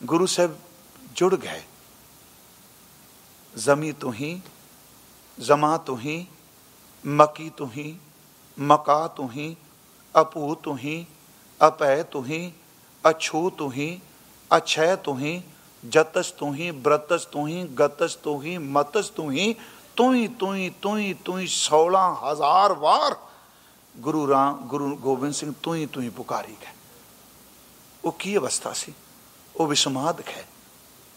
ਗੁਰੂ ਸਾਹਿਬ ਜੁੜ ਗਏ। ਜ਼ਮੀ ਤੋਂ ਹੀ, ਜ਼ਮਾ ਤੋਂ ਹੀ, ਮਕੀ ਤੋਂ ਹੀ, ਮਕਾ ਤੋਂ ਹੀ, ਅਪੂ ਤੋਂ ਹੀ ਅਪੈ ਤੋਂ ਅਛੂ ਤੁਹੀ ਹੀ ਅਛੈ ਤੋਂ ਜਤਸ ਤੋਂ ਬ੍ਰਤਸ ਤੋਂ ਗਤਸ ਤੋਂ ਮਤਸ ਤੋਂ ਹੀ ਤੂੰ ਹੀ ਤੂੰ ਤੂੰ ਤੂੰ ਹੀ 16000 ਵਾਰ ਗੁਰੂ ਰਾਮ ਗੁਰੂ ਗੋਬਿੰਦ ਸਿੰਘ ਤੂੰ ਹੀ ਤੂੰ ਪੁਕਾਰੀ ਗਏ ਉਹ ਕੀ ਅਵਸਥਾ ਸੀ ਉਹ ਵਿਸਮਾਦਕ ਹੈ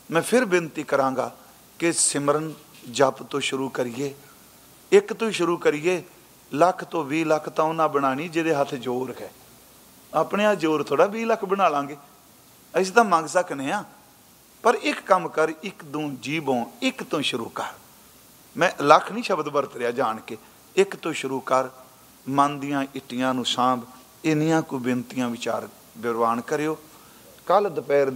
ਮੈਂ ਫਿਰ ਬੇਨਤੀ ਕਰਾਂਗਾ ਕਿ ਸਿਮਰਨ ਜਪ ਤੋਂ ਸ਼ੁਰੂ ਕਰੀਏ ਇੱਕ ਤੋਂ ਹੀ ਸ਼ੁਰੂ ਕਰੀਏ ਲੱਖ ਤੋਂ 20 ਲੱਖ ਤਾਂ ਉਹਨਾਂ ਬਣਾਣੀ ਜਿਹਦੇ ਹੱਥ ਜ਼ੋਰ ਹੈ ਆਪਣੇ ਆ ਜ਼ੋਰ ਥੋੜਾ 20 ਲੱਖ ਬਣਾ ਲਾਂਗੇ। ਅਸੀਂ ਤਾਂ ਮੰਗ ਸਕਨੇ ਆ ਪਰ ਇੱਕ ਕੰਮ ਕਰ, ਇੱਕ ਦੂੰ ਜੀਵੋਂ ਇੱਕ ਤੋਂ ਸ਼ੁਰੂ ਕਰ। ਮੈਂ ਲੱਖ ਨਹੀਂ ਸ਼ਬਦ ਵਰਤ ਰਿਹਾ ਜਾਣ ਕੇ। ਇੱਕ ਤੋਂ ਸ਼ੁਰੂ ਕਰ। ਮਨ ਦੀਆਂ ਇੱਟੀਆਂ ਨੂੰ ਸਾਂਭ। ਇੰਨੀਆਂ ਕੋ ਬੇਨਤੀਆਂ ਵਿਚਾਰ, ਵਿਰਵਾਨ ਕਰਿਓ। ਕੱਲ ਦੁਪਹਿਰ ਦੇ